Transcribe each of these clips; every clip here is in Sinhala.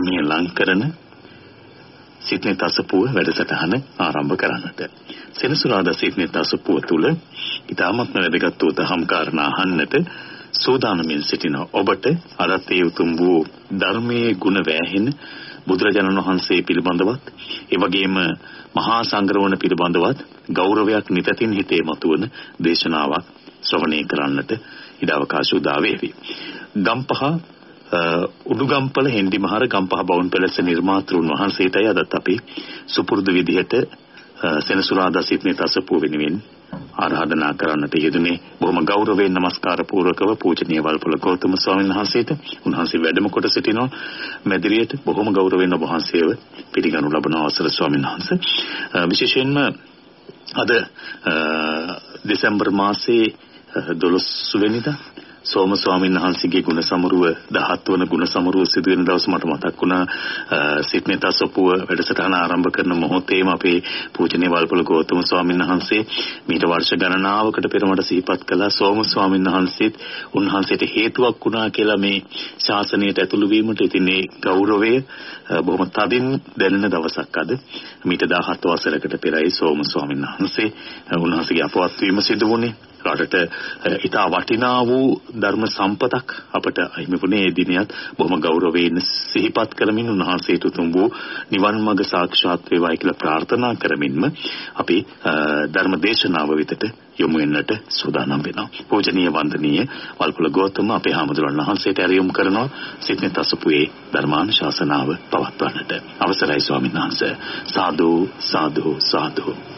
මේ ලං කරන සිත්නේ තසපුව වැඩසටහන ආරම්භ කරන්නට. සෙනසුරාදා සිත්නේ තසපුව තුල ඉතාමත්ම වැදගත් වූ දහම් කාරණා අහන්නට සූදානමින් සිටින ඔබට අදත් ඒ උතුම් වූ ධර්මයේ ගුණ වැහෙන බුදුරජාණන් වහන්සේ පිළිබඳවත් ඒ වගේම මහා සංග්‍රහණ පිළිබඳවත් ගෞරවයක් නිතතින් හිතේ මතුවන දේශනාවක් ශ්‍රවණය කරන්නට ඉඩ අවකාශ උදා වේවි. ගම්පහ උඩුගම්පල හෙන්දිමහර ගම්පහ බවුන් පෙළස නිර්මාතෘන් වහන්සේටයි අදත් අපි සුපුරුදු විදිහට සෙනසුරාදා සිටින තසපුව වෙනුවෙන් ආරාධනා කරන්නට යෙදුනේ. බොහොම ගෞරවයෙන් নমස්කාර පූර්වකව පූජනීය වල්පොල ගෞතම ස්වාමීන් වහන්සේට උන්වහන්සේ වැඩම කොට සිටිනවා. මැදිරියට බොහොම ගෞරවයෙන් ඔබ වහන්සේව පිළිගනු ලබන අවසර ස්වාමීන් වහන්සේ. විශේෂයෙන්ම අද දෙසැම්බර් මාසයේ 12 වෙනිදා සෝම ස්වාමීන් වහන්සේගේ ගුණ සමරුව 17 වන ගුණ සමරුව සිදු වෙන දවස මට මතක් වුණා. සිට්නේ තසොපුව වැඩසටහන ආරම්භ කරන මොහොතේම අපේ පූජනීය වල්පොල ගෞතම ස්වාමීන් වහන්සේ මීට වර්ෂ ගණනාවකට පෙර මට සිහිපත් කළා. සෝම ස්වාමීන් වහන්සේත් උන්වහන්සේට හේතුවක් වුණා කියලා මේ ශාසනයට ඇතුළු වීමට ඉතින් ඒ ගෞරවය බොහොම තදින් දැනෙන දවසක් අද මීට 17 වසරකට පෙරයි සෝම ස්වාමීන් වහන්සේ උන්වහන්සේගේ අපවත් වීම සිදු වුණේ. රටට ඉතා වටිනා වූ ධර්ම සම්පතක් අපට අහිමි වුණේ ඒ දිනයත් බොහොම ගෞරවයෙන් සිහිපත් කරමින් උන්වහන්සේට උතුම් වූ නිවන් මඟ සාක්ෂාත් වේවායි කියලා ප්‍රාර්ථනා කරමින්ම අපි ධර්ම දේශනාව වෙතට යොමු වෙන්නට සූදානම් වෙනවා. පූජනීය වන්දනීය වල්පොල ගෞතම අපේ හාමුදුරන් වහන්සේට ඇරියුම් කරනවා සිත්නේ තසපුවේ ධර්මානුශාසනාව පවත්වන්නට. අවසරයි ස්වාමීන් වහන්සේ. සාදු සාදු සාදු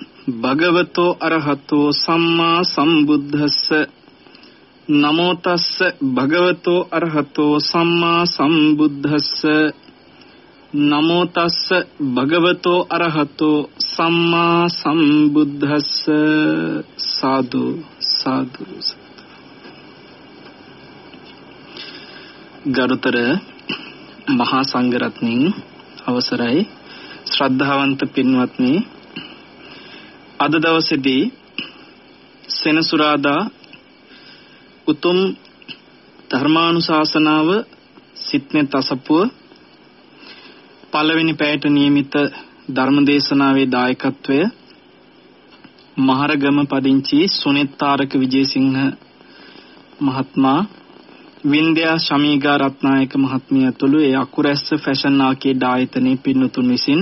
භගවතෝ අරහතෝ සම්මා සම්බුද්දස්ස. නමෝ තස්ස භගවතෝ අරහතෝ සම්මා සම්බුද්දස්ස. නමෝ තස්ස භගවතෝ අරහතෝ සම්මා සම්බුද්දස්ස. සාදු සාදු ගරුතර මහා සංඝරත්නයන් අවසරයි. ශ්‍රද්ධාවන්ත පින්වත්නි අද දවසේදී සෙනසුරාදා උතුම් ධර්මානුශාසනාව සිත්නේ තසපුව පළවෙනි පැයට නියමිත ධර්මදේශනාවේ දායකත්වය මහරගම පදිංචි සුනිත්තාරක විජේසිංහ මහත්මයා වින්ද්‍යා ශමීගා රත්නායක මහත්මිය ඇතුළු ඒ අකුරැස්ස ෆැෂන් ආකේඩ් ආයතනයේ පින්නතුන් විසින්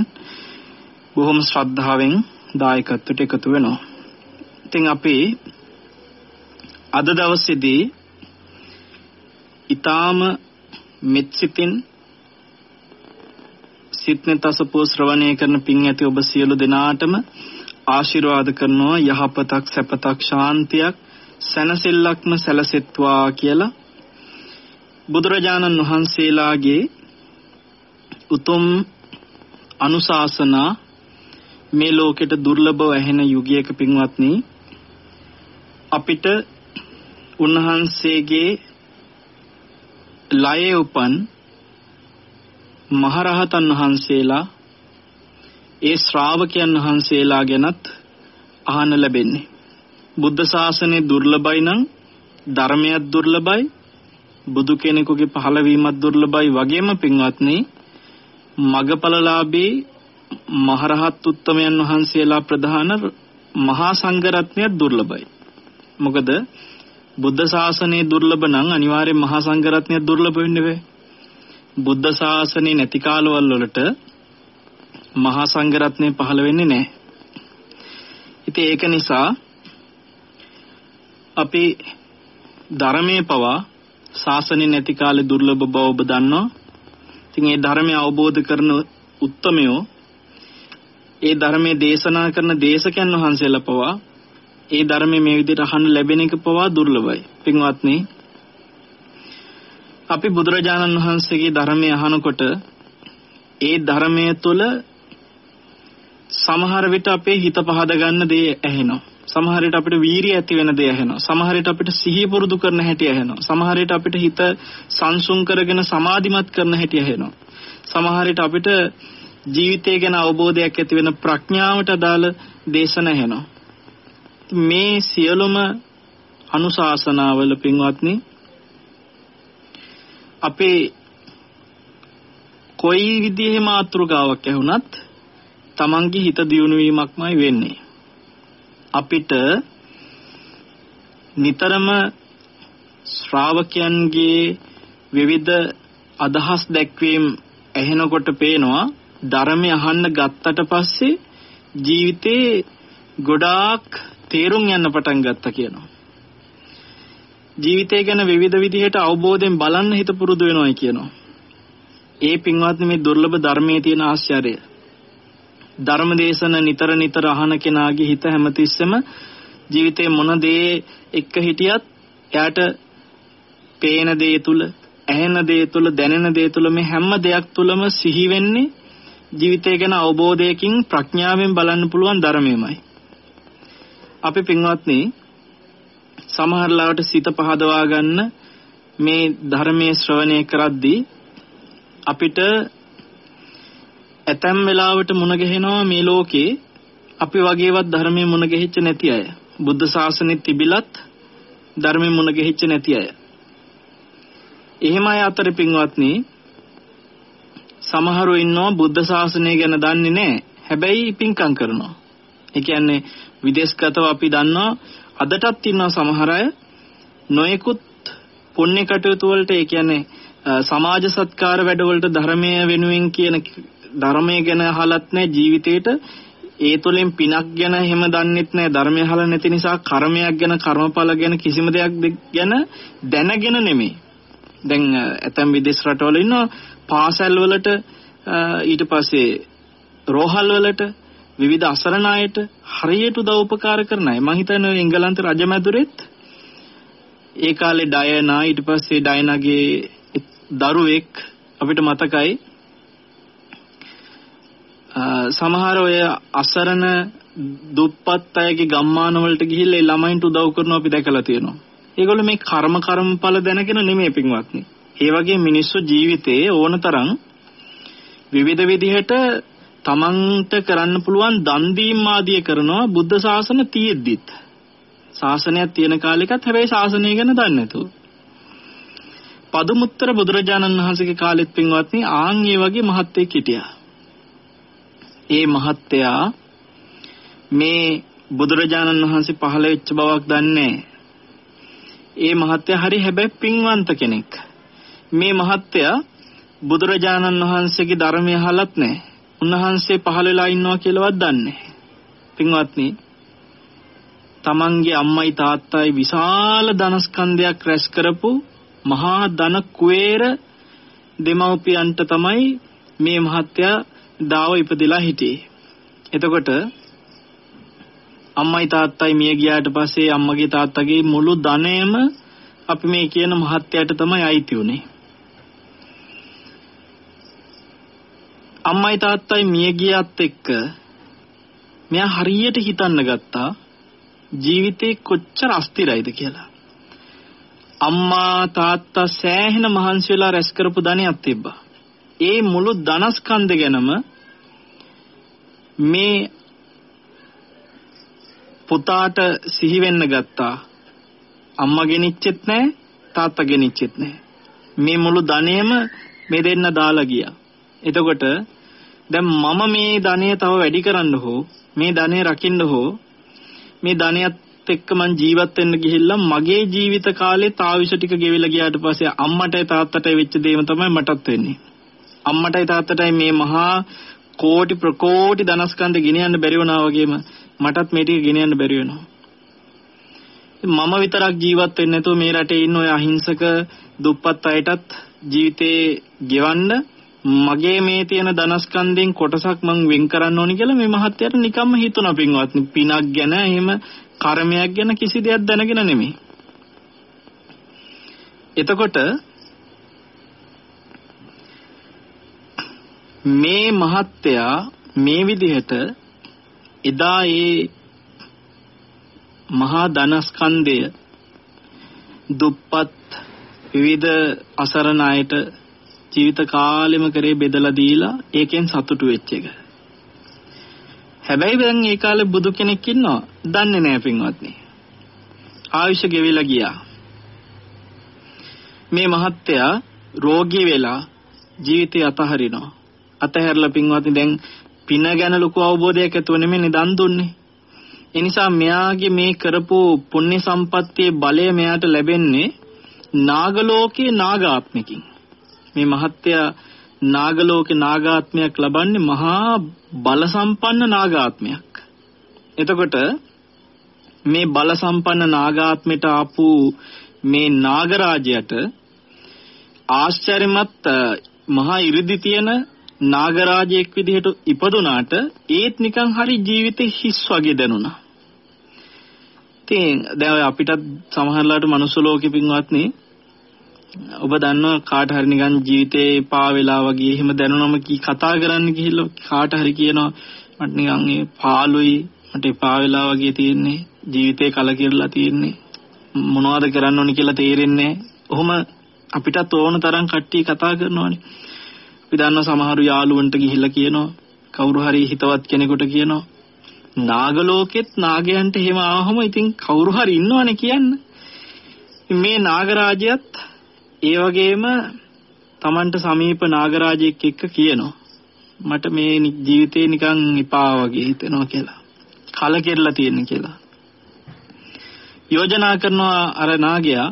බොහොම ශ්‍රද්ධාවෙන් දායකත්වයට එකතු වෙනවා. ඉතින් අපි අද දවසේදී ඊටාම මෙත්සිතින් සිත්නේ තසපෝ ශ්‍රවණය කරන පින් ඇති ඔබ සියලු දෙනාටම ආශිර්වාද කරනවා යහපතක් සැපතක් ශාන්තියක් සැනසෙල්ලක්ම සැලසෙත්වා කියලා බුදුරජාණන් වහන්සේලාගේ උතුම් අනුශාසනා මේ ලෝකෙට දුර්ලභව ඇහෙන යුගයක පින්වත්නි අපිට උන්වහන්සේගේ ලයේ උපන් මහරහතන් වහන්සේලා ඒ ශ්‍රාවකයන් වහන්සේලා ගැනත් අහන්න ලැබෙන්නේ. බුද්ධ ශාසනය දුර්ලභයි නම් ධර්මයක් දුර්ලභයි බුදු කෙනෙකුගේ පහළවීමත් දුර්ලභයි වගේම පින්වත්නි මගපලලාභී මහරහත් උත්තමයන් වහන්සේලා ප්‍රධාන මහා සංඝරත්නය දුර්ලභයි. මොකද බුද්ධ ශාසනය දුර්ලභ නම් අනිවාර්යෙන් මහා සංඝරත්නය දුර්ලභ වෙන්නේ වේ. බුද්ධ ශාසනය නැති කාලවල වලට මහා සංඝරත්නය පහළ වෙන්නේ නැහැ. ඉතින් ඒක නිසා අපි ධර්මයේ පවා ශාසනය නැති කාලේ දුර්ලභ බව ඔබ දන්නවා. ඉතින් ඒ ධර්මය අවබෝධ කරන උත්තමයෝ ඒ ධර්මයේ දේශනා කරන දේශකයන් වහන්සේලා පවා ඒ ධර්මයේ මේ විදිහට අහන්න ලැබෙන එක පවා දුර්ලභයි. පින්වත්නි අපි බුදුරජාණන් වහන්සේගේ ධර්මය අහනකොට ඒ ධර්මය තුළ සමහර විට අපේ හිත පහද ගන්න දේ ඇහෙනවා. සමහර විට අපිට වීරිය ඇති වෙන දේ ඇහෙනවා. සමහර විට අපිට සිහිය පුරුදු කරන හැටි ඇහෙනවා. සමහර විට අපිට හිත සංසුන් කරගෙන සමාධිමත් කරන හැටි ඇහෙනවා. සමහර විට අපිට ජීවිතය ගැන අවබෝධයක් ඇති වෙන ප්‍රඥාවට අදාළ දේශන ඇහෙනවා. මේ සියලුම අනුශාසනාවල පින්වත්නි අපේ කොයි විදිහේ මාතෘකාවක් ඇහුණත් තමන්ගේ හිත දියුණු වීමක්මයි වෙන්නේ. අපිට නිතරම ශ්‍රාවකයන්ගේ විවිධ අදහස් දැක්වීම ඇහෙනකොට පේනවා ධර්මය අහන්න ගත්තට පස්සේ ජීවිතේ ගොඩාක් තේරුම් යන්න පටන් ගත්තා කියනවා. ජීවිතය ගැන විවිධ විදිහට අවබෝධයෙන් බලන්න හිත පුරුදු වෙනවායි කියනවා. ඒ පින්වත්නි මේ දුර්ලභ ධර්මයේ තියෙන ආශ්චර්යය. ධර්ම දේශන නිතර නිතර අහන කෙනාගේ හිත හැමතිස්සෙම ජීවිතේ මොන දේ එක්ක හිටියත් එයාට පේන දේ තුල, ඇහෙන දේ තුල, දැනෙන දේ තුල මේ හැම දෙයක් තුලම සිහි වෙන්නේ ජීවිතය ගැන අවබෝධයකින් ප්‍රඥාවෙන් බලන්න පුළුවන් ධර්මයමයි. අපි පින්වත්නි සමහර ලාවට සිත පහදවා ගන්න මේ ධර්මයේ ශ්‍රවණය කරද්දී අපිට ඇතැම් වෙලාවට මුණ ගැහෙනවා මේ ලෝකේ අපි වගේවත් ධර්මයේ මුණ ගැහිච්ච නැති අය. බුද්ධ ශාසනෙ තිබිලත් ධර්මයේ මුණ ගැහිච්ච නැති අය. එහෙම අය අතර පින්වත්නි සමහරව ඉන්නවා බුද්ධ ශාසනය ගැන දන්නේ නැහැ. හැබැයි පින්කම් කරනවා. ඒ කියන්නේ විදේශගතව අපි දන්නවා අදටත් ඉන්නවා සමහර අය නොයෙකුත් පුණ්‍ය කටයුතු වලට ඒ කියන්නේ සමාජ සත්කාර වැඩවලට ධර්මය වෙනුවෙන් කියන ධර්මය ගැන අහලත් නැහැ ජීවිතේට ඒ තුළින් පිනක් ගැන එහෙම දන්නෙත් නැහැ ධර්මය අහලා නැති නිසා කර්මයක් ගැන කර්මඵල ගැන කිසිම දෙයක් ගැන දැනගෙන නෙමෙයි දැන් ඇතැම් විදේශ රටවල ඉන්නවා පාසල් වලට ඊට පස්සේ රෝහල් වලට විවිධ අසරණ අයට හරියට උදව් උපකාර කරන අය මම හිතන්නේ එංගලන්ත රජමැදුරෙත් ඒ කාලේ ඩයනා ඊට පස්සේ ඩයනාගේ දරුවෙක් අපිට මතකයි සමහර ඔය අසරණ දුප්පත් අයගේ ගම්මාන වලට ගිහිල්ලා ඒ ළමයින්ට උදව් කරනවා අපි දැකලා තියෙනවා. ඒගොල්ලෝ මේ කර්ම කර්මඵල දැනගෙන නෙමෙයි පින්වත්නි. ඒ වගේ මිනිස්සු ජීවිතේ ඕනතරම් විවිධ විදිහට තමන්ට කරන්න පුළුවන් දන් දීම් ආදිය කරනවා බුද්ධ ශාසන තියෙද්දිත්. ශාසනයක් තියෙන කාලෙකත් හැබැයි ශාසනය ගැන දන්නේ නැතුව. පදුමුත්තර බුදුරජාණන් වහන්සේගේ කාලෙත් පින්වත්නි ආන් ඒ වගේ මහත්යෙක් හිටියා. ඒ මහත්තයා මේ බුදුරජාණන් වහන්සේ පහළ වෙච්ච බවක් දන්නේ ඒ මහත්තයා හරි හැබැයි පින්වන්ත කෙනෙක්. මේ මහත්තයා බුදුරජාණන් වහන්සේගේ ධර්මය අහලත් නැහැ. උන්වහන්සේ පහළ වෙලා ඉන්නවා කියලාවත් දන්නේ පින්වත්නි තමන්ගේ අම්මයි තාත්තයි විශාල ධනස්කන්ධයක් රැස් කරපු මහා ධන කුවේර දෙමව්පියන්ට තමයි මේ මහත්තයා දාව ඉපදලා හිටියේ. එතකොට අම්මයි තාත්තයි මිය ගියාට පස්සේ අම්මගේ තාත්තගේ මුළු ධනයම අපි මේ කියන මහත්තයාට තමයි අයිති උනේ. අම්මයි තාත්තයි මිය ගියත් එක්ක මෙයා හරියට හිතන්න ගත්තා ජීවිතේ කොච්චර අස්තිරයිද කියලා. අම්මා තාත්තා සෑහෙන මහන්සි වෙලා රැස් කරපු ධනයක් තිබ්බා. ඒ මුළු ධනස්කන්ධ ගැනම මේ පුතාට සිහි වෙන්න ගත්තා. අම්මා ගෙනිච්චෙත් නැහැ තාත්තා ගෙනිච්චෙත් නැහැ. මේ මුළු ධනයම මේ දෙන්න දාලා ගියා. එතකොට දැන් මම මේ ධනය තව වැඩි කරන්න හෝ මේ ධනය රකින්න හෝ මේ ධනයත් එක්ක මං ජීවත් වෙන්න ගිහිල්ලා මගේ ජීවිත කාලේ තාවිෂ ටික ගෙවිලා ගියාට පස්සේ අම්මටයි තාත්තටයි වෙච්ච දේම තමයි මටත් වෙන්නේ. අම්මටයි තාත්තටයි මේ මහා කෝටි ප්‍රකෝටි ධනස්කන්ධ ගෙනියන්න බැරි වුණා වගේම මටත් මේ ටික ගෙනියන්න බැරි වෙනවා. මම විතරක් ජීවත් වෙන්නේ නැතුව මේ රටේ ඉන්න ඔය අහිංසක දුප්පත් අයටත් ජීවිතේ ගෙවන්න මගේ මේ තියෙන ධනස්කන්ධෙන් කොටසක් මං වෙන් කරන්න ඕනි කියලා මේ මහත්තයාට නිකම්ම හිතුණා පින්වත්නි. පිනක් ගැන එහෙම කර්මයක් ගැන කිසි දෙයක් දැනගෙන නෙමෙයි. එතකොට මේ මහත්තයා මේ විදිහට එදා ඒ මහා ධනස්කන්ධය දුප්පත් විවිධ අසරණ අයට ජීවිත කාලෙම කරේ බෙදලා දීලා ඒකෙන් සතුටු වෙච්ච එක. හැබැයි දැන් ඒ කාලේ බුදු කෙනෙක් ඉන්නවා. දන්නේ නැහැ පින්වත්නි. ආයුෂ ගෙවිලා ගියා. මේ මහත්තයා රෝගී වෙලා ජීවිතය අතහරිනවා. අතහැරලා පින්වත්නි දැන් පින ගැන ලොකු අවබෝධයක් ඇතුව නෙමෙයි දන් දුන්නේ. ඒ නිසා මෙයාගේ මේ කරපු පුණ්‍ය සම්පත්තියේ බලය මෙයාට ලැබෙන්නේ නාගලෝකේ නාගාත්මකින්. මේ මහත්තයා නාගලෝකේ නාගාත්මයක් ලබන්නේ මහා බල සම්පන්න නාගාත්මයක්. එතකොට මේ බල සම්පන්න නාගාත්මයට ආපු මේ නාගරාජයට ආශ්චර්යමත් මහා ඉරිදි තියෙන නාගරාජයෙක් විදිහට ඉපදුනාට ඒත් නිකන් හරි ජීවිතේ හිස් වගේ දැනුණා. ඉතින් දැන් අපිටත් සමහරලාට මනුස්ස ලෝකෙ පින්වත්නි ඔබ දන්නවා කාට හරි නිකන් ජීවිතේ පා වෙලා වගේ එහෙම දැනුනම කී කතා කරන්න ගිහිල්ලා කාට හරි කියනවා මට නිකන් ඒ පාළුයි මට එපා වෙලා වගේ තියෙන්නේ ජීවිතේ කලකිරලා තියෙන්නේ. මොනවද කරන්න ඕනි කියලා තේරෙන්නේ ඔහොම අපිටත් ඕන තරම් කට්ටිය කතා කරනවානේ. අපි දන්නවා සමහරු යාළුවන්ට ගිහිල්ලා කියනවා කවුරු හරි හිතවත් කෙනෙකුට කියනවා නාගලෝකෙත් නාගයන්ට එහෙම ආවම ඉතින් කවුරු හරි ඉන්නවනේ කියන්න. මේ නාගරාජයත් ඒ වගේම Tamanට සමීප නාගරාජයෙක් එක්ක කියනවා මට මේ ජීවිතේ නිකන් එපා වගේ හිතෙනවා කියලා කලකිරලා තියෙන කියලා යෝජනා කරනවා අර නාගයා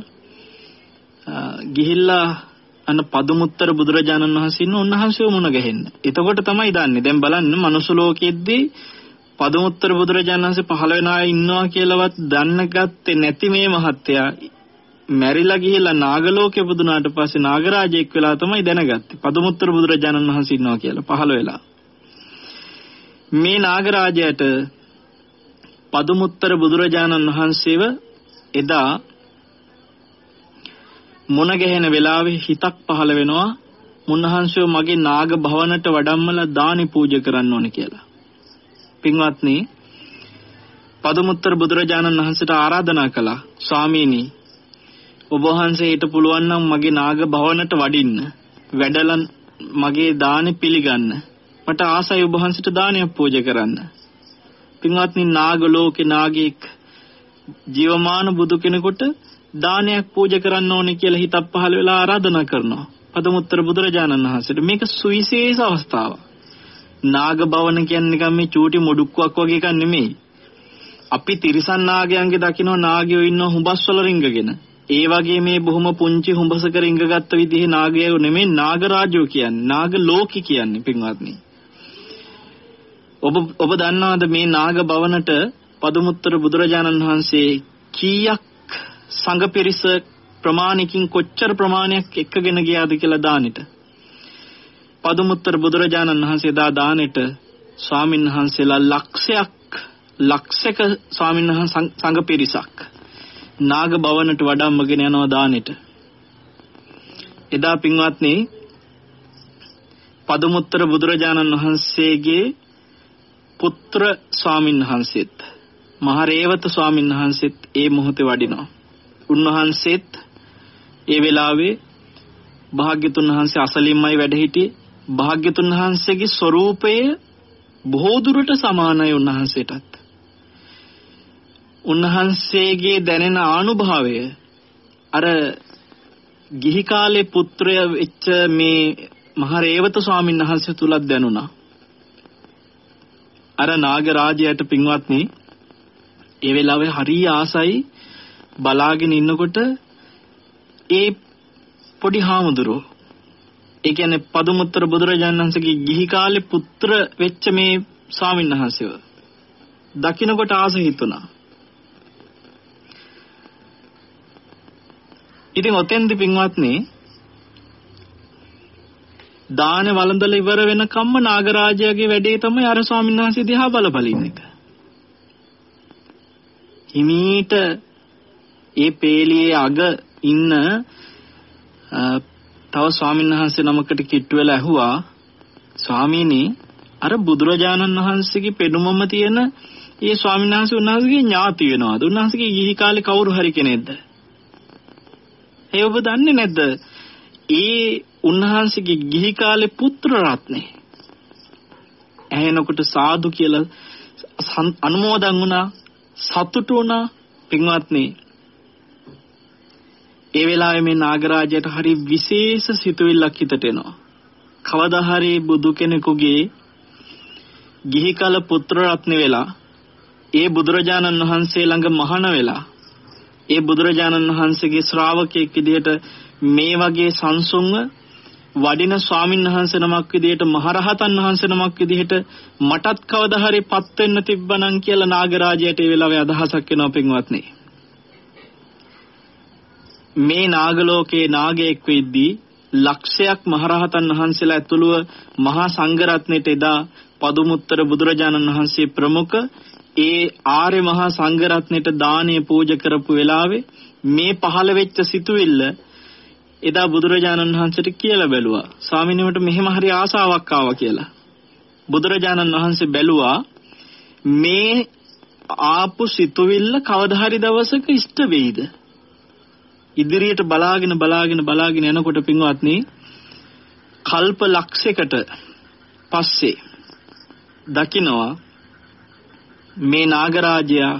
ගිහිල්ලා අන්න පදුමුත්තර බුදුරජාණන් වහන්සේ ඉන්න උන්වහන්සේව මුණ ගැහෙන්න. එතකොට තමයි දන්නේ. දැන් බලන්න මනුස්ස ලෝකෙද්දී පදුමුත්තර බුදුරජාණන් වහන්සේ පහළ වෙන අය ඉන්නවා කියලාවත් දන්නගත්තේ නැති මේ මහත්තයා මැරිලා ගිහිල්ලා නාගලෝකෙ පුදුනාට පස්සේ නාගරාජයෙක් වෙලා තමයි දැනගත්තේ. පදුමුත්තර බුදුරජාණන් වහන්සේ ඉන්නවා කියලා පහළ වෙලා. මේ නාගරාජයට පදුමුත්තර බුදුරජාණන් වහන්සේව එදා මුණ ගැහෙන වෙලාවේ හිතක් පහළ වෙනවා මුන්නහන්සේව මගේ නාග භවනට වඩම්මලා දානි පූජා කරන්න ඕනේ කියලා. පින්වත්නි පදුමුත්තර බුදුරජාණන් වහන්සේට ආරාධනා කළා ස්වාමීනි ඔබ වහන්සේට පුළුවන් නම් මගේ නාග භවනට වඩින්න වැඩලන් මගේ දානි පිළිගන්න මට ආසයි ඔබ වහන්සේට දානයක් පූජා කරන්න පින්වත්නි නාග ලෝකේ නාගයෙක් ජීවමාන බුදු කෙනෙකුට දානයක් පූජා කරන්න ඕනේ කියලා හිතක් පහළ වෙලා ආරාධනා කරනවා. පදමුත්තර බුදුරජාණන් වහන්සේට මේක සුවිශේෂ අවස්ථාවක්. නාග භවන කියන්නේ නිකන් මේ චූටි මොඩුක්කුවක් වගේ එකක් නෙමෙයි. අපි තිරිසන් නාගයන්ගේ දකින්න නාගයෝ ඉන්න හුඹස්වල රිංගගෙන. ඒ වගේ මේ බොහොම පුංචි හුඹසක රිංගගත්ත විදිහේ නාගයෝ නෙමෙයි නාගරාජෝ කියන්නේ. නාග ලෝකි කියන්නේ පින්වත්නි. ඔබ ඔබ දන්නවද මේ නාග භවනට පදුමුත්තර බුදුරජාණන් වහන්සේ කීයක් සංඝ පිරිස ප්‍රමාණිකින් කොච්චර ප්‍රමාණයක් එක්කගෙන ගියාද කියලා දානෙට පදුමුත්තර බුදුරජාණන් වහන්සේ දා දානෙට ස්වාමීන් වහන්සේලා ලක්ෂයක් ලක්ෂක ස්වාමීන් වහන්සේ සංඝ පිරිසක් නාග භවනට වඩම්මගෙන යනවා දානෙට. එදා පින්වත්නි පදුමුත්තර බුදුරජාණන් වහන්සේගේ පුත්‍ර ස්වාමීන් වහන්සේත් මහරේවත ස්වාමීන් වහන්සේත් ඒ මොහොතේ වඩිනවා. උන්වහන්සේත් ඒ වෙලාවේ භාග්‍යතුන් වහන්සේ අසලින්මයි වැඩ සිටියේ භාග්‍යතුන් වහන්සේගේ ස්වરૂපය බොහෝ දුරට සමානයි උන්වහන්සේටත්. උන්වහන්සේගේ දැනෙන ආනුභාවය අර ගිහි කාලේ පුත්‍රය වෙච්ච මේ මහරේවත ස්වාමීන් වහන්සේ තුලත් දැනුණා අර නාගරාජයට පින්වත්නි ඒ වෙලාවේ හරිය ආසයි බලාගෙන ඉන්නකොට ඒ පොඩි හාමුදුරුවෝ ඒ කියන්නේ පදුමුත්තර බුදුරජාණන් වහන්සේගේ ගිහි කාලේ පුත්‍ර වෙච්ච මේ ස්වාමීන් වහන්සේව දකින්නකොට ආස හිතුණා. ඉතින් ඔතෙන්දි පින්වත්නි දාන වළඳලා ඉවර වෙනකම්ම නාගරාජයාගේ වැඩේ තමයි අර ස්වාමීන් වහන්සේ දිහා බල බල ඉන්න එක. හිමීට ඒ පේලියේ අග ඉන්න තව ස්වාමීන් වහන්සේ නමකට කිට්ටු වෙලා ඇහුවා ස්වාමීනි අර බුදුරජාණන් වහන්සේගේ පෙනුමම තියෙන ඒ ස්වාමීන් වහන්සේ උන්වහන්සේගේ ඥාති වෙනවාද? උන්වහන්සේගේ ගිහි කාලේ කවුරු හරි කෙනෙක්ද? ඒ ඔබ දන්නේ නැද්ද? ඒ උන්වහන්සේගේ ගිහි කාලේ පුත්‍ර රත්නේ. ඇහෙනකොට සාදු කියලා අනුමෝදන් වුණා, සතුටු වුණා, පින්වත්නි. ඒ වෙලාවේ මේ නාගරාජයට හරි විශේෂ සිතුවිල්ලක් හිතට එනවා. කවදා හරි බුදු කෙනෙකුගේ ගිහි කල පුත්‍ර රත්න වෙලා ඒ බුදුරජාණන් වහන්සේ ළඟ මහාන වෙලා ඒ බුදුරජාණන් වහන්සේගේ ශ්‍රාවකෙක් විදිහට මේ වගේ සංසුන්ව වඩින ස්වාමින් වහන්සේ නමක් විදිහට මහරහතන් වහන්සේ නමක් විදිහට මටත් කවදා හරි පත් වෙන්න තිබ්බනම් කියලා නාගරාජයට ඒ වෙලාවේ අදහසක් එනවා පින්වත්නි. මේ නාගලෝකේ නාගයෙක් වෙද්දී ලක්ෂයක් මහරහතන් වහන්සේලා ඇතුළුව මහා සංඝරත්නයට එදා පදුමුත්තර බුදුරජාණන් වහන්සේ ප්‍රමුඛ ඒ ආර්ය මහා සංඝරත්නයට දානීය පූජා කරපු වෙලාවේ මේ පහළ වෙච්ච සිතුවිල්ල එදා බුදුරජාණන් වහන්සේට කියලා බැලුවා. ස්වාමීනිවට මෙහෙම හරි ආසාවක් ආවා කියලා. බුදුරජාණන් වහන්සේ බැලුවා මේ ආපු සිතුවිල්ල කවදා හරි දවසක ඉෂ්ට වෙයිද? ඉදිරියට බලාගෙන බලාගෙන බලාගෙන යනකොට පින්වත්නි කල්ප ලක්ෂයකට පස්සේ දකිනවා මේ නාගරාජයා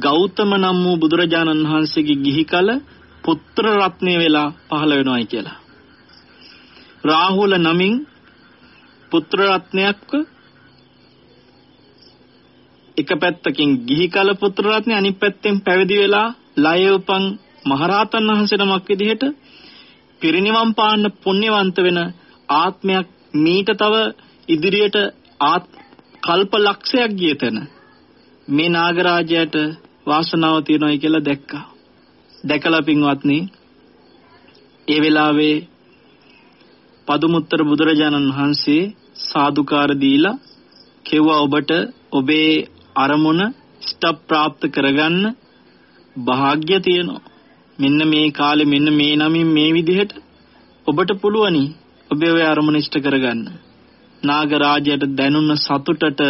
ගෞතම නම් වූ බුදුරජාණන් වහන්සේගේ ගිහි කල පුත්‍ර රත්නය වෙලා පහළ වෙනවායි කියලා. රාහුල නමින් පුත්‍ර රත්නයක් එක පැත්තකින් ගිහි කල පුත්‍ර රත්නේ අනිත් පැත්තෙන් පැවිදි වෙලා ලය උපන් මහරහතන් වහන්සේ නමක් විදිහට පිරිනිවන් පාන්න පුණ්‍යවන්ත වෙන ආත්මයක් මීට තව ඉදිරියට ආත් කල්ප ලක්ෂයක් ගිය තැන මේ නාගරාජයාට වාසනාව තියෙනවායි කියලා දැක්කා. දැකලා පින්වත්නි ඒ වෙලාවේ පදුමුත්තර බුදුරජාණන් වහන්සේ සාදුකාර දීලා කෙව්වා ඔබට ඔබේ අරමුණ ස්ටප් પ્રાપ્ત කරගන්න වාග්ය තියෙනවා. මෙන්න මේ කාලේ මෙන්න මේ නමින් මේ විදිහට ඔබට පුළුවනි ඔබේ ඔය අරමුණ ඉෂ්ට කරගන්න. නාගරාජයට දැනුණ සතුටට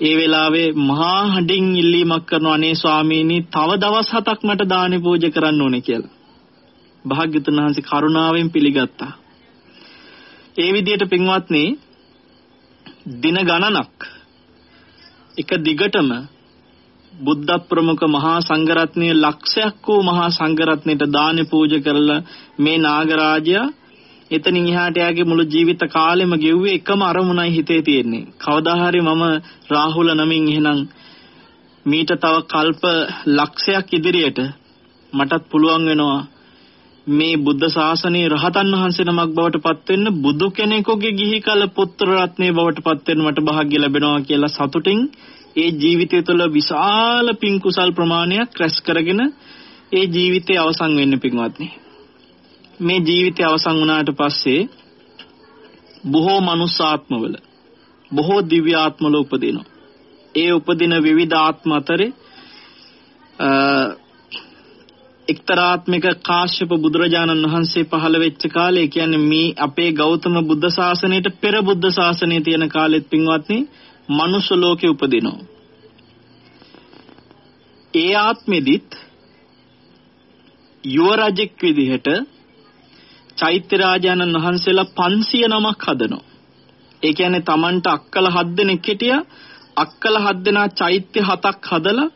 ඒ වෙලාවේ මහා හඬින් ඉල්ලීමක් කරනවා අනේ ස්වාමීනි තව දවස් හතක් මට දානේ පූජා කරන්න ඕනේ කියලා. භාග්‍යතුන් වහන්සේ කරුණාවෙන් පිළිගත්තා. ඒ විදිහට පින්වත්නි දින ගණනක් එක දිගටම බුද්ධ ප්‍රමුඛ මහා සංඝරත්නයේ ලක්ෂයක් වූ මහා සංඝරත්නයට දානේ පූජා කරලා මේ නාගරාජයා එතනින් එහාට යාගේ මුළු ජීවිත කාලෙම ගෙව්වේ එකම අරමුණයි හිතේ තියෙන්නේ. කවදා හරි මම රාහුල නමින් එහෙනම් මීට තව කල්ප ලක්ෂයක් ඉදිරියට මටත් පුළුවන් වෙනවා මේ බුද්ධ ශාසනයේ රහතන් වහන්සේ නමක් බවට පත් වෙන්න බුදු කෙනෙකුගේ ගිහි කල පුත්‍ර රත්නේ බවට පත් වෙන්න මට වාස්‍ය ලැබෙනවා කියලා සතුටින් ඒ ජීවිතය තුළ විශාල පින් කුසල් ප්‍රමාණයක් රැස් කරගෙන ඒ ජීවිතය අවසන් වෙන්න පින්වත්නි. මේ ජීවිතය අවසන් වුණාට පස්සේ බොහෝ මනුස්සාත්මවල බොහෝ දිව්‍ය ආත්මවල උපදිනවා. ඒ උපදින විවිධ ආත්ම අතරේ එක්තරාත්මික කාශ්‍යප බුදුරජාණන් වහන්සේ පහළ වෙච්ච කාලේ කියන්නේ මේ අපේ ගෞතම බුද්ධ ශාසනයට පෙර බුද්ධ ශාසනයේ තියෙන කාලෙත් පින්වත්නි මනුෂ්‍ය ලෝකේ උපදිනවා. ඒ ආත්මෙදිත් යුව රජෙක් විදිහට චෛත්‍ය රාජානන් වහන්සේලා 500 නමක් හදනවා. ඒ කියන්නේ Tamanට අක්කල හත් දෙනෙක් හිටියා අක්කල හත් දෙනා චෛත්‍ය හතක් හදලා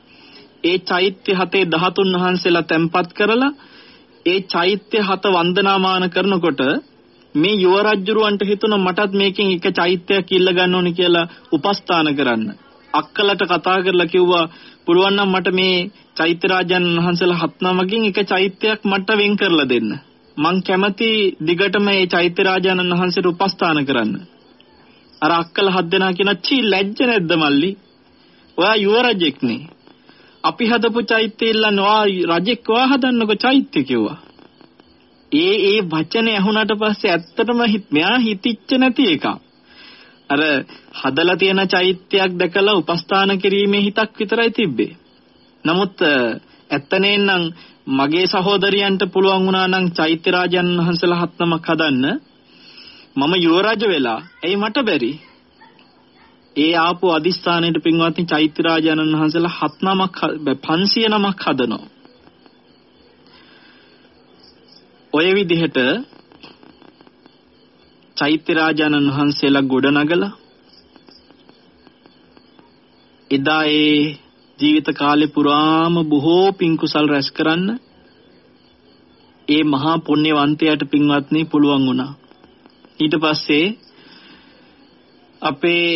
ඒ චෛත්‍ය හතේ 13 වහන්සේලා තැන්පත් කරලා ඒ චෛත්‍ය හත වන්දනාමාන කරනකොට මේ යුව රජුරවන්ට හිතුණා මටත් මේකෙන් එක චෛත්‍යයක් ඉල්ල ගන්න ඕනේ කියලා උපස්ථාන කරන්න. අක්කලට කතා කරලා කිව්වා පුළුවන් නම් මට මේ චෛත්‍ය රාජයන් වහන්සේලා හත් නමකින් එක චෛත්‍යයක් මට වෙන් කරලා දෙන්න. මං කැමති දිගටම මේ චෛත්‍ය රාජයන් වහන්සේට උපස්ථාන කරන්න. අර අක්කල හත් දෙනා කියන චී ලැජ්ජ නැද්ද මල්ලි? ඔයා යුව රජෙක්නේ. අපි හදපු චෛත්‍ය ඉල්ලන්න ඔයා රජෙක් ඔයා හදන්නකො චෛත්‍ය කිව්වා. ඒ ඒ වචන ඇහුණට පස්සේ ඇත්තටම මෙයා හිතිච්ච නැති එකක්. අර හදලා තියෙන චෛත්‍යයක් දැකලා උපස්ථාන කිරීමේ හිතක් විතරයි තිබ්බේ. නමුත් ඇත්තනේනම් මගේ සහෝදරියන්ට පුළුවන් වුණා නම් චෛත්‍ය රාජයන් වහන්සේලා හත් නමක් හදන්න මම යුවරජ වෙලා ඇයි මට බැරි? ඒ ආපු අදිස්ථානයේ පින්වත්නි චෛත්‍ය රාජානන් වහන්සේලා හත් නමක් 500 නමක් හදනවා. ඔය විදිහට චෛත්‍ය රාජානන් වහන්සේලා ගොඩනගලා එදා ඒ ජීවිත කාලේ පුරාම බොහෝ පින් කුසල් රැස් කරන්න ඒ මහා පුණ්‍යවන්තයාට පින්වත්නි පුළුවන් වුණා. ඊට පස්සේ අපේ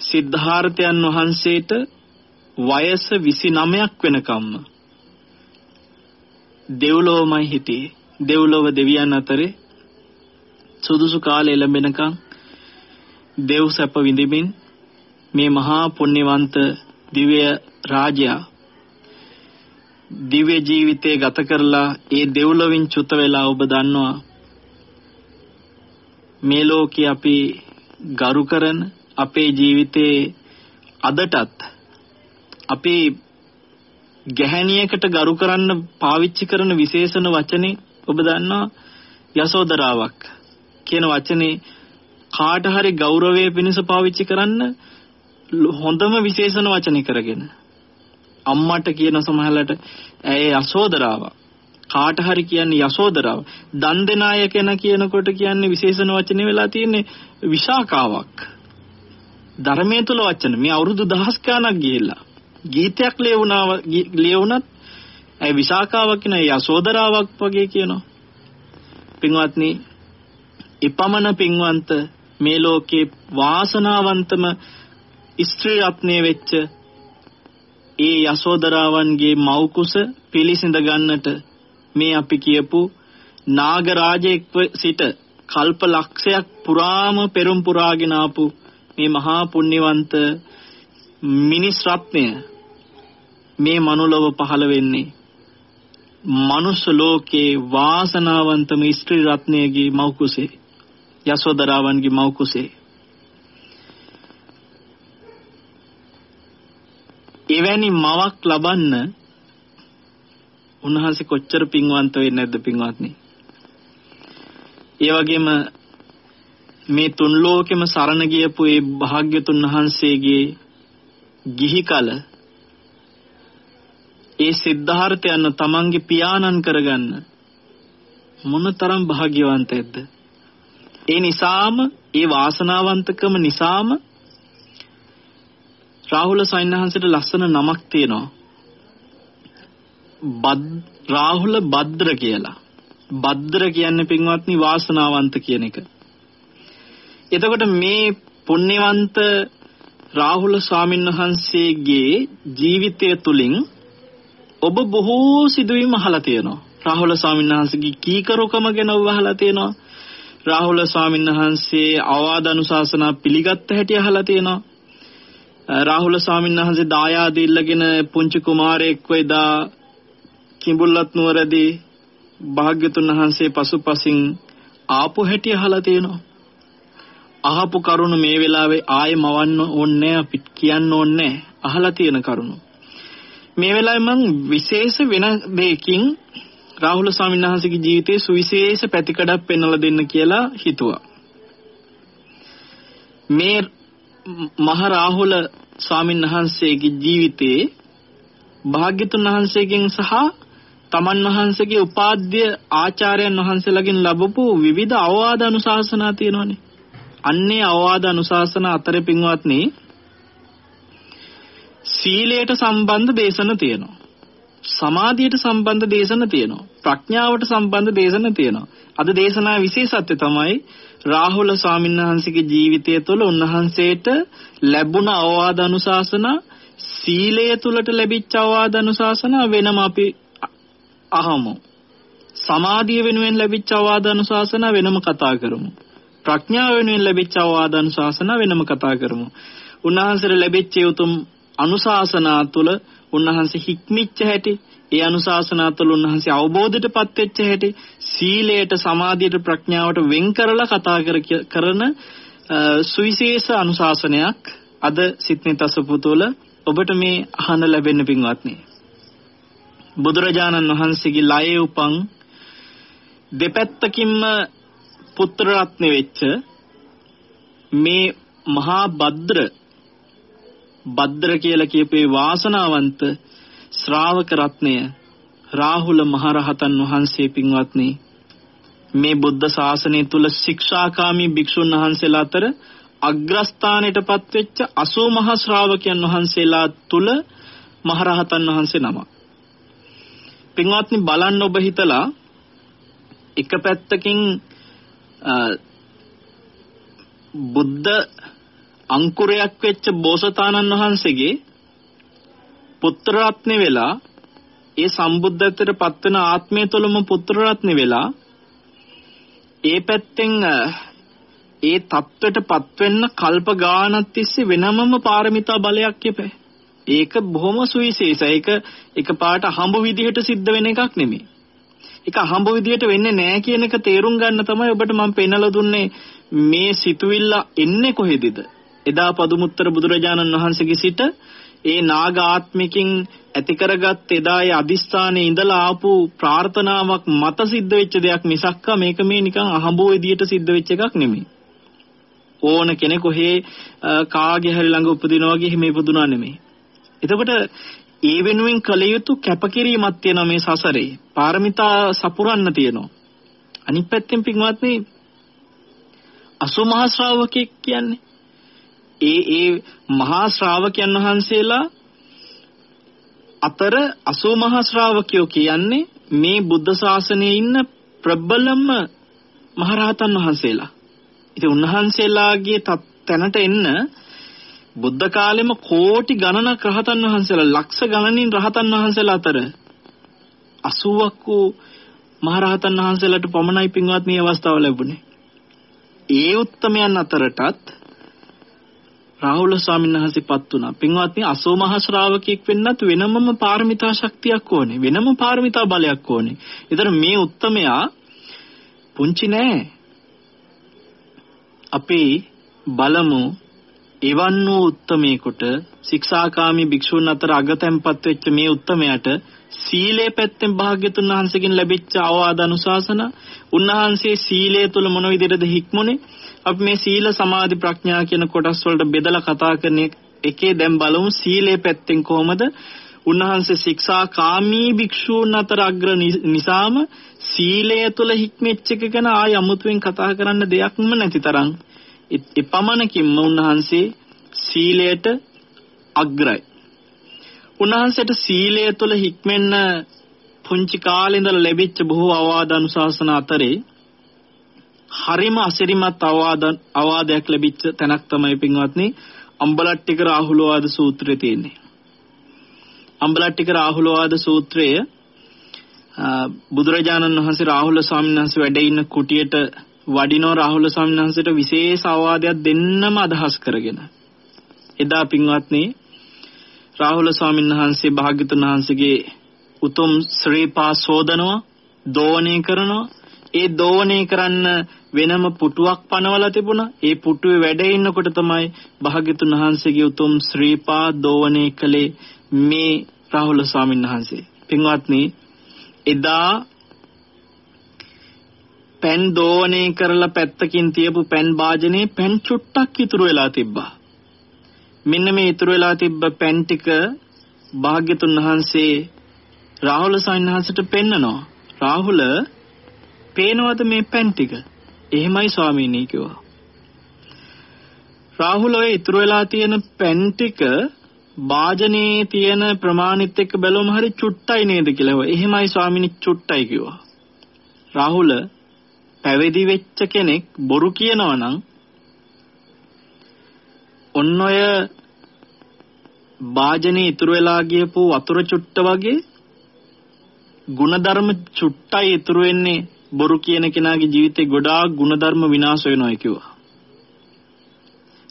සිද්ධාර්ථයන් වහන්සේට වයස 29ක් වෙනකම්ම දෙව්ලොවමයි හිටියේ. දෙව්ලොව දෙවියන් අතරේ සුදුසු කාලය ලැබෙනකම් දෙව් සැප විඳිමින් මේ මහා පුණ්‍යවන්ත දිව්‍ය රාජයා දිව්‍ය ජීවිතේ ගත කරලා ඒ දෙව්ලොවින් චුත වෙලා ඔබ දන්නවා. මේ ලෝකේ අපි ගරු කරන අපේ ජීවිතේ අදටත් අපි ගැහණියකට ගරු කරන්න පාවිච්චි කරන විශේෂණ වචනේ ඔබ දන්නවා යසෝදරාවක් කියන වචනේ කාට හරි ගෞරවය පිණිස පාවිච්චි කරන්න හොඳම විශේෂණ වචනේ කරගෙන අම්මට කියන සමහරලට ඇය යසෝදරාව. කාට හරි කියන්නේ යසෝදරාව. දන් දෙන අය කෙන කියනකොට කියන්නේ විශේෂණ වචනේ වෙලා තියෙන්නේ විශාකාවක්. ධර්මයේ තුල වචන. මේ අවුරුදු දහස් ගාණක් ගිහිල්ලා. ගීතයක් ලියුණා ලියුණත් ඇයි විශාකාවක් කියන යසෝදරාවක් වගේ කියනවා. පින්වත්නි ඉපමණ පින්වන්ත මේ ලෝකේ වාසනාවන්තම ස්ත්‍රී රත්නය වෙච්ච ඒ යසෝදරාවන්ගේ මව්කුස පිළිසිඳ ගන්නට මේ අපි කියපු නාගරාජෙක්ව සිට කල්ප ලක්ෂයක් පුරාම පෙරම් පුරාගෙන ආපු මේ මහා පුණ්‍යවන්ත මිනිස් රත්නය මේ මනුලව පහළ වෙන්නේ. මනුස්ස ලෝකේ වාසනාවන්තම ස්ත්‍රී රත්නයේගේ මව්කුසේ යසෝදරාවන්ගේ මව්කුසේ. එවැනි මවක් ලබන්න උන්වහන්සේ කොච්චර පින්වන්ත වෙන්නේ නැද්ද පින්වත්නි? ඒ වගේම මේ තුන් ලෝකෙම සරණ ගියපු ඒ භාග්‍යතුන් වහන්සේගේ ගිහි කල ඒ සිද්ධාර්ථයන් තමන්ගේ පියාණන් කරගන්න මොනතරම් භාග්‍යවන්තයෙක්ද ඒ නිසාම ඒ වාසනාවන්තකම නිසාම රාහුල සයින්හන්සට ලස්සන නමක් තියෙනවා. බද් රාහුල භද්‍ර කියලා. භද්‍ර කියන්නේ පින්වත්නි වාසනාවන්ත කියන එක. එතකොට මේ පුණ්‍යවන්ත රාහුල ස්වාමීන් වහන්සේගේ ජීවිතය තුලින් ඔබ බොහෝ සිදුවීම් අහලා තියෙනවා. රාහුල ස්වාමීන් වහන්සේගේ කීකරුකම ගැන ඔබ අහලා තියෙනවා. රාහුල ස්වාමීන් වහන්සේ අවවාද අනුශාසනා පිළිගත්ත හැටි අහලා තියෙනවා. රාහුල ස්වාමීන් වහන්සේ දායාද ඉල්ලගෙන පුංචි කුමාරයෙක්ව එදා කිඹුල්ලත් නුවරදී භාග්‍යතුන් වහන්සේ පසුපසින් ආපු හැටි අහලා තියෙනවා. අහපු කරුණ මේ වෙලාවේ ආයෙ මවන්න ඕනේ අපි කියන්න ඕනේ අහලා තියෙන කරුණ. මේ වෙලාවේ මම විශේෂ වෙන දෙයකින් රාහුල ස්වාමීන් වහන්සේගේ ජීවිතයේ සුවිශේෂ පැතිකඩක් පෙන්වලා දෙන්න කියලා හිතුවා. මේ මහ රාහුල ස්වාමීන් වහන්සේගේ ජීවිතේ භාග්‍යතුන් වහන්සේගෙන් සහ තමන් වහන්සේගේ උපාද්‍ය ආචාර්යයන් වහන්සේලාගෙන් ලැබපු විවිධ අවවාද අනුශාසනා තියෙනවානේ. අන්නේ අවවාද අනුශාසනා අතරේ පින්වත්නි සීලයට සම්බන්ධ දේශන තියෙනවා. සමාධියට සම්බන්ධ දේශන තියෙනවා. ප්‍රඥාවට සම්බන්ධ දේශන තියෙනවා. අද දේශනා විශේෂත්වය තමයි රාහුල ස්වාමීන් වහන්සේගේ ජීවිතය තුළ උන්වහන්සේට ලැබුණ අවවාද අනුශාසනා සීලය තුලට ලැබිච්ච අවවාද අනුශාසනා වෙනම අපි අහමු. සමාධිය වෙනුවෙන් ලැබිච්ච අවවාද අනුශාසනා වෙනම කතා කරමු. ප්‍රඥාව වෙනුවෙන් ලැබිච්ච අවවාද අනුශාසනා වෙනම කතා කරමු. උන්වහන්සේට ලැබිච්ච උතුම් අනුශාසනා තුල උන්වහන්සේ හික්මිච්ච හැටි ඒ අනුශාසනා තුළ උන්වහන්සේ අවබෝධයටපත් වෙච්ච හැටි සීලයට සමාධියට ප්‍රඥාවට වෙන් කරලා කතා කරන සුවිශේෂ අනුශාසනයක් අද සිත්නේ තසපු තුළ ඔබට මේ අහන්න ලැබෙන්න පින්වත්නි. බුදුරජාණන් වහන්සේගේ ලයේ උපන් දෙපැත්තකින්ම පුත්‍ර රත්න වෙච්ච මේ මහා භද්‍ර භද්‍ර කියලා කියපේ වාසනාවන්ත ශ්‍රාවක රත්නය රාහුල මහරහතන් වහන්සේ පින්වත්නි මේ බුද්ධ ශාසනය තුල ශික්ෂාකාමී භික්ෂුන් වහන්සේලා අතර අග්‍රස්ථානයටපත් වෙච්ච 80 මහා ශ්‍රාවකයන් වහන්සේලා තුල මහරහතන් වහන්සේ නම. පින්වත්නි බලන්න ඔබ හිතලා එක පැත්තකින් බුද්ධ අංකුරයක් වෙච්ච බෝසතාණන් වහන්සේගේ පුත්‍ර රත්නේ වෙලා ඒ සම්බුද්ධත්වයට පත්වන ආත්මය තුළම පුත්‍ර රත්නේ වෙලා ඒ පැත්තෙන් ඒ தත්වෙට පත්වෙන්න කල්ප ගානක් තිස්සේ වෙනමම පාරමිතා බලයක් යපේ. ඒක බොහොම සුවිශේෂයි. ඒක එකපාරට හම්බ විදිහට සිද්ධ වෙන එකක් නෙමෙයි. ඒක හම්බ විදිහට වෙන්නේ නැහැ කියන එක තේරුම් ගන්න තමයි ඔබට මම පෙන්නලා දුන්නේ මේ සිතුවිල්ල එන්නේ කොහෙදද? එදා පදුමුත්තර බුදුරජාණන් වහන්සේගේ සිට ඒ නාග ආත්මිකින් ඇති කරගත් එදා ඒ අදිස්ථානයේ ඉඳලා ආපු ප්‍රාර්ථනාවක් මත සිද්ධ වෙච්ච දෙයක් මිසක්ක මේක මේ නිකන් අහඹෝ විදියට සිද්ධ වෙච්ච එකක් නෙමෙයි. ඕන කෙනෙකු හේ කාගේ හරි ළඟ උපදිනවා වගේ හිමේ පුදුනා නෙමෙයි. එතකොට ඒ වෙනුවෙන් කළ යුතු කැපකිරීමක් තියෙනවා මේ සසරේ. පාරමිතා සපුරන්න තියෙනවා. අනිත් පැත්තෙන් පින්වත්නි අසුමහා ශ්‍රාවකෙක් කියන්නේ ඒ ඒ මහා ශ්‍රාවකයන් වහන්සේලා අතර අසෝ මහා ශ්‍රාවකයෝ කියන්නේ මේ බුද්ධ ශාසනයේ ඉන්න ප්‍රබලම මහරහතන් වහන්සේලා. ඉතින් උන්වහන්සේලාගේ තැනට එන්න බුද්ධ කාලෙම කෝටි ගණනක් රහතන් වහන්සේලා ලක්ෂ ගණනින් රහතන් වහන්සේලා අතර 80ක් වූ මහරහතන් වහන්සේලාට පමණයි පින්වත් මේ අවස්ථාව ලැබුණේ. ඒ උත්තමයන් අතරටත් රාහුල ස්වාමීන් වහන්සේපත් වුණා. පින්වත්නි අසෝ මහ ශ්‍රාවකෙක් වෙන්නත් වෙනමම පාරමිතා ශක්තියක් ඕනේ. වෙනම පාරමිතා බලයක් ඕනේ. ඒතර මේ උත්තමයා පුංචි නෑ. අපි බලමු එවන් වූ උත්තමේකට ශික්ෂාකාමී භික්ෂුන් අතර අගතැන්පත් වෙච්ච මේ උත්තමයාට සීලේ පැත්තෙන් භාග්‍යතුන් වහන්සේගෙන් ලැබිච්ච අවවාද අනුශාසන උන්වහන්සේ සීලය තුල මොන විදිහටද හික්මුනේ අපි මේ සීල සමාධි ප්‍රඥා කියන කොටස් වලට බෙදලා කතා කරන එකේ දැන් බලමු සීලේ පැත්තෙන් කොහොමද උන්වහන්සේ ශික්ෂා කාමී භික්ෂූන් අතර අග්‍ර නිසාම සීලය තුල හික්මෙච්ච එක ගැන ආය අමුතුවෙන් කතා කරන්න දෙයක්ම නැති තරම් එපමණකින්ම උන්වහන්සේ සීලයට අග්‍රයි. උන්වහන්සේට සීලය තුළ හික්මෙන්න පුංචි කාලේ ඉඳලා ලැබිච්ච බොහෝ අවවාද අනුශාසන අතරේ හරිම අසිරිමත් අවවාද අවවාදයක් ලැබිච්ච තැනක් තමයි පින්වත්නි අම්බලට්ටික රාහුලවාද සූත්‍රයේ තියෙන්නේ. අම්බලට්ටික රාහුලවාද සූත්‍රය බුදුරජාණන් වහන්සේ රාහුල ස්වාමීන් වහන්සේ වැඩ ඉන්න කුටියට වඩිනෝ රාහුල ස්වාමීන් වහන්සේට විශේෂ අවවාදයක් දෙන්නම අදහස් කරගෙන. එදා පින්වත්නි රාහුල ස්වාමීන් වහන්සේ භාග්‍යතුන් වහන්සේගේ උතුම් ශ්‍රීපා සෝදනවා දෝවණය කරනවා ඒ දෝවණය කරන්න වෙනම පුටුවක් පනවලා තිබුණා. ඒ පුටුවේ වැඩ ඉන්නකොට තමයි භාග්‍යතුන් වහන්සේගේ උතුම් ශ්‍රීපා දෝවණය කළේ මේ රාහුල ස්වාමීන් වහන්සේ. පින්වත්නි එදා පෙන් දෝවණය කරලා පැත්තකින් තියපු පෙන් වාජනේ පෙන් චුට්ටක් ඉතුරු වෙලා තිබ්බා. මෙන්න මේ ඉතුරු වෙලා තිබ්බ පෙන් ටික භාග්‍යතුන් වහන්සේ රාහුල සයන්හන්සට පෙන්නනවා. රාහුල පේනවද මේ පෙන් ටික? එහෙමයි ස්වාමීනි කිව්වා. රාහුල ඔය ඉතුරු වෙලා තියෙන පෙන් ටික වාජනේ තියෙන ප්‍රමාණිත් එක්ක බැලුවම හරි චුට්ටයි නේද කියලා. එහෙමයි ස්වාමීනි චුට්ටයි කිව්වා. රාහුල පැවිදි වෙච්ච කෙනෙක් බොරු කියනවා නම් ඔන්න ඔය වාජනේ ඉතුරු වෙලා ගියපු වතුර චුට්ට වගේ ಗುಣධර්ම චුට්ටයි ඉතුරු වෙන්නේ බොරු කියන කෙනාගේ ජීවිතේ ගොඩාක් ಗುಣධර්ම විනාශ වෙනවා කිව්වා.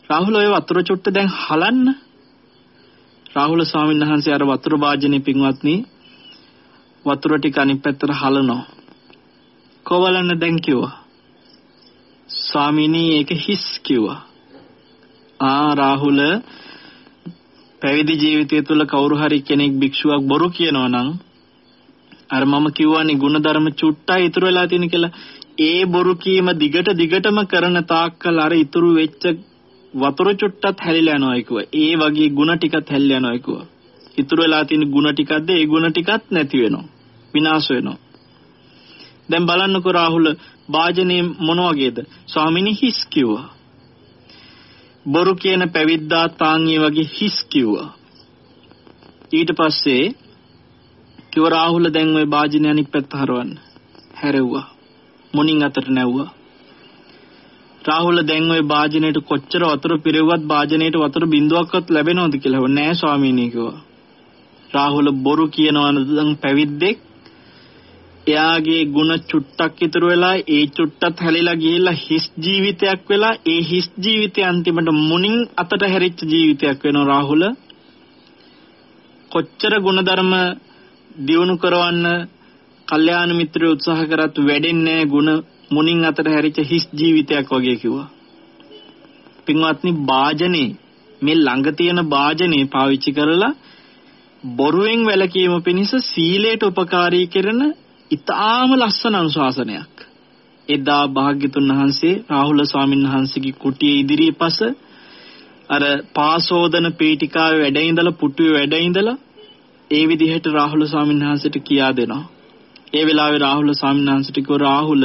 රාහුල ඔය වතුර චුට්ට දැන් හලන්න. රාහුල ස්වාමීන් වහන්සේ අර වතුර වාජනේ පින්වත්නි වතුර ටික අනිත් පැත්තට හලනවා. කොවලන්න දැන් කිව්වා. ස්වාමීනි ඒක හිස් කිව්වා. ආ රාහුල පැවිදි ජීවිතය තුළ කවුරු හරි කෙනෙක් භික්ෂුවක් බොරු කියනවා නම් අර මම කියවනේ ಗುಣධර්ම චුට්ටයි ඉතුරු වෙලා තියෙන කියලා ඒ බොරු කීම දිගට දිගටම කරන තාක්කල් අර ඉතුරු වෙච්ච වතුර චුට්ටත් හැලිලා යනවා අයකුව. ඒ වගේ ಗುಣ ටිකත් හැලිලා යනවා අයකුව. ඉතුරු වෙලා තියෙන ಗುಣ ටිකක්ද ඒ ಗುಣ ටිකත් නැති වෙනවා. විනාශ වෙනවා. දැන් බලන්නකෝ රාහුල වාජනේ මොන වගේද? ස්වාමිනී හිස් කිව්වා. බොරු කියන පැවිද්දා තාන්ිය වගේ හිස් කිව්වා. ඊට පස්සේ කිව රාහුල දැන් ওই භාජනය අනික් පැත්ත හරවන්න. හැරෙව්වා. මොණින් අතට නැව්වා. රාහුල දැන් ওই භාජනයට කොච්චර වතුර පිරෙව්වත් භාජනයට වතුර බිඳුවක්වත් ලැබෙනවද කියලා හව නෑ ස්වාමීනි කිව්වා. රාහුල බොරු කියනවා නම් පැවිද්දෙක් එයාගේ ಗುಣ චුට්ටක් ඉතුරු වෙලා ඒ චුට්ටත් හැලිලා ගිහිල්ලා හිස් ජීවිතයක් වෙලා ඒ හිස් ජීවිතය අන්තිමට මුණින් අතට හැරිච්ච ජීවිතයක් වෙනවා රාහුල කොච්චර ಗುಣධර්ම දියුණු කරවන්න කල්යාණ මිත්‍රය උත්සාහ කරත් වැඩෙන්නේ ಗುಣ මුණින් අතට හැරිච්ච හිස් ජීවිතයක් වගේ කිව්වා පින්වත්නි වාජනේ මේ ළඟ තියෙන වාජනේ පාවිච්චි කරලා බොරුවෙන් වැළකීම පිණිස සීලයට උපකාරී කරන ඊටාම ලස්සන අනුශාසනයක්. එදා භාග්‍යතුන් වහන්සේ රාහුල ස්වාමීන් වහන්සේගේ කුටියේ ඉදිරිපස අර පාසෝදන පීඨිකාවේ වැඩ ඉඳලා පුටුවේ වැඩ ඉඳලා ඒ විදිහට රාහුල ස්වාමීන් වහන්සේට කියා දෙනවා. ඒ වෙලාවේ රාහුල ස්වාමීන් වහන්සේට කිව්ව රාහුල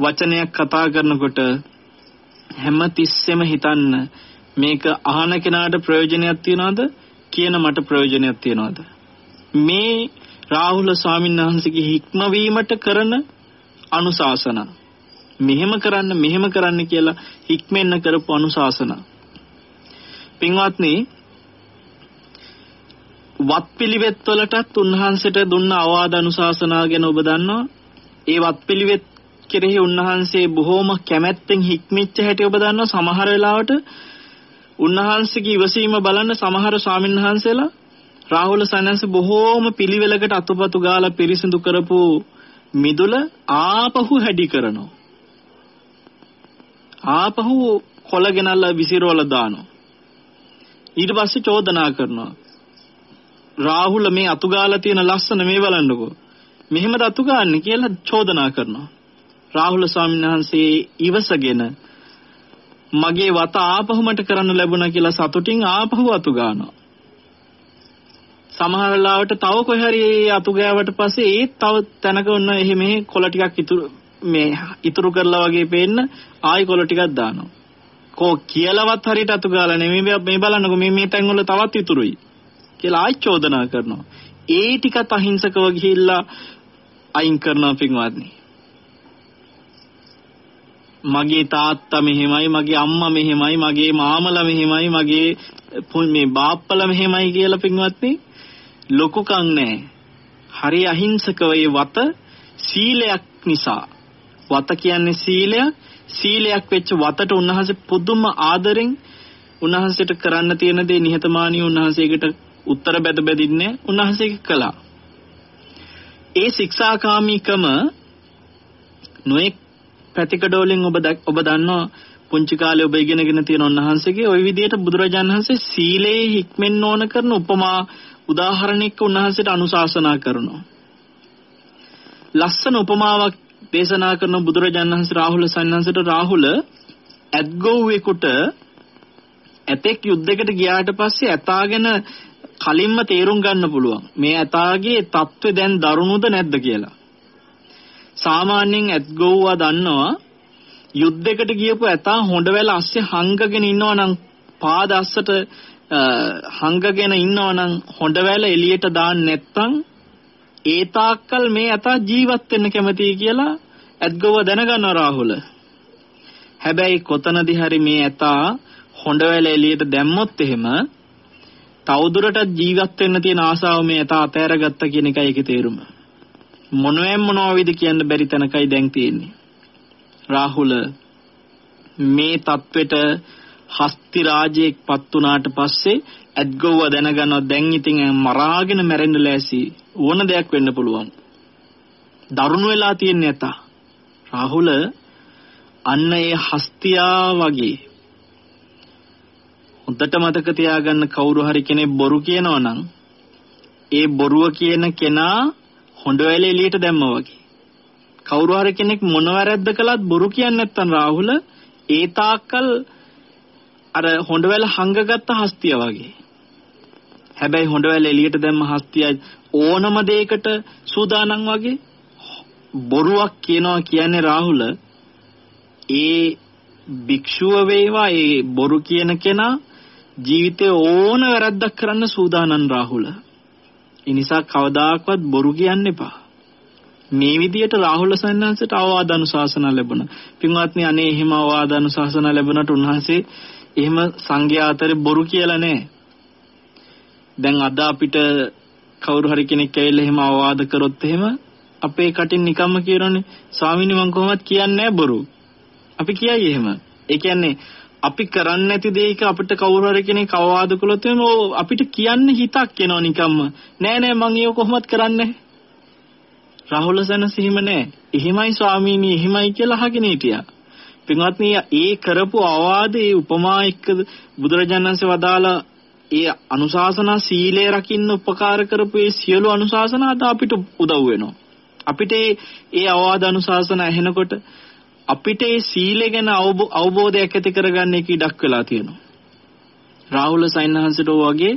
වචනයක් කතා කරනකොට හැම තිස්සෙම හිතන්න මේක අහන කෙනාට ප්‍රයෝජනයක් තියනවද? කියන මට ප්‍රයෝජනයක් තියනවද? මේ රාහුල ස්වාමීන් වහන්සේගේ හික්මවීමට කරන අනුශාසන. මෙහෙම කරන්න මෙහෙම කරන්න කියලා හික්මෙන්න කරපු අනුශාසන. පින්වත්නි වත්පිළිවෙත් වලටත් උන්වහන්සේට දුන්න අවවාද අනුශාසනා ගැන ඔබ දන්නවා ඒ වත්පිළිවෙත් කෙරෙහි උන්වහන්සේ බොහෝම කැමැත්තෙන් හික්මිච්ච හැටි ඔබ දන්නවා සමහර වෙලාවට උන්වහන්සේගේ ඉවසීම බලන්න සමහර ස්වාමීන් වහන්සේලා රාහුල සයන්ස් බොහෝම පිළිවෙලකට අතුපතු ගාලා පිරිසිදු කරපු මිදුල ආපහු හැඩි කරනවා. ආපහු කොළ ගෙනල්ලා විසිරවලා දානවා. ඊට පස්සේ චෝදනා කරනවා. රාහුල මේ අතු ගාලා තියෙන ලස්සන මේ බලන්නකෝ. මෙහෙමද අතු ගන්න කියලා චෝදනා කරනවා. රාහුල ස්වාමීන් වහන්සේ ඉවසගෙන මගේ වත ආපහු මට කරන්න ලැබුණා කියලා සතුටින් ආපහු අතු ගන්නවා. සමහර වෙලාවට තව කොහේ හරි අතු ගෑවට පස්සේ ඒත් තව තැනක ඔන්න එහෙ මෙහෙ කොළ ටිකක් ඉතුරු මේ ඉතුරු කරලා වගේ පේන්න ආයි කොළ ටිකක් දානවා. කෝ කියලාවත් හරියට අතු ගාලා නෙමෙයි මේ බලන්නකො මේ මේ තැන් වල තවත් ඉතුරුයි කියලා ආයි චෝදනා කරනවා. ඒ ටිකත් අහිංසකව ගිහිල්ලා අයින් කරනවා පින්වත්නි. මගේ තාත්තා මෙහෙමයි මගේ අම්මා මෙහෙමයි මගේ මාමලා මෙහෙමයි මගේ මේ බාප්පලා මෙහෙමයි කියලා පින්වත්නි ලොකුකම් නැහැ. හරි අහිංසක වේ වත සීලයක් නිසා. වත කියන්නේ සීලයක්. සීලයක් වෙච්ච වතට උන්වහන්සේ පුදුම ආදරෙන් උන්වහන්සේට කරන්න තියෙන දේ නිහතමානී උන්වහන්සේකට උත්තර බැද බැදින්නේ උන්වහන්සේ කළා. ඒ ශික්ෂාකාමීකම නොඑක් පැතිකඩ වලින් ඔබ ඔබ දන්නවා පුංචි කාලේ ඔබ ඉගෙනගෙන තියෙන උන්වහන්සේගේ ওই විදිහට බුදුරජාණන් වහන්සේ සීලේ හික්මෙන්න ඕන කරන උපමා උදාහරණයක උන්වහන්සේට අනුශාසනා කරනවා. ලස්සන උපමාවක් දේශනා කරන බුදුරජාණන් වහන්සේ රාහුල සන්නන්සට රාහුල ඇත්ගොව්වෙකුට ඇතෙක් යුද්ධයකට ගියාට පස්සේ ඇතාගෙන කලින්ම තේරුම් ගන්න පුළුවන් මේ ඇතාගේ తත්වේ දැන් දරුණුද නැද්ද කියලා. සාමාන්‍යයෙන් ඇත්ගොව්වා දන්නවා යුද්ධයකට ගියපු ඇතා හොඬවැල අස්සේ හංගගෙන ඉන්නවා නම් පාද අස්සට හංගගෙන ඉන්නවනම් හොඬවැල එළියට දාන්න නැත්නම් ඒ තාක්කල් මේ ඇතා ජීවත් වෙන්න කැමතියි කියලා ඇත්ගොව දැනගන්නවා රාහුල. හැබැයි කොතනදී හරි මේ ඇතා හොඬවැල එළියට දැම්මොත් එහෙම තවදුරටත් ජීවත් වෙන්න තියෙන ආසාව මේ යථා අතෑරගත්ත කියන එකයි ඒකේ තේරුම. මොනවැම් මොනවද කියන්න බැරි තැනකයි දැන් තියෙන්නේ. රාහුල මේ தത്വෙට හස්ති රාජයෙක්පත් වුණාට පස්සේ ඇත්ගොව දැනගනවා දැන් ඉතින් මරාගෙන මැරෙන්න ලෑසි ඕන දෙයක් වෙන්න පුළුවන්. දරුණු වෙලා තියෙන යථා රාහුල අන්න ඒ හස්තියා වගේ හොඳට මතක තියාගන්න කවුරු හරි කෙනෙක් බොරු කියනවා නම් ඒ බොරුව කියන කෙනා හොඬ වැල එළියට දැම්මා වගේ. කවුරු හරි කෙනෙක් මොන වැරද්ද කළත් බොරු කියන්නේ නැත්තම් රාහුල ඒ තාක්කල් අර හොඬවැල හංගගත්ත හස්තිය වගේ. හැබැයි හොඬවැල එළියට දැම්ම හස්තිය ඕනම දෙයකට සූදානම් වගේ බොරුවක් කියනවා කියන්නේ රාහුල ඒ භික්ෂුව වේවා ඒ බොරු කියන කෙනා ජීවිතේ ඕන වැරද්දක් කරන්න සූදානම් රාහුල. ඒ නිසා කවදාකවත් බොරු කියන්න එපා. මේ විදියට රාහුල සන්නාංශයට අවවාද අනුශාසන ලැබුණා. පින්වත්නි අනේ එහෙම අවවාද අනුශාසන ලැබුණාට උන්වහන්සේ එහෙම සංඝයා අතරේ බොරු කියලා නැහැ. දැන් අද අපිට කවුරු හරි කෙනෙක් ඇවිල්ලා එහෙම අවවාද කරොත් එහෙම අපේ කටින් නිකම්ම කියනෝනේ ස්වාමීනි මං කොහොමවත් කියන්නේ බොරු. අපි කියයි එහෙම. ඒ කියන්නේ අපි කරන්නේ නැති දෙයක අපිට කවුරු හරි කෙනෙක් අවවාද කළොත් එහෙම අපිට කියන්න හිතක් එනවා නිකම්ම. නෑ නෑ මං ඒක කොහොමවත් කරන්නේ රාහුල සනසීම නෑ. එහෙමයි ස්වාමීනි එහෙමයි කියලා අහගෙන හිටියා. පින්වත්නි ඒ කරපු අවවාදේ උපමා එක්ක බුදුරජාණන්සේ වදාලා ඒ අනුශාසනා සීලය රකින්න උපකාර කරපු ඒ සියලු අනුශාසනා අද අපිට උදව් වෙනවා. අපිට ඒ අවවාද අනුශාසන ඇහෙනකොට අපිට ඒ සීලය ගැන අවබෝධයක් ඇති කරගන්න එක ඉඩක් වෙලා තියෙනවා. රාහුල සයින්හන්සට වගේ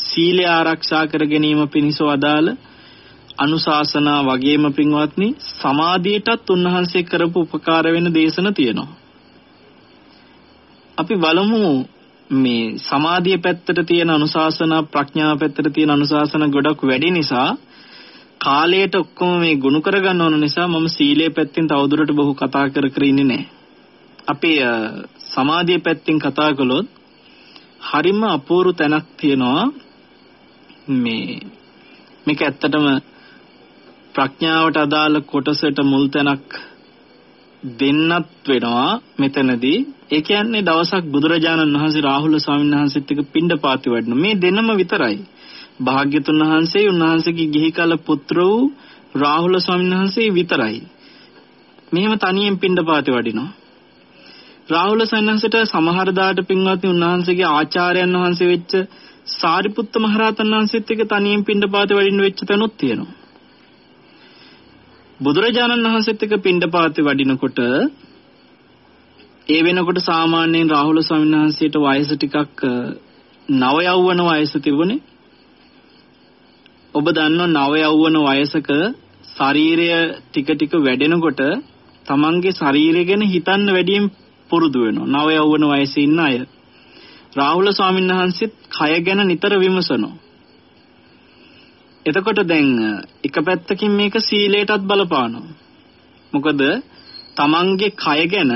සීලය ආරක්ෂා කර ගැනීම පිණිස වදාළ අනුශාසනා වගේම පින්වත්නි සමාධියටත් උන්වහන්සේ කරපු උපකාර වෙන දේශන තියෙනවා. අපි බලමු මේ සමාධිය පැත්තට තියෙන අනුශාසනා ප්‍රඥාව පැත්තට තියෙන අනුශාසන ගොඩක් වැඩි නිසා කාලයට ඔක්කොම මේ ගුණ කරගන්න ඕන නිසා මම සීලයේ පැත්තෙන් තවදුරට බොහෝ කතා කර කර ඉන්නේ නැහැ. අපේ සමාධිය පැත්තෙන් කතා කළොත් හරිම අපූර්ව තැනක් තියෙනවා. මේ මේක ඇත්තටම ප්‍රඥාවට අදාළ කොටසට මුල් තැනක් දෙන්නත් වෙනවා මෙතනදී. ඒ කියන්නේ දවසක් බුදුරජාණන් වහන්සේ රාහුල ස්වාමීන් වහන්සේත් එක්ක පිණ්ඩපාති වඩන මේ දෙන්නම විතරයි. භාග්‍යතුන් වහන්සේ උන්වහන්සේගේ ගිහි කල පුත්‍ර වූ රාහුල ස්වාමීන් වහන්සේ විතරයි. මෙහෙම තනියෙන් පිණ්ඩපාති වඩිනවා. රාහුල සන්නහසට සමහර දාට පින්වත්නි උන්වහන්සේගේ ආචාර්යයන් වහන්සේ වෙච්ච සාරිපුත්ත මහරහතන් වහන්සේත් එක්ක තනියෙන් පිණ්ඩපාති වඩින්න වෙච්ච තැනුත් තියෙනවා. බුදුරජාණන් වහන්සේත් එක්ක පිණ්ඩපාතේ වඩිනකොට ඒ වෙනකොට සාමාන්‍යයෙන් රාහුල ස්වාමීන් වහන්සේට වයස ටිකක් නව යෞවන වයස තිබුණේ. ඔබ දන්නව නව යෞවන වයසක ශරීරය ටික ටික වැඩෙනකොට තමන්ගේ ශරීරය ගැන හිතන්න වැඩියෙන් පුරුදු වෙනවා. නව යෞවන වයසේ ඉන්න අය. රාහුල ස්වාමීන් වහන්සේත් කය ගැන නිතර විමසනවා. එතකොට දැන් එක පැත්තකින් මේක සීලයටත් බලපානවා. මොකද තමන්ගේ කය ගැන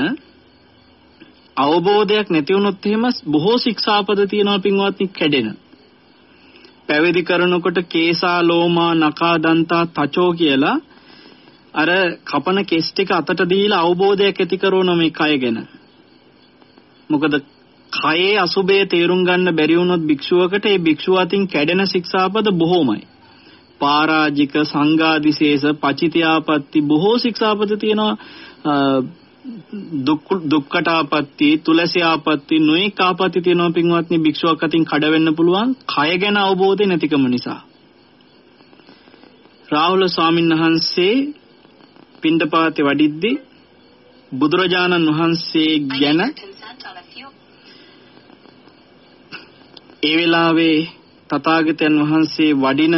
අවබෝධයක් නැති වුණොත් එහෙම බොහෝ ශික්ෂාපද තියෙනවා පින්වත්නි කැඩෙන. පැවිදි කරනකොට කේසා ලෝමා නකා දන්තා තචෝ කියලා අර කපන කෙස් ටික අතට දීලා අවබෝධයක් ඇති කරන මේ කය ගැන. මොකද කයේ අසුබේ තේරුම් ගන්න බැරි වුණොත් භික්ෂුවකට ඒ භික්ෂුව අතින් කැඩෙන ශික්ෂාපද බොහෝමයි. පාරාජික සංඝාදිශේෂ පචිතියාපත්ති බොහෝ ශික්ෂාපද තියෙනවා දුක්ඛටාපත්ති තුලසියාපත්ති නොඑක ආපත්ති තියෙනවා පින්වත්නි භික්ෂුවක් අතින් කඩ වෙන්න පුළුවන් කය ගැන අවබෝධය නැතිකම නිසා. රාහුල ස්වාමීන් වහන්සේ පින්ඩපාතේ වඩිද්දී බුදුරජාණන් වහන්සේ ගැන ඒ වෙලාවේ තථාගතයන් වහන්සේ වඩින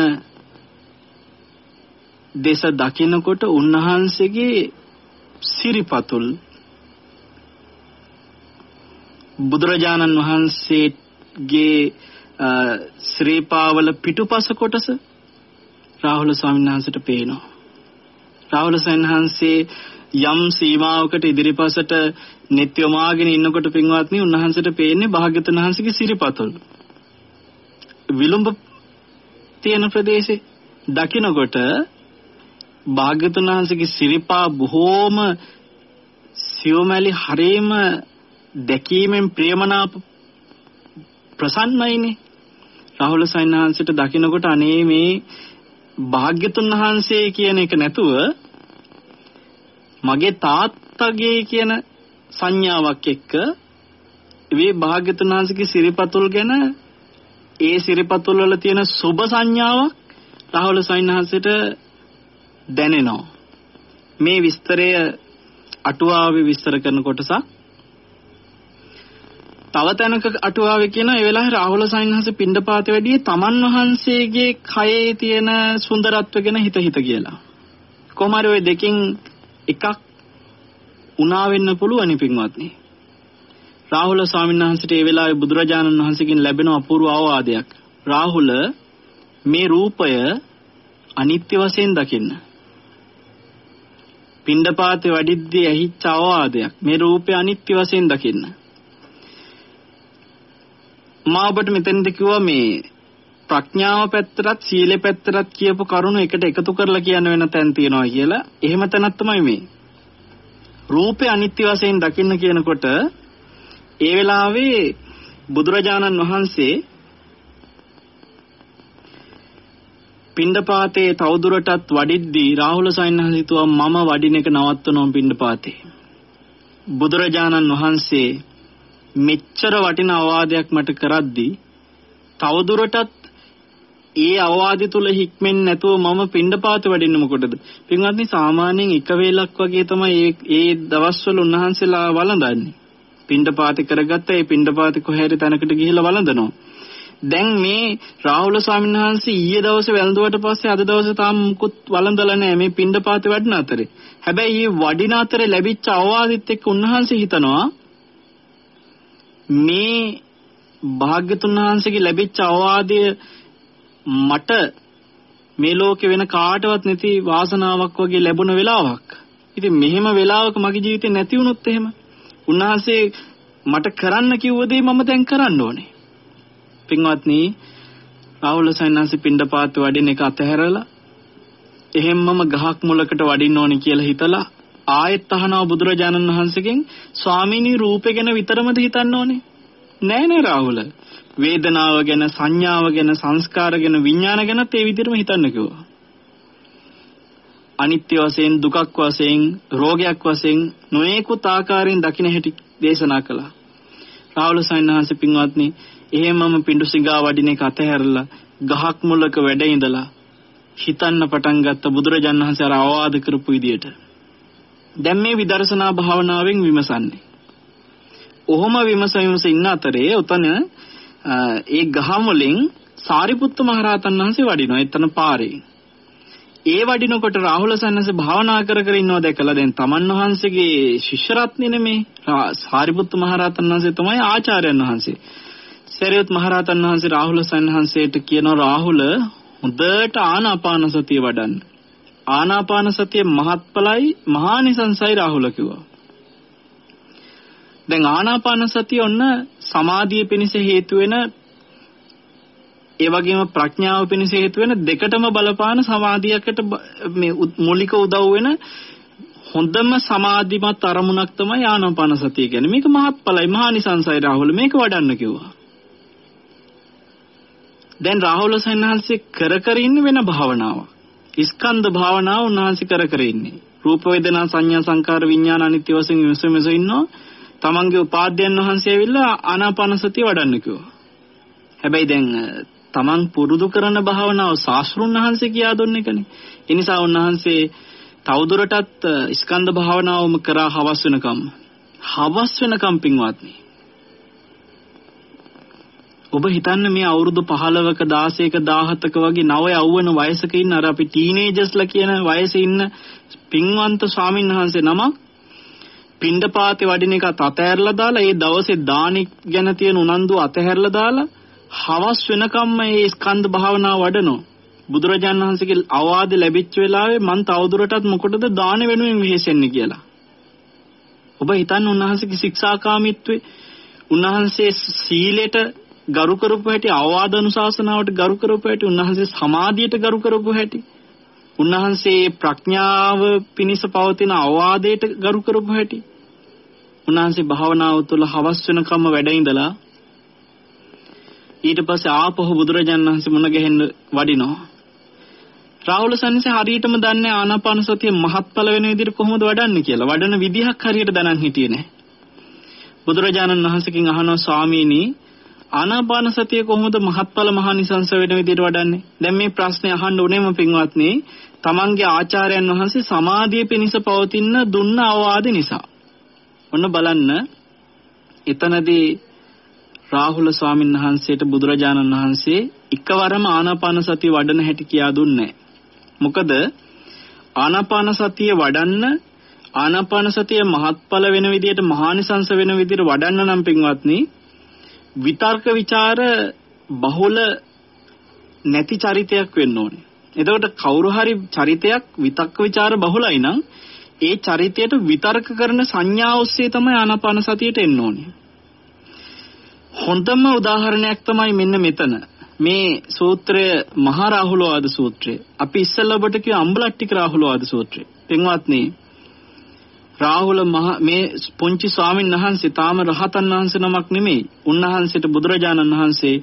දේශ දකිනකොට උන්වහන්සේගේ සිරිපතුල් බුදුරජාණන් වහන්සේගේ ශ්‍රී පාවල පිටුපස කොටස රාහුල ස්වාමීන් වහන්සේට පේනවා. රාහුල සන්හන්සේ යම් සීමාවකට ඉදිරිපසට නිත්‍යමාගෙන ඉන්නකොට පින්වත්නි උන්වහන්සේට පේන්නේ භාග්‍යතුන් වහන්සේගේ සිරිපතුල්. විලුඹ තියෙන ප්‍රදේශේ දකින්නකොට භාග්‍යතුන් වහන්සේගේ සිරිපා බොහෝම සියොමැලි හරීම දැකීමෙන් ප්‍රියමනාප ප්‍රසන්නයිනේ. රාහුල සයින්හන්සේට දකින්නකොට අනේ මේ භාග්‍යතුන් වහන්සේ කියන එක නැතුව මගේ තාත්තගේ කියන සංඥාවක් එක්ක මේ භාග්‍යතුන් වහන්සේගේ සිරිපතුල් ගැන ඒ සිරිපතුල් වල තියෙන සුබ සංඥාවක් රාහුල සයින්හන්සේට දැනෙනවා. මේ විස්තරය අටුවාවේ විස්තර කරන කොටසක් තව තැනක අටුවාවේ කියන ඒ වෙලාවේ රාහුල සයින්හස පිණ්ඩපාත වැඩියේ තමන් වහන්සේගේ කයේ තියෙන සුන්දරත්ව ගැන හිත හිත කියලා. කොහොම හරි ওই දෙකෙන් එකක් උනා වෙන්න පුළුවනි පින්වත්නි. රාහුල ස්වාමීන් වහන්සේට ඒ වෙලාවේ බුදුරජාණන් වහන්සේගෙන් ලැබෙන අපූර්ව අවවාදයක්. රාහුල මේ රූපය අනිත්‍ය වශයෙන් දකින්න. පිණ්ඩපාතේ වඩිද්දී ඇහිච්ච අවවාදයක්. මේ රූපය අනිත්‍ය වශයෙන් දකින්න. මා ඔබට මෙතනදී කිව්වා මේ ප්‍රඥාව පැත්තටත් සීලේ පැත්තටත් කියපු කරුණු එකට එකතු කරලා කියන්න වෙන තැන් තියෙනවා කියලා. එහෙම තැනක් තමයි මේ. රූපේ අනිත්‍ය වශයෙන් දකින්න කියනකොට ඒ වෙලාවේ බුදුරජාණන් වහන්සේ පිණ්ඩපාතේ තවදුරටත් වඩිද්දී රාහුල සයින්හස හිතුවා මම වඩින එක නවත්තනවා පිණ්ඩපාතේ. බුදුරජාණන් වහන්සේ මෙච්චර වටින අවවාදයක් මට කරද්දී තවදුරටත් ඒ අවවාදය තුල හික්මෙන් නැතුව මම පිණ්ඩපාත වඩින්න මොකටද? පින්වත්නි සාමාන්‍යයෙන් එක වේලක් වගේ තමයි ඒ ඒ දවස්වල උන්වහන්සේලා වළඳන්නේ. පිණ්ඩපාත කරගත්ත ඒ පිණ්ඩපාත කොහේරි තැනකට ගිහිල්ලා වළඳනවා. දැන් මේ රාහුල ස්වාමීන් වහන්සේ ඊයේ දවසේ වැළඳුවට පස්සේ අද දවසේ තාම මුකුත් වළඳලා නැහැ මේ පිණ්ඩපාතේ වඩින අතරේ. හැබැයි මේ වඩින අතරේ ලැබිච්ච අවවාදිත් එක්ක උන්වහන්සේ හිතනවා මේ භාග්‍යතුන් වහන්සේගේ ලැබිච්ච අවවාදය මට මේ ලෝකේ වෙන කාටවත් නැති වාසනාවක් වගේ ලැබුණ වෙලාවක්. ඉතින් මෙහෙම වෙලාවක මගේ ජීවිතේ නැති වුණොත් එහෙම උන්වහන්සේ මට කරන්න කිව්ව දේ මම දැන් කරන්න ඕනේ. පින්වත්නි රාහුල සයන්හන්සේ පිණ්ඩපාත වඩින එක අතහැරලා එහෙම්මම ගහක් මුලකට වඩින්න ඕනේ කියලා හිතලා ආයෙත් අහනවා බුදුරජාණන් වහන්සේගෙන් ස්වාමීනි රූපේ ගැන විතරමද හිතන්න ඕනේ? නෑ නෑ රාහුල. වේදනාව ගැන සංඥාව ගැන සංස්කාර ගැන විඥාන ගැනත් ඒ විදිහටම හිතන්න කිව්වා. අනිත්‍ය වශයෙන් දුකක් වශයෙන් රෝගයක් වශයෙන් නොයෙකුත් ආකාරයෙන් දකින්න හැටි දේශනා කළා. රාහුල සයන්හන්සේ පින්වත්නි එහෙමම පිඬු සිඟා වඩින එක අතහැරලා ගහක් මුලක වැඩ ඉඳලා හිතන්න පටන් ගත්ත බුදුරජාණන් වහන්සේ අර අවවාද කරපු විදියට දැන් මේ විදර්ශනා භාවනාවෙන් විමසන්නේ. ඔහොම විමස විමස ඉන්න අතරේ උතන ඒ ගහ මුලින් සාරිපුත්ත මහරහතන් වහන්සේ වඩිනවා එතන පාරේ. ඒ වඩිනකොට රාහුල සන්නස භාවනා කර කර ඉන්නවා දැකලා දැන් තමන් වහන්සේගේ ශිෂ්‍ය රත්නේ නෙමේ සාරිපුත්ත මහරහතන් වහන්සේ තමයි ආචාර්යයන් වහන්සේ. සරියුත් මහරහතන් වහන්සේ රාහුල සන්නහන්සේට කියනවා රාහුල හොඳට ආනාපාන සතිය වඩන්න. ආනාපාන සතිය මහත්ඵලයි මහානිසංසයි රාහුල කිව්වා. දැන් ආනාපාන සතිය ඔන්න සමාධිය පිණිස හේතු වෙන ඒ වගේම ප්‍රඥාව පිණිස හේතු වෙන දෙකටම බලපාන සමාධියකට මේ මූලික උදව් වෙන හොඳම සමාධිමත් අරමුණක් තමයි ආනාපාන සතිය කියන්නේ. මේක මහත්ඵලයි මහානිසංසයි රාහුල මේක වඩන්න කිව්වා. දැන් රාහුල සයන්හන්සේ කර කර ඉන්න වෙන භාවනාවක්. ස්කන්ධ භාවනාව උන්වහන්සේ කර කර ඉන්නේ. රූප වේදනා සංඥා සංකාර විඥාන අනිත්‍ය වශයෙන් විමසෙමස ඉන්නවා. තමන්ගේ උපාධ්‍යයන් වහන්සේ ඇවිල්ලා ආනාපාන සතිය වඩන්න කිව්වා. හැබැයි දැන් තමන් පුරුදු කරන භාවනාව සාස්ෘණ වහන්සේ කියා දුන්න එකනේ. ඒ නිසා උන්වහන්සේ තවදුරටත් ස්කන්ධ භාවනාවම කරා හවස් වෙනකම් හවස් වෙනකම් පින්වත්නි ඔබ හිතන්න මේ අවුරුදු 15ක 16ක 17ක වගේ නව යෞවන වයසක ඉන්න අර අපි ටීනේජර්ස්ලා කියන වයසේ ඉන්න පින්වන්ත ස්වාමීන් වහන්සේ නමක් පින්ඩපාතේ වඩින එක අතහැරලා දාලා ඒ දවසේ දානි ගැන තියෙන උනන්දුව අතහැරලා දාලා හවස් වෙනකම්ම මේ ස්කන්ධ භාවනාව වඩනවා. බුදුරජාණන් වහන්සේගේ අවවාද ලැබිච්ච වෙලාවේ මං තවදුරටත් මොකටද දාන වෙනුවෙන් වෙහෙසෙන්නේ කියලා. ඔබ හිතන්න උන්වහන්සේගේ ශික්ෂාකාමීත්වේ උන්වහන්සේ සීලයට ගරු කරපු හැටි අවවාද අනුශාසනාවට ගරු කරපු හැටි උන්වහන්සේ සමාධියට ගරු කරපු හැටි. උන්වහන්සේ ප්‍රඥාව පිණිස පවතින අවවාදයට ගරු කරපු හැටි. උන්වහන්සේ භාවනාව තුළ හවස් වෙනකම්ම වැඩ ඉඳලා ඊට පස්සේ ආපහු බුදුරජාණන් වහන්සේ මුණ ගැහෙන්න වඩිනවා. රාහුල සන්නිසේ හරියටම දන්නේ ආනාපාන සතිය මහත්ඵල වෙන විදිහට කොහොමද වඩන්නේ කියලා. වඩන විදිහක් හරියට දැනන් හිටියේ නැහැ. බුදුරජාණන් වහන්සේකින් අහනවා ස්වාමීනි ආනාපාන සතිය කොහොමද මහත්ඵල මහානිසංස වෙන විදිහට වඩන්නේ? දැන් මේ ප්‍රශ්නේ අහන්න උනේම පින්වත්නි, තමන්ගේ ආචාර්යයන් වහන්සේ සමාධිය පිණිස පවතින දුන්න අවවාද නිසා. ඔන්න බලන්න එතනදී රාහුල ස්වාමීන් වහන්සේට බුදුරජාණන් වහන්සේ එකවරම ආනාපාන සතිය වඩන හැටි කියා දුන්නේ මොකද ආනාපාන සතිය වඩන්න ආනාපාන සතිය මහත්ඵල වෙන විදියට මහානිසංස වෙන විදියට වඩන්න නම් පින්වත්නි විතර්ක ਵਿਚාර බහුල නැති චරිතයක් වෙන්න ඕනේ. එතකොට කවුරු හරි චරිතයක් විතක්ක ਵਿਚාර බහුලයි නම් ඒ චරිතයට විතර්ක කරන සංඥා ඔස්සේ තමයි ආනාපාන සතියට එන්න ඕනේ. හොඳම උදාහරණයක් තමයි මෙන්න මෙතන. මේ සූත්‍රය මහා රාහුලවාද සූත්‍රය. අපි ඉස්සෙල්ලා ඔබට කිව්ව අම්බලට්ටික රාහුලවාද සූත්‍රය. පින්වත්නි රාහුල මහ මේ පුංචි ස්වාමීන් වහන්සේ තාම රහතන් වහන්සේ නමක් නෙමෙයි. උන්වහන්සේට බුදුරජාණන් වහන්සේ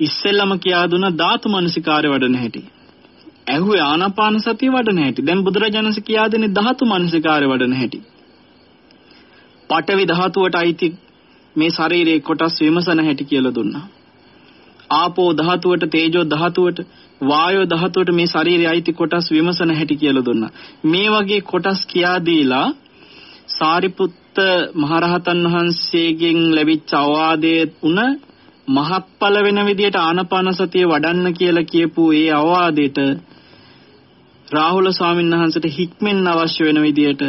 ඉස්සෙල්ලම කියා දුන ධාතු මනසිකාරය වඩන හැටි. ඇහුවේ ආනාපාන සතිය වඩන හැටි. දැන් බුදුරජාණන්සේ කියා දෙන්නේ ධාතු මනසිකාරය වඩන හැටි. පඨවි ධාතුවට අයිති මේ ශරීරයේ කොටස් විමසන හැටි කියලා දුන්නා. ආපෝ ධාතුවට තේජෝ ධාතුවට වායෝ ධාතුවට මේ ශරීරයේ අයිති කොටස් විමසන හැටි කියලා දුන්නා. මේ වගේ කොටස් කියා දීලා සාරිපුත්ත මහරහතන් වහන්සේගෙන් ලැබිච්ච අවවාදයේ උන මහත්ඵල වෙන විදියට ආනපාන සතිය වඩන්න කියලා කියපු ඒ අවවාදයට රාහුල ස්වාමීන් වහන්සේට හික්මෙන් අවශ්‍ය වෙන විදියට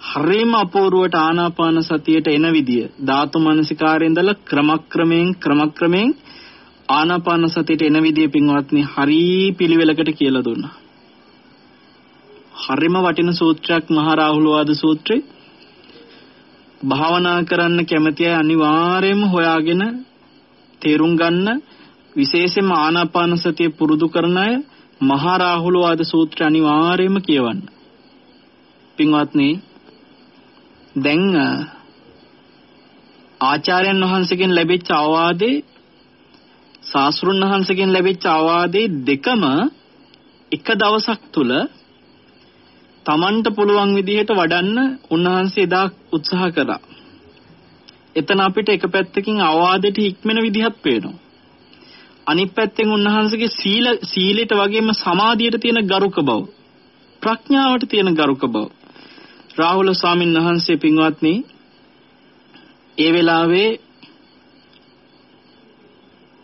හරිම අපූර්වට ආනාපාන සතියට එන විදිය ධාතු මනසිකාරයෙන් ඉඳලා ක්‍රමක්‍රමයෙන් ක්‍රමක්‍රමයෙන් ආනාපාන සතියට එන විදිය පින්වත්නි හරි පිළිවෙලකට කියලා දුන්නා. හරිම වටින සූත්‍රයක් මහා රාහුලවාද සූත්‍රේ භාවනා කරන්න කැමති අය අනිවාර්යයෙන්ම හොයාගෙන තේරුම් ගන්න විශේෂයෙන්ම ආනාපාන සතිය පුරුදු කරන අය මහා රාහුලවාද සූත්‍රය අනිවාර්යයෙන්ම කියවන්න. පින්වත්නි දැන් ආචාර්යයන් වහන්සේගෙන් ලැබිච්ච අවවාදේ සාස්ෘණ වහන්සේගෙන් ලැබිච්ච අවවාදේ දෙකම එක දවසක් තුල Tamanට පුළුවන් විදිහට වඩන්න උන්වහන්සේ එදා උත්සාහ කරා. එතන අපිට එක පැත්තකින් අවවාදයට හික්මෙන විදිහක් පේනවා. අනිත් පැත්තෙන් උන්වහන්සේගේ සීල සීලයට වගේම සමාධියට තියෙන ගරුක බව ප්‍රඥාවට තියෙන ගරුක බව රාහුල ස්වාමීන් වහන්සේ පින්වත්නි ඒ වෙලාවේ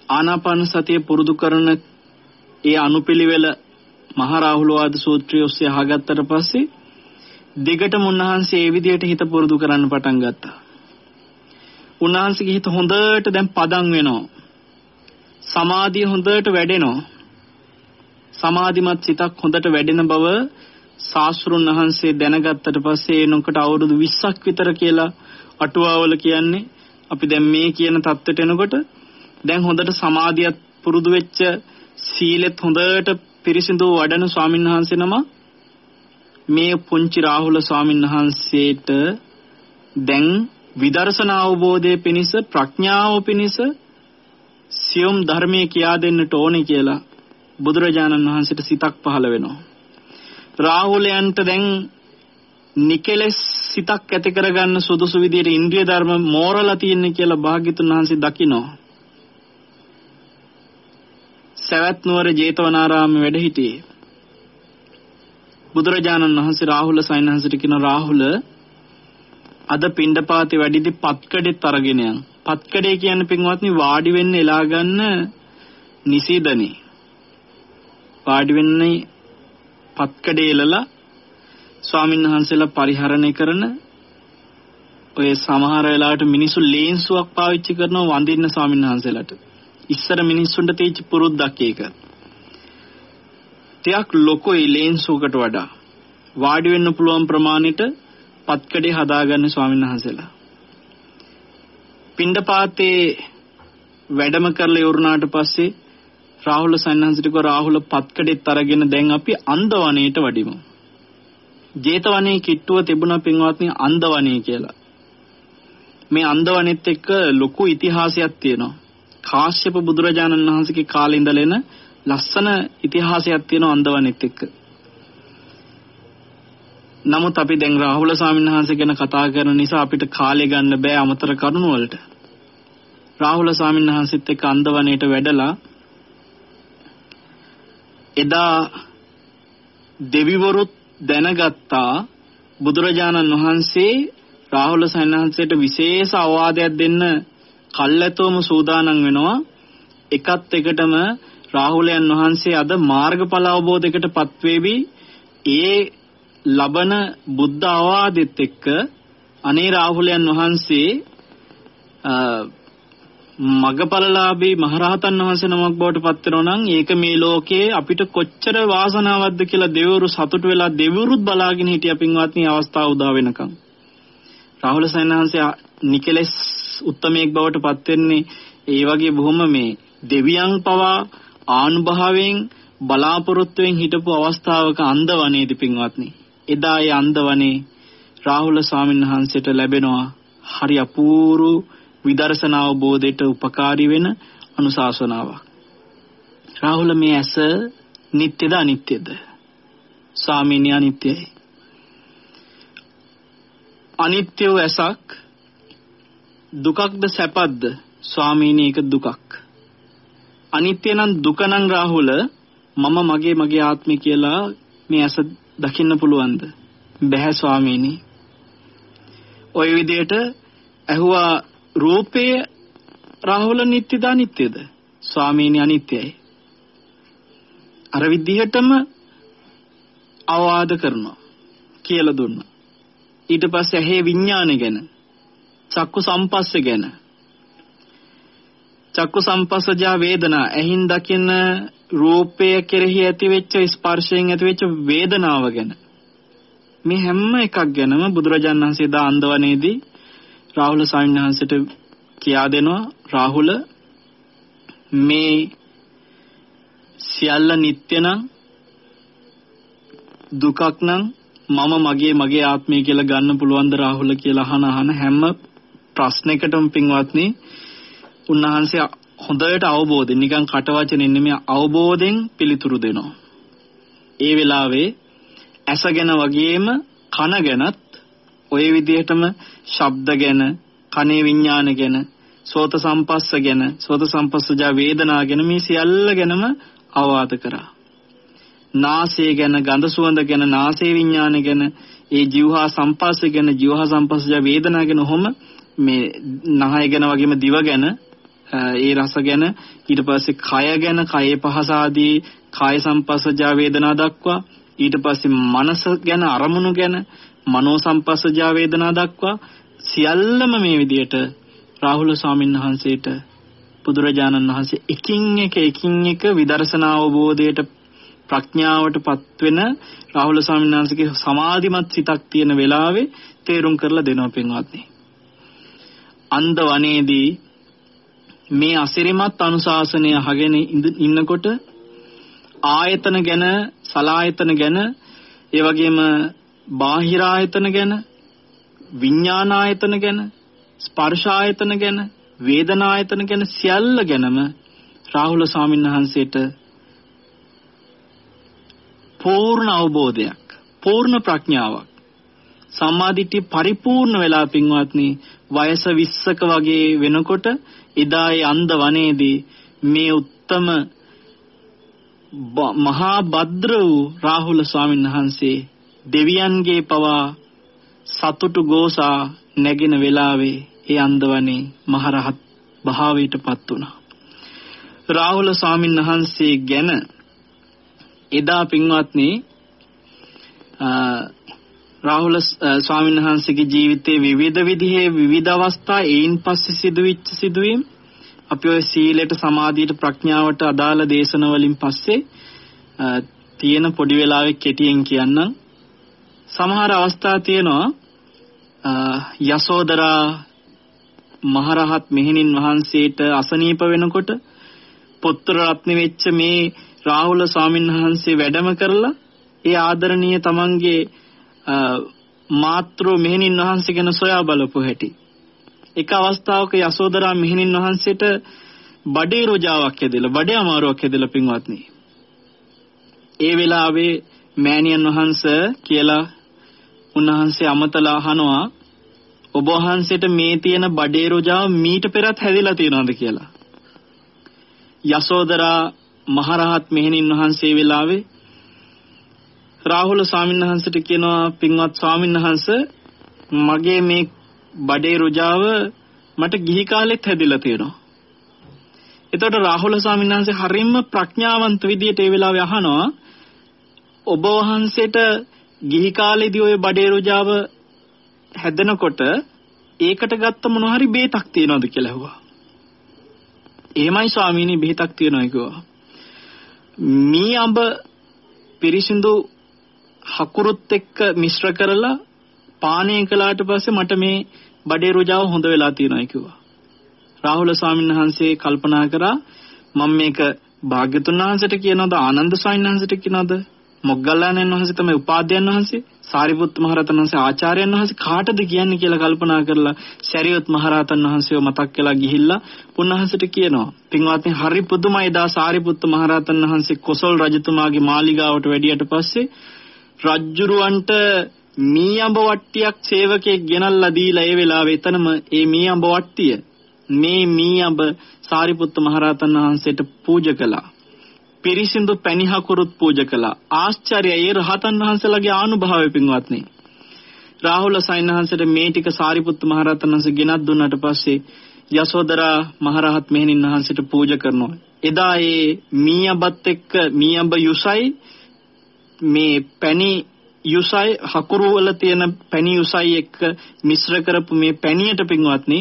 ආනාපාන සතිය පුරුදු කරන ඒ අනුපිළිවෙල මහා රාහුලවාද සූත්‍රය ඔස්සේ අහගත්තට පස්සේ දෙගටම උන්වහන්සේ ඒ විදිහට හිත පුරුදු කරන්න පටන් ගත්තා. උන්වහන්සේගේ හිත හොඳට දැන් පදම් වෙනවා. සමාධිය හොඳට වැඩෙනවා. සමාධිමත් සිතක් හොඳට වැඩෙන බව ශාස්ත්‍රුන් වහන්සේ දැනගත්තට පස්සේ එනකොට අවුරුදු 20ක් විතර කියලා අටුවාවල කියන්නේ අපි දැන් මේ කියන தත්ත්වයට එනකොට දැන් හොඳට සමාධියත් පුරුදු වෙච්ච සීලෙත් හොඳට පිරිසිදු වඩන ස්වාමීන් වහන්සේ නම මේ පුංචි රාහුල ස්වාමීන් වහන්සේට දැන් විදර්ශනා අවබෝධයේ පිණිස ප්‍රඥාව පිණිස සියුම් ධර්මයේ කියා දෙන්නට ඕනේ කියලා බුදුරජාණන් වහන්සේට සිතක් පහළ වෙනවා. රාහුලයන්ට දැන් නිකලස් සිතක් ඇති කරගන්න සුදුසු විදියට ඉන්ද්‍රිය ධර්ම මෝරලා තියෙන්නේ කියලා භාග්‍යතුන් වහන්සේ දකිනවා. සවැත් නුවර ජේතවනාරාමේ වැඩ සිටියේ. බුදුරජාණන් වහන්සේ රාහුල සයන්හන්සට කියන රාහුල අද පිණ්ඩපාතේ වැඩිදි පත්කඩෙත් අරගෙන යන්. පත්කඩේ කියන්නේ පින්වත්නි වාඩි වෙන්න එලා ගන්න නිසීදනේ. වාඩි වෙන්නේ පත්කඩේ එලලා ස්වාමීන් වහන්සේලා පරිහරණය කරන ඔය සමහර වෙලාවට මිනිස්සු ලේන්සුවක් පාවිච්චි කරනවා වඳින්න ස්වාමීන් වහන්සේලාට. ඉස්සර මිනිස්සුන්ට තීච්ච පුරුද්දක් ඒක. ටිකක් ලොකුයි ලේන්සුවකට වඩා. වාඩි වෙන්න පුළුවන් ප්‍රමාණයට පත්කඩේ හදාගන්න ස්වාමීන් වහන්සේලා. පිණ්ඩපාතේ වැඩම කරලා ඉවරනාට පස්සේ රාහුල සයන්හන්සට කිව්වා රාහුල පත්කඩෙත් අරගෙන දැන් අපි අන්දවණේට වඩිමු. ජේතවනේ කිට්ටුව තිබුණා පින්වත්නි අන්දවනේ කියලා. මේ අන්දවනෙත් එක්ක ලොකු ඉතිහාසයක් තියෙනවා. කාශ්‍යප බුදුරජාණන් වහන්සේගේ කාලේ ඉඳලා එන ලස්සන ඉතිහාසයක් තියෙනවා අන්දවනෙත් එක්ක. නමුත් අපි දැන් රාහුල ස්වාමීන් වහන්සේ ගැන කතා කරන නිසා අපිට කාලය ගන්න බෑ අමතර කරුණු වලට. රාහුල ස්වාමීන් වහන්සේත් එක්ක අන්දවනේට වැඩලා එදා දෙවිවරුත් දැනගත්තා බුදුරජාණන් වහන්සේ රාහුල සයන්හන්සේට විශේෂ අවවාදයක් දෙන්න කල්ැතෝම සූදානම් වෙනවා. එකත් එකටම රාහුලයන් වහන්සේ අද මාර්ගඵල අවබෝධයකටපත් වේවි ඒ ලබන බුද්ධ අවවාදෙත් එක්ක අනේ රාහුලයන් වහන්සේ මගපලලාභී මහරහතන් වහන්සේ නමක් බවට පත් වෙනවා නම් ඒක මේ ලෝකේ අපිට කොච්චර වාසනාවක්ද කියලා දෙවිවරු සතුටු වෙලා දෙවිවරුත් බලාගෙන හිටිය පින්වත්නි අවස්ථාව උදා වෙනකම්. රාහුල සයන්හන්සේ නිකලස් උත්තමයෙක් බවට පත් වෙන්නේ ඒ වගේ බොහොම මේ දෙවියන් පවා ආනුභාවයෙන් බලාපොරොත්තුෙන් හිටපු අවස්ථාවක අන්දවනේදී පින්වත්නි එදා ඒ අන්දවනේ රාහුල ස්වාමීන් වහන්සේට ලැබෙනවා හරි අපූර්ව විදර්ශනා අවබෝධයට උපකාරී වෙන අනුශාසනාවක්. රාහුල මේ ඇස නිට්ටයද අනිත්‍යද? ස්වාමීනි අනිත්‍යයි. අනිත්‍ය වූ ඇසක් දුකක්ද සැපක්ද? ස්වාමීනි ඒක දුකක්. අනිත්‍ය නම් දුක නම් රාහුල මම මගේ මගේ ආත්මය කියලා මේ ඇස දකින්න පුළුවන්ද? බැහැ ස්වාමීනි. ওই විදිහට ඇහුවා රූපය රාහුල නිට්ටයද අනිත්‍යද? ස්වාමීනි අනිත්‍යයි. අර විදිහටම අවවාද කරනවා කියලා දුන්නා. ඊට පස්සේ ඇහි විඥානය ගැන චක්කු සම්පස්ස ගැන. චක්කු සම්පස්සජා වේදනා. ඇහින් දකින රූපය කෙරෙහි ඇතිවෙච්ච ස්පර්ශයෙන් ඇතිවෙච්ච වේදනාව ගැන. මේ හැම එකක් ගැනම බුදුරජාණන් වහන්සේ දා අන්දවනේදී රාහුල සාමිනහන්සට කියා දෙනවා. රාහුල මේ සියල්ල නිට්ටය නම් දුකක් නම් මම මගේ මගේ ආත්මය කියලා ගන්න පුළුවන් ද රාහුල? කියලා අහන අහන හැම ප්‍රශ්නයකටම පින්වත්නි උන්වහන්සේ හොඳට අවබෝධයෙන් නිකන් කටවචනෙන් නෙමෙයි අවබෝධයෙන් පිළිතුරු දෙනවා. ඒ වෙලාවේ ඇස ගැන වගේම කන ගැනත් ওই විදිහටම ශබ්ද ගැන කනේ විඥාන ගැන සෝත සම්පස්ස ගැන සෝත සම්පස්සජා වේදනා ගැන මේ සියල්ල ගැනම අවවාද කරා. නාසය ගැන ගඳ සුවඳ ගැන නාසය විඥාන ගැන ඒ ජීවහා සම්පස්ස ගැන ජීවහා සම්පස්සජා වේදනා ගැන හොම මේ නහය ගැන වගේම දිව ගැන ඒ රස ගැන ඊට පස්සේ කය ගැන කයේ පහස ආදී කාය සම්පස්සජා වේදනා දක්වා ඊට පස්සේ මනස ගැන අරමුණු ගැන මනෝ සම්පස්සජා වේදනා දක්වා සියල්ලම මේ විදියට රාහුල ස්වාමීන් වහන්සේට බුදුරජාණන් වහන්සේ එකින් එක එකින් එක විදර්ශනා අවබෝධයට ප්‍රඥාවටපත් වෙන රාහුල ස්වාමීන් වහන්සේගේ සමාධිමත් සිතක් තියෙන වෙලාවේ තේරුම් කරලා දෙනවා පින්වත්නි. අන්ද වනේදී මේ අසිරිමත් අනුශාසනය අහගෙන ඉන්නකොට ආයතන ගැන සලායතන ගැන ඒ වගේම බාහිර ආයතන ගැන විඥානායතන ගැන ස්පර්ශායතන ගැන වේදනායතන ගැන සියල්ල ගැනම රාහුල ස්වාමීන් වහන්සේට පූර්ණ අවබෝධයක් පූර්ණ ප්‍රඥාවක් සම්මාදිට්ඨිය පරිපූර්ණ වෙලා පින්වත්නි වයස 20ක වගේ වෙනකොට එදා ඒ අන්ද වනේදී මේ උත්තම මහා භද්‍ර වූ රාහුල ස්වාමීන් වහන්සේ දෙවියන්ගේ පවා සතුටු ගෝසා නැගෙන වෙලාවේ ඒ අන්දවනේ මහරහත් භාවයටපත් වුණා. රාහුල ස්වාමීන් වහන්සේ ගැන එදා පින්වත්නි රාහුල ස්වාමීන් වහන්සේගේ ජීවිතයේ විවිධ විදිහේ විවිධ අවස්ථා ඒයින් පස්සේ සිදුවිච්ච සිදුවීම් අපි ඔය සීලයට සමාධියට ප්‍රඥාවට අදාළ දේශන වලින් පස්සේ තියෙන පොඩි වෙලාවෙක කෙටියෙන් කියන්නම් සමහර අවස්ථා තියෙනවා යසෝදරා මහරහත් මෙහෙණින් වහන්සේට අසනීප වෙනකොට පුත්‍ර රත්න වෙච්ච මේ රාහුල ස්වාමීන් වහන්සේ වැඩම කරලා ඒ ආදරණීය තමන්ගේ මාතෘ මෙහෙණින් වහන්සේ ගැන සොයා බලපු හැටි. එක අවස්ථාවක යසෝදරා මෙහෙණින් වහන්සේට බඩේ රෝජාවක් හැදෙලා බඩේ අමාරුවක් හැදෙලා පින්වත්නි. ඒ වෙලාවේ මෑණියන් වහන්සේ කියලා උන්වහන්සේ අමතලා අහනවා ඔබ වහන්සේට මේ තියෙන බඩේ රෝජාව මීට පෙරත් හැදිලා තියෙනවද කියලා. යසෝදරා මහරහත් මෙහෙණින් වහන්සේ වෙලාවේ රාහුල ස්වාමීන් වහන්සේට කියනවා පින්වත් ස්වාමීන් වහන්සේ මගේ මේ බඩේ රුජාව මට ගිහි කාලෙත් හැදිලා තියෙනවා. එතකොට රාහුල ස්වාමීන් වහන්සේ හරියම ප්‍රඥාවන්ත විදියට ඒ වෙලාවේ අහනවා ඔබ වහන්සේට ගිහි කාලේදී ওই බඩේ රුජාව හැදෙනකොට ඒකට ගත්ත මොන හරි බේතක් තියනවද කියලා ඇහුවා. එහෙමයි ස්වාමීනි බෙහෙතක් තියනවා කිව්වා. මී අඹ පිරිසිදු හකුරුත් එක්ක මිශ්‍ර කරලා පානය කළාට පස්සේ මට මේ බඩේ රුජාව හොඳ වෙලා තියෙනවා කිව්වා. රාහුල ස්වාමීන් වහන්සේ කල්පනා කරා මම මේක භාග්‍යතුන් වහන්සේට කියනවද? ආනන්ද ස්වාමීන් වහන්සේට කියනවද? මොග්ගල්ලානන් වහන්සේ තමයි උපාධ්‍යයන් වහන්සේ. සාරිපුත්ත මහරහතන් වහන්සේ ආචාර්යයන් වහන්සේ කාටද කියන්නේ කියලා කල්පනා කරලා සරියොත් මහරහතන් වහන්සේව මතක් කළා ගිහිල්ලා පුන්නහන්සේට කියනවා. පින්වත්නි හරි පුදුමයි දා සාරිපුත්ත මහරහතන් වහන්සේ කොසල් රජතුමාගේ මාලිගාවට වැඩියට පස්සේ රජ්ජුරුවන්ට මීයඹ වට්ටියක් සේවකයෙක් ගෙනල්ලා දීලා ඒ වෙලාවේ එතනම ඒ මීයඹ වට්ටිය මේ මීයඹ සාරිපුත්ත මහරහතන් වහන්සේට පූජා කළා පිරිසිදු පැණිහකුරුත් පූජා කළා. ආශ්චර්යයි ඒ රහතන් වහන්සේලාගේ ආනුභාවය පින්වත්නි. රාහුල සයින්හන්සේට මේ ටික සාරිපුත්ත මහරහතන් වහන්සේ ගෙනත් දුන්නාට පස්සේ යසෝදරා මහරහත් මෙහෙණින් වහන්සේට පූජා කරනවා. එදා ඒ මීයඹත් එක්ක මීයඹ යුසයි මේ පැණි යුසයි හකුරු වල තියෙන පැණි යුසයි එක්ක මිශ්‍ර කරපු මේ පැණියට පින්වත්නි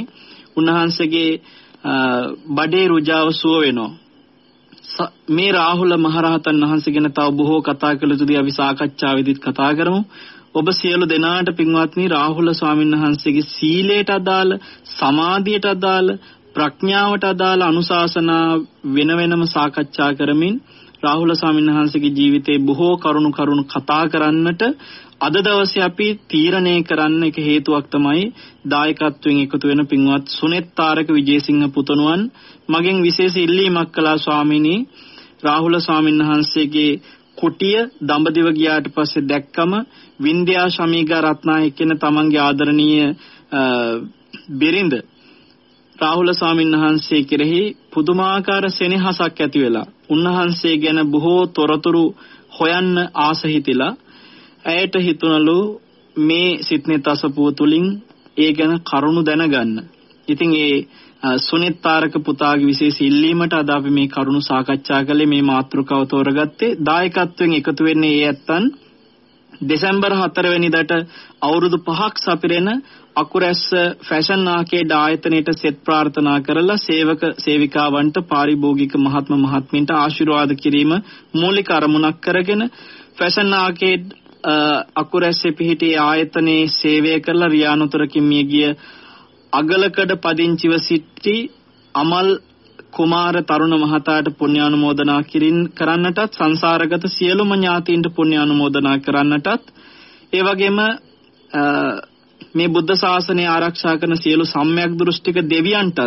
උන්වහන්සේගේ බඩේ රුජාව සුව වෙනවා. මේ රාහුල මහරහතන් වහන්සේ ගැන තව බොහෝ කතා කළ යුතුදී අපි සාකච්ඡාවේදීත් කතා කරමු. ඔබ සියලු දෙනාට පින්වත්නි රාහුල ස්වාමීන් වහන්සේගේ සීලයට අදාළ සමාධියට අදාළ ප්‍රඥාවට අදාළ අනුශාසනා වෙන වෙනම සාකච්ඡා කරමින් රාහුල ස්වාමීන් වහන්සේගේ ජීවිතේ බොහෝ කරුණු කරුණු කතා කරන්නට අද දවසේ අපි තීරණය කරන්න එක හේතුවක් තමයි දායකත්වයෙන් එකතු වෙන පින්වත් සුනෙත් තාරක විජේසිංහ පුතණුවන්. මගෙන් විශේෂ ඉල්ලීමක් කළා ස්වාමීනි. රාහුල ස්වාමීන් වහන්සේගේ කුටිය දඹදිව ගියාට පස්සේ දැක්කම වින්ද්‍යා ශමීගා රත්නායක කියන තමන්ගේ ආදරණීය බිරිඳ රාහුල ස්වාමීන් වහන්සේ කෙරෙහි පුදුමාකාර සෙනෙහසක් ඇති වෙලා උන්වහන්සේ ගැන බොහෝ තොරතුරු හොයන්න ආස හිතිලා ඇයට හිතුණලු මේ සිත්නෙත් අසපුව තුලින් ඒ ගැන කරුණු දැනගන්න. ඉතින් ඒ සුනිත්තාරක පුතාගේ විශේෂ ඉල්ලීමට අද අපි මේ කරුණු සාකච්ඡා කළේ මේ මාතෘකාව තෝරගත්තේ දායකත්වයෙන් එකතු වෙන්නේ ඒ ඇත්තන් දෙසැම්බර් 4 වෙනිදාට අවුරුදු 5ක් සපිරෙන අකුරැස්ස ෆැෂන් ආකේඩ් ආයතනයේට සෙත් ප්‍රාර්ථනා කරලා සේවක සේවිකාවන්ට පාරිභෝගික මහත්ම මහත්මින්ට ආශිර්වාද කිරීම මූලික අරමුණක් කරගෙන ෆැෂන් ආකේඩ් අකුරැස්සේ පිහිටි ආයතනයේ සේවය කරලා රියානුතරකින් මිය ගිය අගලකඩ පදිංචිව සිටි අමල් කුමාර තරුණ මහතාට පුණ්‍යානුමෝදනා කිරින් කරන්නටත් සංසාරගත සියලුම ඥාතීන්ට පුණ්‍යානුමෝදනා කරන්නටත් ඒ වගේම මේ බුද්ධ ශාසනය ආරක්ෂා කරන සියලු සම්‍යක් දෘෂ්ටික දෙවියන්ටත්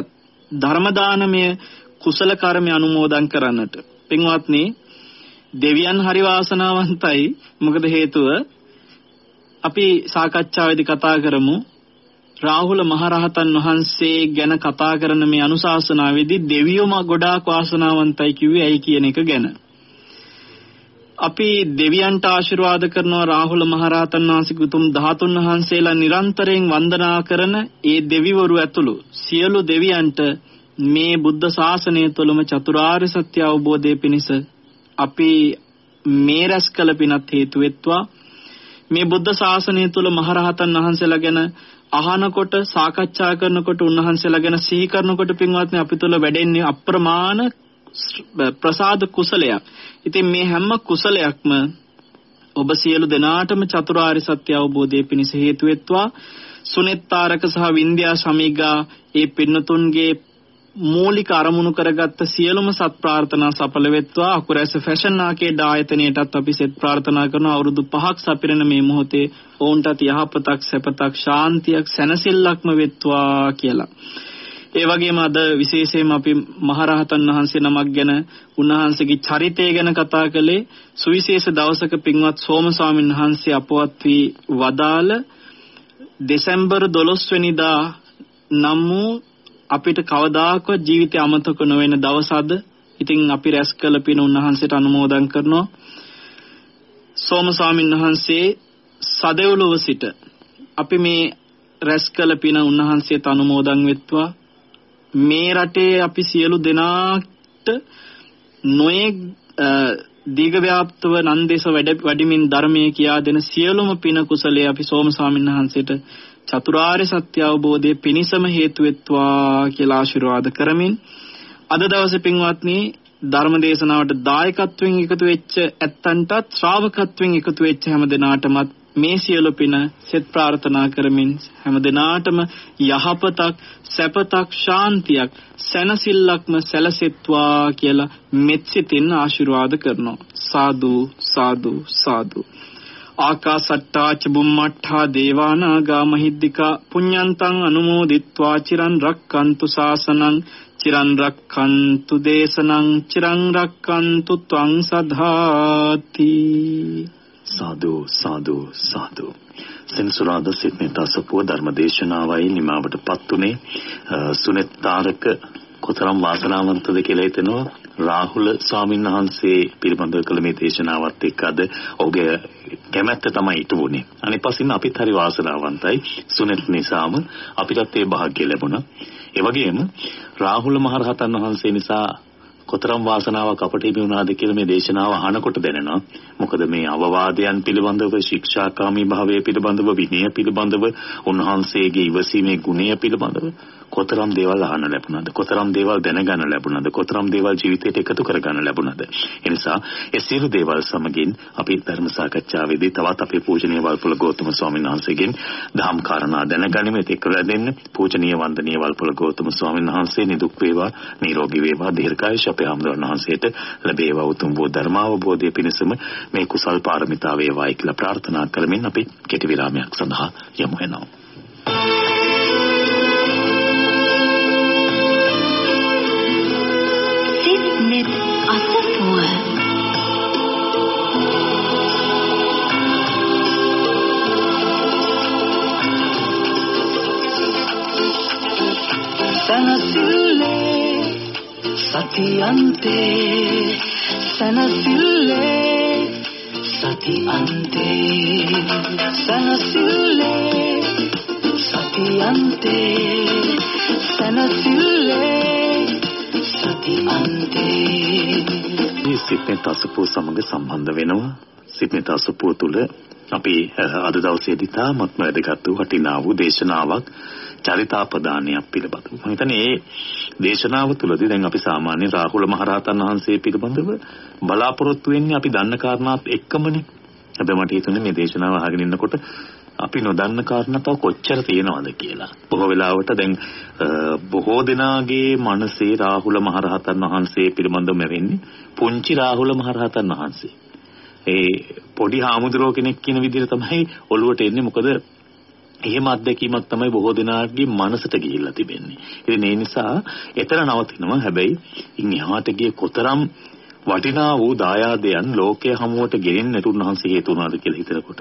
ධර්ම දානමය කුසල කර්ම අනුමෝදන් කරන්නට. පින්වත්නි දෙවියන් හරි වාසනාවන්තයි. මොකද හේතුව? අපි සාකච්ඡාවේදී කතා කරමු. රාහුල මහරහතන් වහන්සේ ගැන කතා කරන මේ අනුශාසනාවේදී දෙවියෝම ගොඩාක් වාසනාවන්තයි කිව්වේ ඇයි කියන එක ගැන. අපි දෙවියන්ට ආශිර්වාද කරනවා රාහුල මහරහතන් වහන්සේ උතුම් ධාතුන් වහන්සේලා නිරන්තරයෙන් වන්දනා කරන ඒ දෙවිවරු ඇතුළු සියලු දෙවියන්ට මේ බුද්ධ ශාසනය තුළම චතුරාර්ය සත්‍ය අවබෝධය පිණිස අපි මේ රැස් කළ පිනත් හේතු වෙත්වා මේ බුද්ධ ශාසනය තුළ මහරහතන් වහන්සේලා ගැන අහනකොට සාකච්ඡා කරනකොට උන්වහන්සේලා ගැන සිහි කරනකොට පින්වත්නි අපි තුළ වැඩෙන්නේ අප්‍රමාණ ප්‍රසාද කුසලයක්. ඉතින් මේ හැම කුසලයක්ම ඔබ සියලු දෙනාටම චතුරාර්ය සත්‍ය අවබෝධයේ පිණිස හේතු වෙත්වා. සුනෙත්තාරක සහ වින්ද්‍යා සමීගා ඒ පින්නතුන්ගේ මූලික අරමුණු කරගත්ත සියලුම සත් ප්‍රාර්ථනා සඵල වෙත්වා අකුරැස ෆැෂන් ආකේඩ් ආයතනයටත් අපි සෙත් ප්‍රාර්ථනා කරන අවුරුදු 5ක් සපිරෙන මේ මොහොතේ ඔවුන්ටත් යහපතක් සැපතක් ශාන්තියක් සැනසෙල්ලක්ම වෙත්වා කියලා. ඒ වගේම අද විශේෂයෙන්ම අපි මහරහතන් වහන්සේ නමක් ගැන උන්වහන්සේගේ චරිතය ගැන කතා කළේ සුවිශේෂ දවසක පින්වත් සෝම ස්වාමීන් වහන්සේ අපවත් වී වදාළ දෙසැම්බර් 12 වෙනිදා නම් වූ අපිට කවදාකවත් ජීවිතය අමතක නොවන දවස අද. ඉතින් අපි රැස් කළ පින උන්වහන්සේට අනුමෝදන් කරනවා. සෝම ස්වාමීන් වහන්සේ සදෙව්ලොව සිට අපි මේ රැස් කළ පින උන්වහන්සේට අනුමෝදන් වෙත්වා මේ රටේ අපි සියලු දෙනාට නොයේ දීඝ ව්‍යාප්තව නන්දේශ වැඩ වැඩිමින් ධර්මයේ කියා දෙන සියලුම පින කුසලයේ අපි සෝම ස්වාමීන් වහන්සේට චතුරාර්ය සත්‍ය අවබෝධයේ පිණසම හේතු වෙත්වා කියලා ආශිර්වාද කරමින් අද දවසේ පින්වත්නි ධර්ම දේශනාවට දායකත්වයෙන් එකතු වෙච්ච ඇත්තන්ටත් ශ්‍රාවකත්වයෙන් එකතු වෙච්ච හැම දෙනාටමත් මේ සියලු පින සෙත් ප්‍රාර්ථනා කරමින් හැම දිනාටම යහපතක් සැපතක් ශාන්තියක් සැනසෙල්ලක්ම සැලසෙත්වා කියලා මෙත්සිතින් ආශිර්වාද කරනවා. සාදු සාදු සාදු. ආකාසට්ටා චුම්මට්ඨා දේවානාගා මහිද්దికා පුඤ්ඤන්තං අනුමෝදිත්වා චිරන් රක්칸තු සාසනං චිරන් රක්칸තු දේශනං චිරන් රක්칸තු ත්වං සදාති සාදු සාදු සාදු. සෙන්සුරාද සිත්නේ දසපුව ධර්මදේශනාවයි නිමාවටපත් උනේ සුනෙත් තාරක කොතරම් වාසනාවන්තද කියලා හිතෙනවා රාහුල ස්වාමීන් වහන්සේ පිළිබඳව කළ මේ දේශනාවත් එක්ක අද ඔහුගේ කැමැත්ත තමයි ඉටු වුනේ. අනිත් පස්සින් අපිත් හරි වාසනාවන්තයි. සුනෙත් නිසාම අපිටත් ඒ වාග්ය ලැබුණා. ඒ වගේම රාහුල මහරහතන් වහන්සේ නිසා කොතරම් වාසනාවක් අපට හිමි වුණාද කියලා මේ දේශනාව අහනකොට දැනෙනවා. මොකද මේ අවවාදයන් පිළිබඳව ශික්ෂාකාමී භාවය පිළිබඳව විනය පිළිබඳව උන්වහන්සේගේ ඉවසීමේ ගුණය පිළිබඳව කොතරම් දේවල් අහන්න ලැබුණාද? කොතරම් දේවල් දැනගන්න ලැබුණාද? කොතරම් දේවල් ජීවිතයට එකතු කරගන්න ලැබුණාද? ඒ නිසා ඒ සියලු දේවල් සමගින් අපි ධර්ම සාකච්ඡාවේදී තවත් අපේ පූජනීය වල්පොල ගෞතම ස්වාමීන් වහන්සේගෙන් දහම් කාරණා දැනගනිමු. ඒක ලැබෙන්න පූජනීය වන්දනීය වල්පොල ගෞතම ස්වාමීන් වහන්සේ නිදුක් වේවා නිරෝගී වේවා දීර්ඝායුෂ අපේ හමුදුරන් වහන්සේට ලැබේවා. උතුම් වූ ධර්මාවබෝධය පිණිසම මේ කුසල් පාරමිතා වේවායි කියලා ප්‍රාර්ථනා කරමින් අපි කෙටි විරාමයක් සඳහා යමු වෙනවා. planet Asapua. Sana sille, satiante. Sana sille, satiante. Sana sille, satiante. මේ සිත්නේ තසපුව සමග සම්බන්ධ වෙනවා සිත්නේ තසපුව තුල අපි අද දවසේදී තාමත්ම වැදගත් වූ වටිනා වූ දේශනාවක් චරිතාපදානයක් පිළිබඳව. මම හිතන්නේ මේ දේශනාව තුළදී දැන් අපි සාමාන්‍ය රාහුල මහරහතන් වහන්සේ පිළිබඳව බලාපොරොත්තු වෙන්නේ අපි දන්න කාරණාත් එක්කමනේ. හැබැයි මට හිතුනේ මේ දේශනාව අහගෙන ඉන්නකොට අපි නොදන්න කාරණා තව කොච්චර තියෙනවද කියලා. බොහෝ වෙලාවට දැන් බොහෝ දෙනාගේ මනසේ රාහුල මහරහතන් වහන්සේ පිළිබඳව වෙන්නේ පුංචි රාහුල මහරහතන් වහන්සේ. ඒ පොඩි හාමුදුරුවෝ කෙනෙක් කියන විදිහට තමයි ඔළුවට එන්නේ මොකද එහෙම අත්දැකීමක් තමයි බොහෝ දෙනාගේ මනසට ගිහිල්ලා තිබෙන්නේ. ඉතින් ඒ නිසා එතන නවතිනවා. හැබැයි ඉන් එහාට ගිය කොතරම් වටිනා වූ දායාදයන් ලෝකයේ හමුවට ගෙනෙන්නට උන්වහන්සේ හේතු වුණාද කියලා හිතනකොට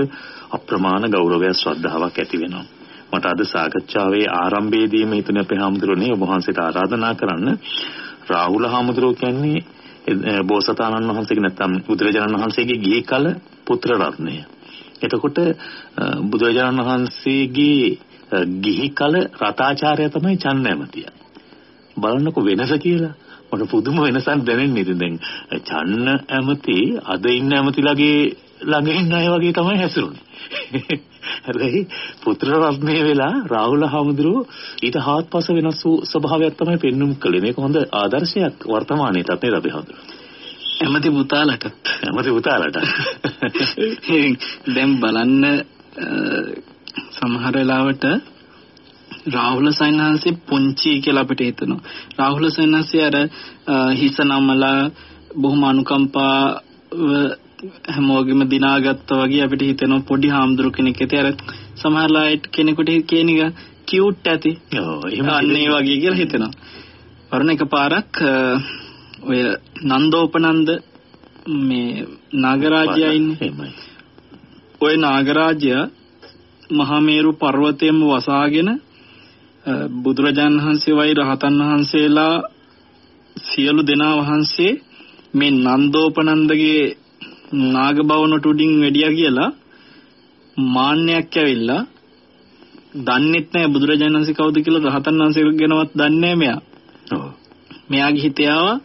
අප්‍රමාණ ගෞරවයක් ශ්‍රද්ධාවක් ඇති වෙනවා. මට අද සාකච්ඡාවේ ආරම්භයේදීම හිතුනේ අපේ හාමුදුරනේ ඔබ වහන්සේට ආරාධනා කරන්න රාහුල හාමුදුරුවෝ කියන්නේ බෝසතාණන් වහන්සේගේ නැත්නම් බුදුරජාණන් වහන්සේගේ ගිහි කල පුත්‍ර රත්නය. එතකොට බුදුරජාණන් වහන්සේගේ ගිහි කල රතාචාර්ය තමයි චන්න ඇමතිය. බලන්නකො වෙනස කියලා. මට පුදුම වෙනසක් දැනෙන්නේ ඉතින් දැන් චන්න ඇමති අද ඉන්න ඇමතිලාගේ ළඟ ඉන්න අය වගේ තමයි හැසිරුනේ. හැබැයි පුත්‍ර රත්නේ වෙලා රාහුල හාමුදුරුවෝ ඊට හාත්පස වෙනස් වූ ස්වභාවයක් තමයි පෙන්눔 කළේ. මේක හොඳ ආදර්ශයක් වර්තමානයේටත් නේද අපි හඳුනන. ඇමති පුතාලටත් ඇමති පුතාලට දැන් බලන්න සමහර වෙලාවට රාහුල සයන්හන්සේ පුංචි කියලා අපිට හිතෙනවා. රාහුල සයන්හන්සේ අර හිස නමලා බොහොම අනුකම්පා හැමෝගෙම දිනාගත්තා වගේ අපිට හිතෙනවා පොඩි හාමුදුරු කෙනෙක් ඇති අර සමහරලාට කෙනෙකුට කියන එක කියුට් ඇති. ඔව් ඒ වගේ කියලා හිතෙනවා. වරුණ එකපාරක් ඔය නන්දෝපනන්ද මේ නාගරාජයා ඉන්නේ. ඔය නාගරාජයා මහමේරු පර්වතයේම වසාගෙන බුදුරජාණන් වහන්සේ වයි රහතන් වහන්සේලා සියලු දෙනා වහන්සේ මේ නන්දෝපනන්දගේ නාග භවනට උඩින් වැඩියා කියලා මාන්නයක් ඇවිල්ලා දන්නෙත් නැහැ බුදුරජාණන් වහන්සේ කවුද කියලා රහතන් වහන්සේ ගැනවත් දන්නේ නැහැ මෙයා. ඔව්. මෙයාගේ හිතේ ආවා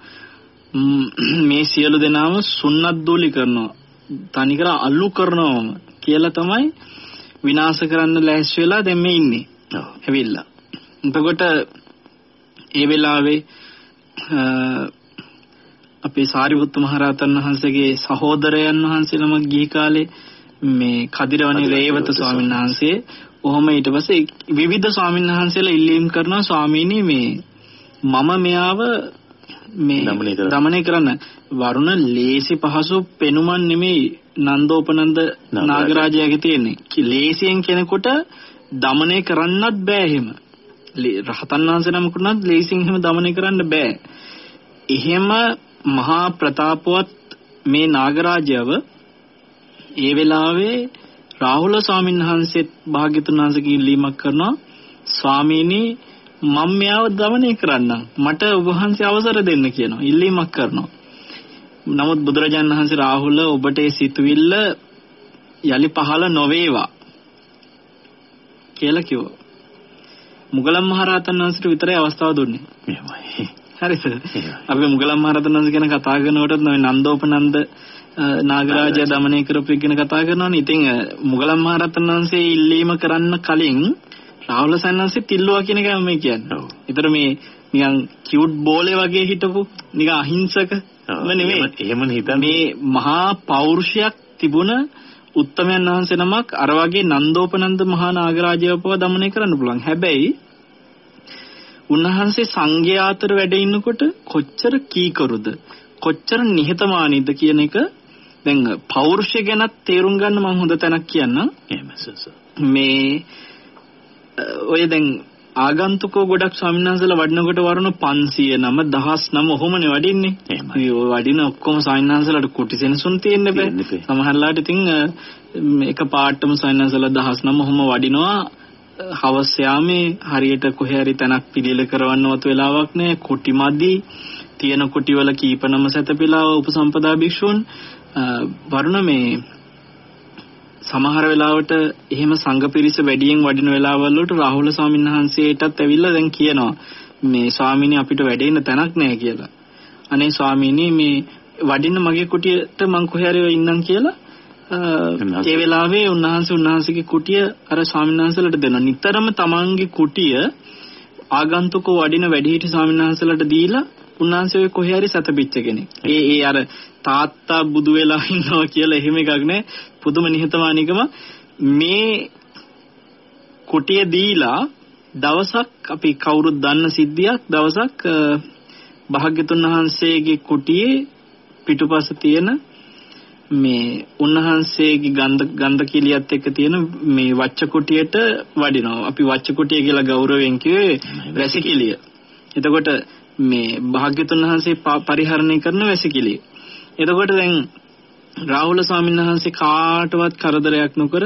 ම්, සියලු දෙනාම සුන්නත් දූලි කරනවා. තනිකර අල්ලු කරනවම කියලා තමයි විනාශ කරන්න ලෑස්ති වෙලා දැන් මේ ඉන්නේ. ඔව්. ඇවිල්ලා. එතකොට ඒ වෙලාවේ අපේ සාරිපුත්ත මහරහතන් වහන්සේගේ සහෝදරයන් වහන්සේ නමක් ගිහි කාලේ මේ කදිරවණි රේවත ස්වාමීන් වහන්සේ ඔහොම ඊට පස්සේ විවිධ ස්වාමීන් වහන්සේලා ඉල්ලීම් කරනවා ස්වාමීනි මේ මම මෙයාව මේ දමනය කරන්න. වරුණ ලේසි පහසු පෙනුමන් නෙමෙයි නන්දෝපනන්ද නාගරාජ. නාගරාජයාගේ තියෙන්නේ. ලේසියෙන් කෙනෙකුට දමනය කරන්නත් බෑ එහෙම. ලේ- රහතන් වහන්සේ නමකුණත් ලේසියෙන් එහෙම දමනය කරන්න බෑ. එහෙම මහා ප්‍රතාපවත් මේ නාගරාජයව ඒ වෙලාවේ රාහුල ස්වාමීන් වහන්සේත් භාග්‍යතුන් වහන්සේගේ ඉල්ලීමක් කරනවා. ස්වාමීනි මම මෙයාව දමනය කරන්නම්. මට ඔබ වහන්සේ අවසර දෙන්න කියනවා. ඉල්ලීමක් කරනවා. නමුත් බුදුරජාණන් වහන්සේ රාහුල ඔබට ඒ සිතුවිල්ල යලි පහළ නොවේවා කියලා කිව්වා. මුගලන් මහරහතන් වහන්සේට විතරයි අවස්ථාව දුන්නේ එහෙමයි. හරිද අපි මුගලන් මහරහතන් වහන්සේ ගැන කතා කරනකොටත් නොවේ නන්දෝපනන්ද නාගරාජය දමනය කරපු එක ගැන කතා කරනවානේ. ඉතින් මුගලන් මහරහතන් වහන්සේ ඉල්ලීම කරන්න කලින් රාහුල සන්නන්සේ තිල්ලුවා කියන එකයි මම කියන්නේ. ඒතර මේ නිකන් කියුට් බෝලේ වගේ හිටපු නිකන් අහිංසක. නෙමෙයි. එහෙම- හිතන්නේ. මේ මහා පෞරුෂයක් තිබුණ උත්තමයන් වහන්සේ නමක් අර වගේ නන්දෝපනන්ද මහා නාගරාජයව පව දමනය කරන්න පුළුවන්. හැබැයි උන්වහන්සේ සංඝයා අතර වැඩ ඉන්නකොට කොච්චර කීකරුද කොච්චර නිහතමානීද කියන එක දැන් පෞරුෂය ගැනත් තේරුම් ගන්න මම හොඳ තැනක් කියන්නම් එහෙම සස. මේ ඔය දැන් ආගන්තුකෝ ගොඩක් ස්වාමීන් වහන්සේලා වඩනකොට වරුණ 500 නම දහස් නම ඔහොමනේ වඩින්නේ. එහෙමයි. ඔය වඩින ඔක්කොම ස්වාමීන් වහන්සේලාට කුටි සෙනසුන් තියෙන්න බෑ. සමහරලාට ඉතින් එක පාටම ස්වාමීන් වහන්සේලා දහස් නම ඔහොම වඩිනවා. හවස් යාමේ හරියට කොහේ හරි තැනක් පිළිල කරවන්නවත් වෙලාවක් නෑ. කුටි මදි. තියෙන කුටි වල කීප නම සැතපීලා උපසම්පදා භික්ෂූන් වරුණ මේ සමහර වෙලාවට එහෙම සංඝ පිරිස වැඩියෙන් වඩින වෙලාවල් වලට රාහුල ස්වාමීන් වහන්සේටත් ඇවිල්ලා දැන් කියනවා මේ ස්වාමීනි අපිට වැඩ ඉන්න තැනක් නැහැ කියලා. අනේ ස්වාමීනි මේ වඩින්න මගේ කුටියට මං කොහේ හරි ඉන්නම් කියලා ඒ වෙලාවේ උන්වහන්සේ උන්වහන්සේගේ කුටිය අර ස්වාමීන් වහන්සේලාට දෙනවා. නිතරම තමන්ගේ කුටිය ආගන්තුකෝ වඩින වැඩිහිටි ස්වාමීන් වහන්සේලාට දීලා උන්වහන්සේ කොහේ හරි සැතපිච්ච කෙනෙක්. ඒ ඒ අර තාත්තා බුදු වෙලා ඉන්නවා කියලා එහෙම එකක් නෑ. පුදුම නිහතමානීකම මේ කුටිය දීලා දවසක් අපි කවුරුත් දන්න සිද්ධියක් දවසක් භාග්‍යතුන් වහන්සේගේ කුටියේ පිටුපස තියෙන මේ උන්වහන්සේගේ ගන්ධ ගන්ධ කිලියත් එක්ක තියෙන මේ වච්ච කුටියට වඩිනවා. අපි වච්ච කුටිය කියලා ගෞරවයෙන් කිව්වේ වැසිකිළිය. එතකොට මේ භාග්‍යතුන් වහන්සේ පරිහරණය කරන වැසිකිළිය. එතකොට දැන් රාහුල ස්වාමීන් වහන්සේ කාටවත් කරදරයක් නොකර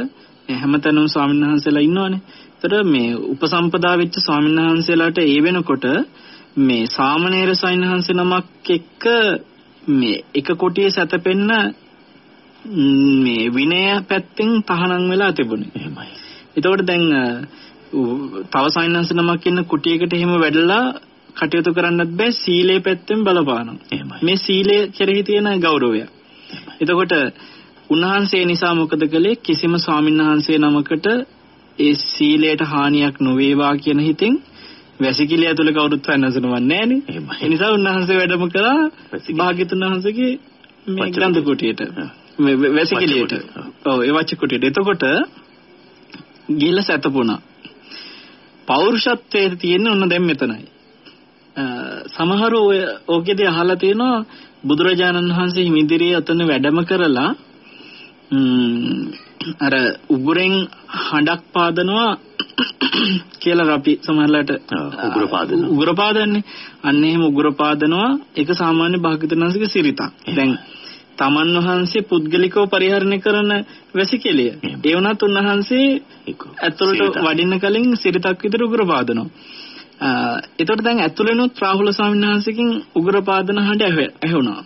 හැමතැනම ස්වාමීන් වහන්සේලා ඉන්නවනේ. ඒතර මේ උපසම්පදා වෙච්ච ස්වාමීන් වහන්සේලාට ඒ වෙනකොට මේ සාමණේර ස්වාමීන් වහන්සේ නමක් එක්ක මේ එක කොටියේ සැතපෙන්න ම්, විනය පැත්තෙන් තහනම් වෙලා තිබුණේ. එහෙමයි. එතකොට දැන් තව සයින්ස් නමක් ඉන්න කුටියකට එහෙම වැඩලා කටයුතු කරන්නත් බෑ සීලේ පැත්තෙන් බලපානවා. එහෙමයි. මේ සීලය කෙරෙහි තියෙන ගෞරවය. එතකොට උන්වහන්සේ නිසා මොකද කළේ කිසිම ස්වාමීන් වහන්සේ නමකට ඒ සීලයට හානියක් නොවේවා කියන හිතෙන් වැසිකිළිය ඇතුලේ කවුරුත් වෙනසනවන්නේ නෑනේ. එහෙමයි. ඒ නිසා උන්වහන්සේ වැඩම කළා. භාග්‍යතුන් වහන්සේගේ මේ ග්‍රන්ථ කුටියට. වැසිකිළියට. ඔව් ඒ වච්ච කුටියට. එතකොට ගිහිල්ලා සැතපුණා. පෞරුෂත්වයේ තියෙන ඔන්න දැන් මෙතනයි. සමහර ඔය ඕකෙදී අහලා තියෙනවා බුදුරජාණන් වහන්සේ හිමිදිරියේ අතන වැඩම කරලා අර උගුරෙන් හඬක් පාදනවා කියලා අපි සමහරලාට උගුර පාදනවා. උගුර පාදන්නේ අන්න එහෙම උගුර පාදනවා ඒක සාමාන්‍ය භාග්‍යවතුන් වහන්සේගේ සිරිතක් දැන් තමන් වහන්සේ පුද්ගලිකව පරිහරණය කරන වැසිකෙලිය. ඒ වුණත් උන්වහන්සේ. ඇතුළට. වඩින්න කලින් සිරිතක් විතර උගුර පාදනවා. එතකොට දැන් ඇතුළෙනුත් රාහුල ස්වාමීන් වහන්සේකින් උගුර පාදන හඬ ඇහුණා.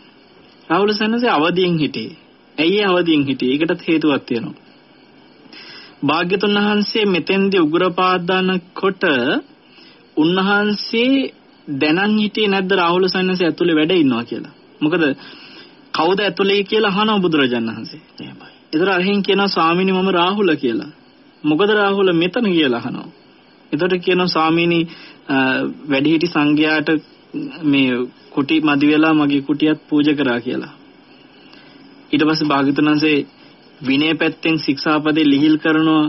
රාහුල ස්වාමීන් අවදියෙන් හිටියේ. ඇයි අවදියෙන් හිටියේ? ඒකටත් හේතුවක් තියෙනවා. භාග්‍යතුන් වහන්සේ මෙතෙන්දී උග්‍රපාදානකොට උන්වහන්සේ දැනන් හිටියේ නැද්ද රාහුල සන්නසේ ඇතුලේ වැඩ ඉන්නවා කියලා. මොකද කවුද ඇතුලේ කියලා අහනවා බුදුරජාණන් වහන්සේ. එහෙමයි. ඒතර අරහින් කියනවා ස්වාමීනි මම රාහුල කියලා. මොකද රාහුල මෙතන කියලා අහනවා. එතකොට කියනවා ස්වාමීනි වැඩිහිටි සංඝයාට මේ කුටි මදි වෙලා මගේ කුටියත් පූජා කරා කියලා. ඊට පස්සේ භාග්‍යවතුන් වහන්සේ විනය පැත්තෙන් ශික්ෂාපදේ ලිහිල් කරනවා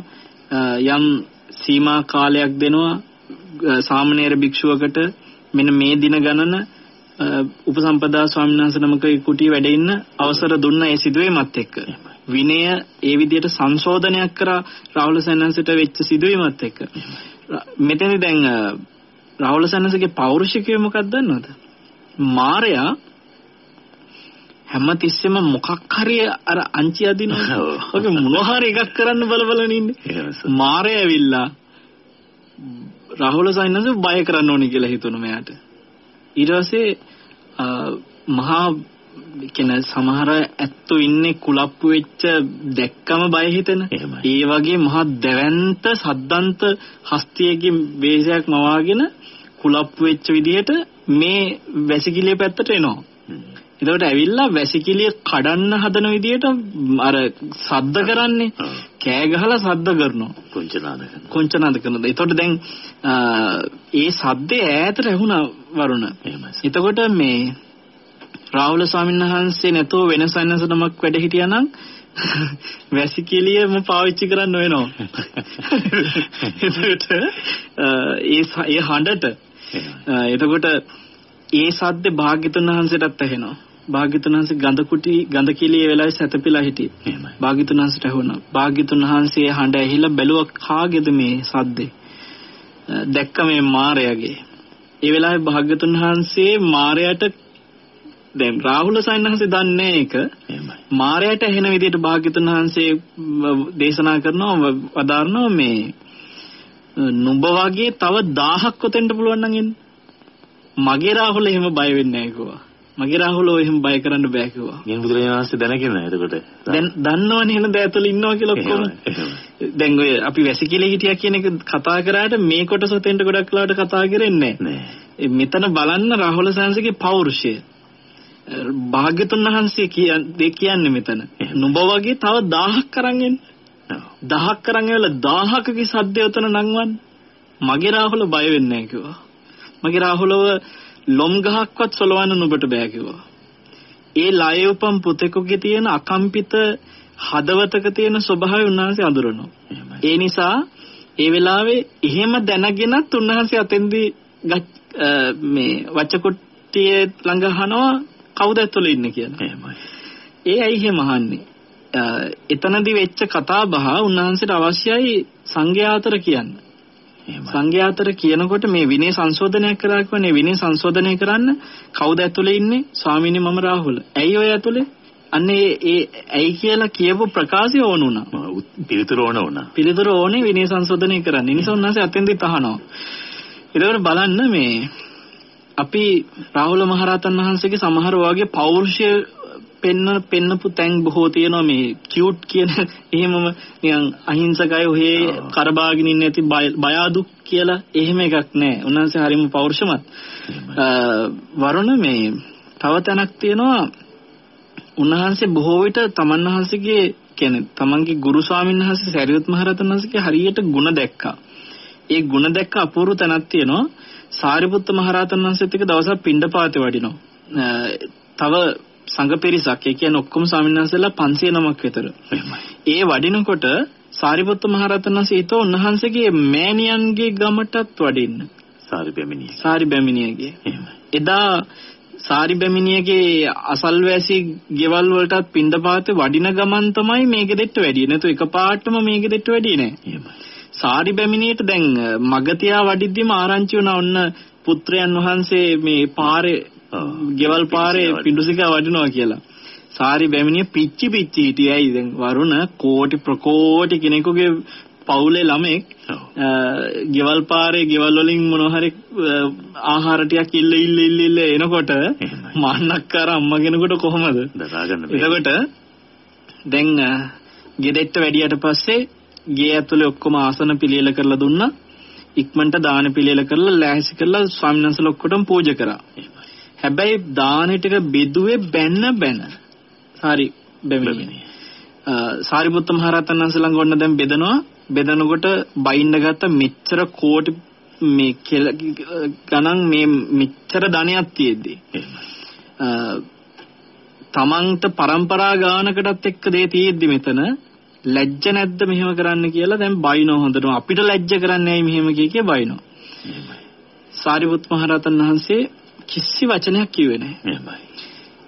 අ, යම් සීමා කාලයක් දෙනවා අ, සාමණේර භික්ෂුවකට මෙන්න මේ දින ගණන අ, උපසම්පදා ස්වාමීන් වහන්සේ නමකගේ කුටිය වැඩ ඉන්න අවසර දුන්න ඒ සිදුවීමත් එක්ක විනය ඒ විදිහට සංශෝධනයක් කරා රාහුල සෙන්වන්සට වෙච්ච සිදුවීමත් එක්ක මෙතනදී දැන් අ, රාහුල සෙන්වන්සගේ පෞරුෂිකය මොකක්ද දන්නවද මාරයා හැම තිස්සෙම මොකක් හරි අර අංචි අදිනවා. ඔගේ මොනවා හරි එකක් කරන්න බල බලන ඉන්නේ. මාරය ඇවිල්ලා රාහුල සයින්ස් බය කරන්න ඕනි කියලා හිතුණු මෙයාට. ඊට පස්සේ මහා කියන සමහර ඇත්තෝ ඉන්නේ කුලප්පු වෙච්ච දැක්කම බය හිතෙන. ඒ වගේ මහා දැවැන්ත සද්දන්ත හස්තියකින් වේශයක් මවාගෙන කුලප්පු වෙච්ච විදිහට මේ වැසිකිළිය පැත්තට එනවා. එතකොට ඇවිල්ලා වැසිකිළිය කඩන්න හදන විදිහට අර සද්ද කරන්නේ. කෑ ගහලා සද්ද කරනවා. කුංචනාද කරනවා. කොංචනාද කරනද. එතකොට දැන් ඒ සද්දේ ඈතට ඇහුණා වරුණ. එතකොට මේ රාහුල ස්වාමීන් වහන්සේ නැතෝ වෙන සන්නසනමක් වැඩ හිටියා නම් වැසිකිළියම පාවිච්චි කරන්න වෙනවා. එතකොට ඒ ඒ හඬට එතකොට ඒ සද්දේ භාග්‍යතුන් වහන්සේටත් ඇහෙනවා. භාග්‍යතුන් වහන්සේ ගඳ කුටි ගඳ කිලිය වෙලාවේ සැතපීලා හිටියේ. එහෙමයි. භාග්‍යතුන් වහන්සේට ඇහුණා. භාග්‍යතුන් වහන්සේ හඬ ඇහිලා බැලුවා කාගේද මේ සද්දේ? දැක්ක මේ මාරයාගේ. ඒ වෙලාවේ භාග්‍යතුන් වහන්සේ මාරයාට දැන් රාහුල සයන්හන්සේ දන්නේ ඒක. මාරයාට ඇහෙන විදිහට භාග්‍යතුන් වහන්සේ දේශනා කරනවා වදාරනවා මේ නුඹ වගේ තව 1000ක් ඔතෙන්ට පුළුවන් නම් එන්න. මගේ රාහුල එහෙම බය වෙන්නේ නැහැ කිව්වා. මගේ රාහුල එහෙම බය කරන්න බෑ කිව්වා. ගෙන් බුදුරජාණන් වහන්සේ දැනගෙන එතකොට. දැන් දන්නවනේ එහෙනම් දැ ඇතුළේ ඉන්නවා කියලා ඔක්කොම. දැන් ඔය අපි වැසිකිලි හිටියා කියන එක කතා කරාට මේ කොටස තෙන්ට ගොඩක් වෙලාවට කතා කරන්නේ නැහැ. මෙතන බලන්න රාහුල සංසගේ පෞරුෂය. භාග්‍යතුන් වහන්සේ කියන්නේ කියන්නේ මෙතන. නුඹ වගේ තව 1000ක් අරන් එන්න. ඔව්. 1000ක් අරන් ඇවිල්ලා 1000කගේ සද්දය උතන නංවන්න. මගේ රාහුල බය වෙන්නේ නැහැ කිව්වා. මගේ රාහුලව ලොම් ගහක්වත් සොලවන්න නුඹට බෑ කිව්වා. ඒ ලය උපම් පුතෙකුගේ තියෙන අකම්පිත හදවතක තියෙන ස්වභාවය උන්වහන්සේ අඳුරනවා. ඒ නිසා ඒ වෙලාවේ එහෙම දැනගෙනත් උන්වහන්සේ අතෙන්දී මේ වච්චකොට්ටියේ ළඟ අහනවා කවුද ඇතුළේ ඉන්නේ කියලා. එහෙමයි. ඒ ඇයි එහෙම අහන්නේ? එතනදී වෙච්ච කතා බහ උන්වහන්සේට අවශ්‍යයි සංඝයා අතර කියන්න. එහෙමයි. සංඝයා අතර කියනකොට මේ විනය සංශෝධනයක් කරා කියන්නේ විනය සංශෝධනය කරන්න කවුද ඇතුළේ ඉන්නේ? ස්වාමීනි මම රාහුල. ඇයි ඔය ඇතුළේ? අන්න ඒ ඇයි කියලා කියපු ප්‍රකාශය ඕන වුණා. පිළිතුර ඕන වුණා. පිළිතුර ඕනේ විනය සංශෝධනය කරන්න. ඒ නිසා උන්වහන්සේ අතෙන්දී තහනවා. ඒකවල බලන්න මේ අපි රාහුල මහරහතන් වහන්සේගේ සමහර වගේ පෞරුෂය පෙන්න පෙන්නපු තැන් බොහෝ තියෙනවා මේ කියුට් කියන එහෙමම නිකන් අහිංසකයි ඔහේ ආ. කරබාගෙන ඉන්නේ නැති බය- බය අඩු කියලා එහෙම එකක් නැහැ. උන්වහන්සේ හරිම පෞරුෂමත්. එහෙමයි. අ, වරුණ මේ තව තැනක් තියෙනවා උන්වහන්සේ බොහෝ විට තමන් වහන්සේගේ කියන්නේ තමන්ගේ ගුරු ස්වාමීන් වහන්සේ සරියුත් මහ රහතන් වහන්සේගේ හරියට ಗುಣ දැක්කා. ඒ ಗುಣ දැක්ක අපූර්ව තැනක් තියෙනවා. සාරිපුත්ත මහ රහතන් වහන්සේත් එක්ක දවසක් පිණ්ඩපාතේ වඩිනවා. තව සංඝ පිරිසක් ඒ කියන්නේ ඔක්කොම ස්වාමීන් වහන්සේලා 500 නමක් විතර. ඒ වඩිනකොට සාරිපුත්ත මහ රහතන් වහන්සේ හිතුවා උන්වහන්සේගේ මෑණියන්ගේ ගමටත් වඩින්න. සාරි බැමිණිය. සාරි බැමිණියගේ. එහෙමයි. එදා සාරි බැමිණියගේ අසල්වැසි ගෙවල් වලටත් පින්දපාතේ වඩින ගමන් තමයි මේ ගෙදෙට්ට වැඩි. නැතු එකපාරටම මේ ගෙදෙට්ට වැඩි නෑ. එහෙමයි. සාරි බැමිණියට දැන් මගතියා වඩිද්දිම ආරංචි වුණා ඔන්න පුත්‍රයන් වහන්සේ මේ පාරේ. ගෙවල් පාරේ පිඬුසිඟා වඩිනවා කියලා. සාරි බැමිණිය පිච්චි පිච්චි හිටියයි දැන් වරුණ කෝටි ප්‍රකෝටි කෙනෙකුගේ පවුලේ ළමෙක් ගෙවල් පාරේ ගෙවල් වලින් මොනවා හරි ආහාර ටිකක් ඉල්ල ඉල්ල ඉල්ල ඉල්ල එනකොට. මන්නක්කාර අම්මා කෙනෙකුට කොහමද? දරා ගන්න බැහැ. එතකොට දැන් ගෙදෙට්ට වැඩියට පස්සේ ගේ ඇතුලේ ඔක්කොම ආසන පිළියෙල කරලා දුන්නා. ඉක්මනට දාන පිළියෙල කරලා ලෑස්ති කරලා ස්වාමීන් වහන්සේලා ඔක්කොටම පූජා කරා. හැබැයි දාන ටික බෙදුවේ බැන්න බැන. හරි බැමිණිය. අ, සාරිපුත්ත මහ රහතන් වහන්සේ ළඟ ඔන්න දැන් බෙදනවා. බෙදනකොට බයින්න ගත්ත මෙච්චර කෝටි මේ කෙල ගණන් මේ මෙච්චර ධනයක් තියෙද්දි තමන්ට પરම්පරා ගානකටත් එක්ක දේ තියෙද්දි මෙතන ලැජ්ජ නැද්ද මෙහෙම කරන්න කියලා දැන් බයිනෝ හොඳටම අපිට ලැජ්ජ කරන්නේ ඇයි මෙහෙම කිය කිය බයිනෝ. සාරිපුත් මහ රහතන් වහන්සේ කිසි වචනයක් කිව්වේ නැහැ.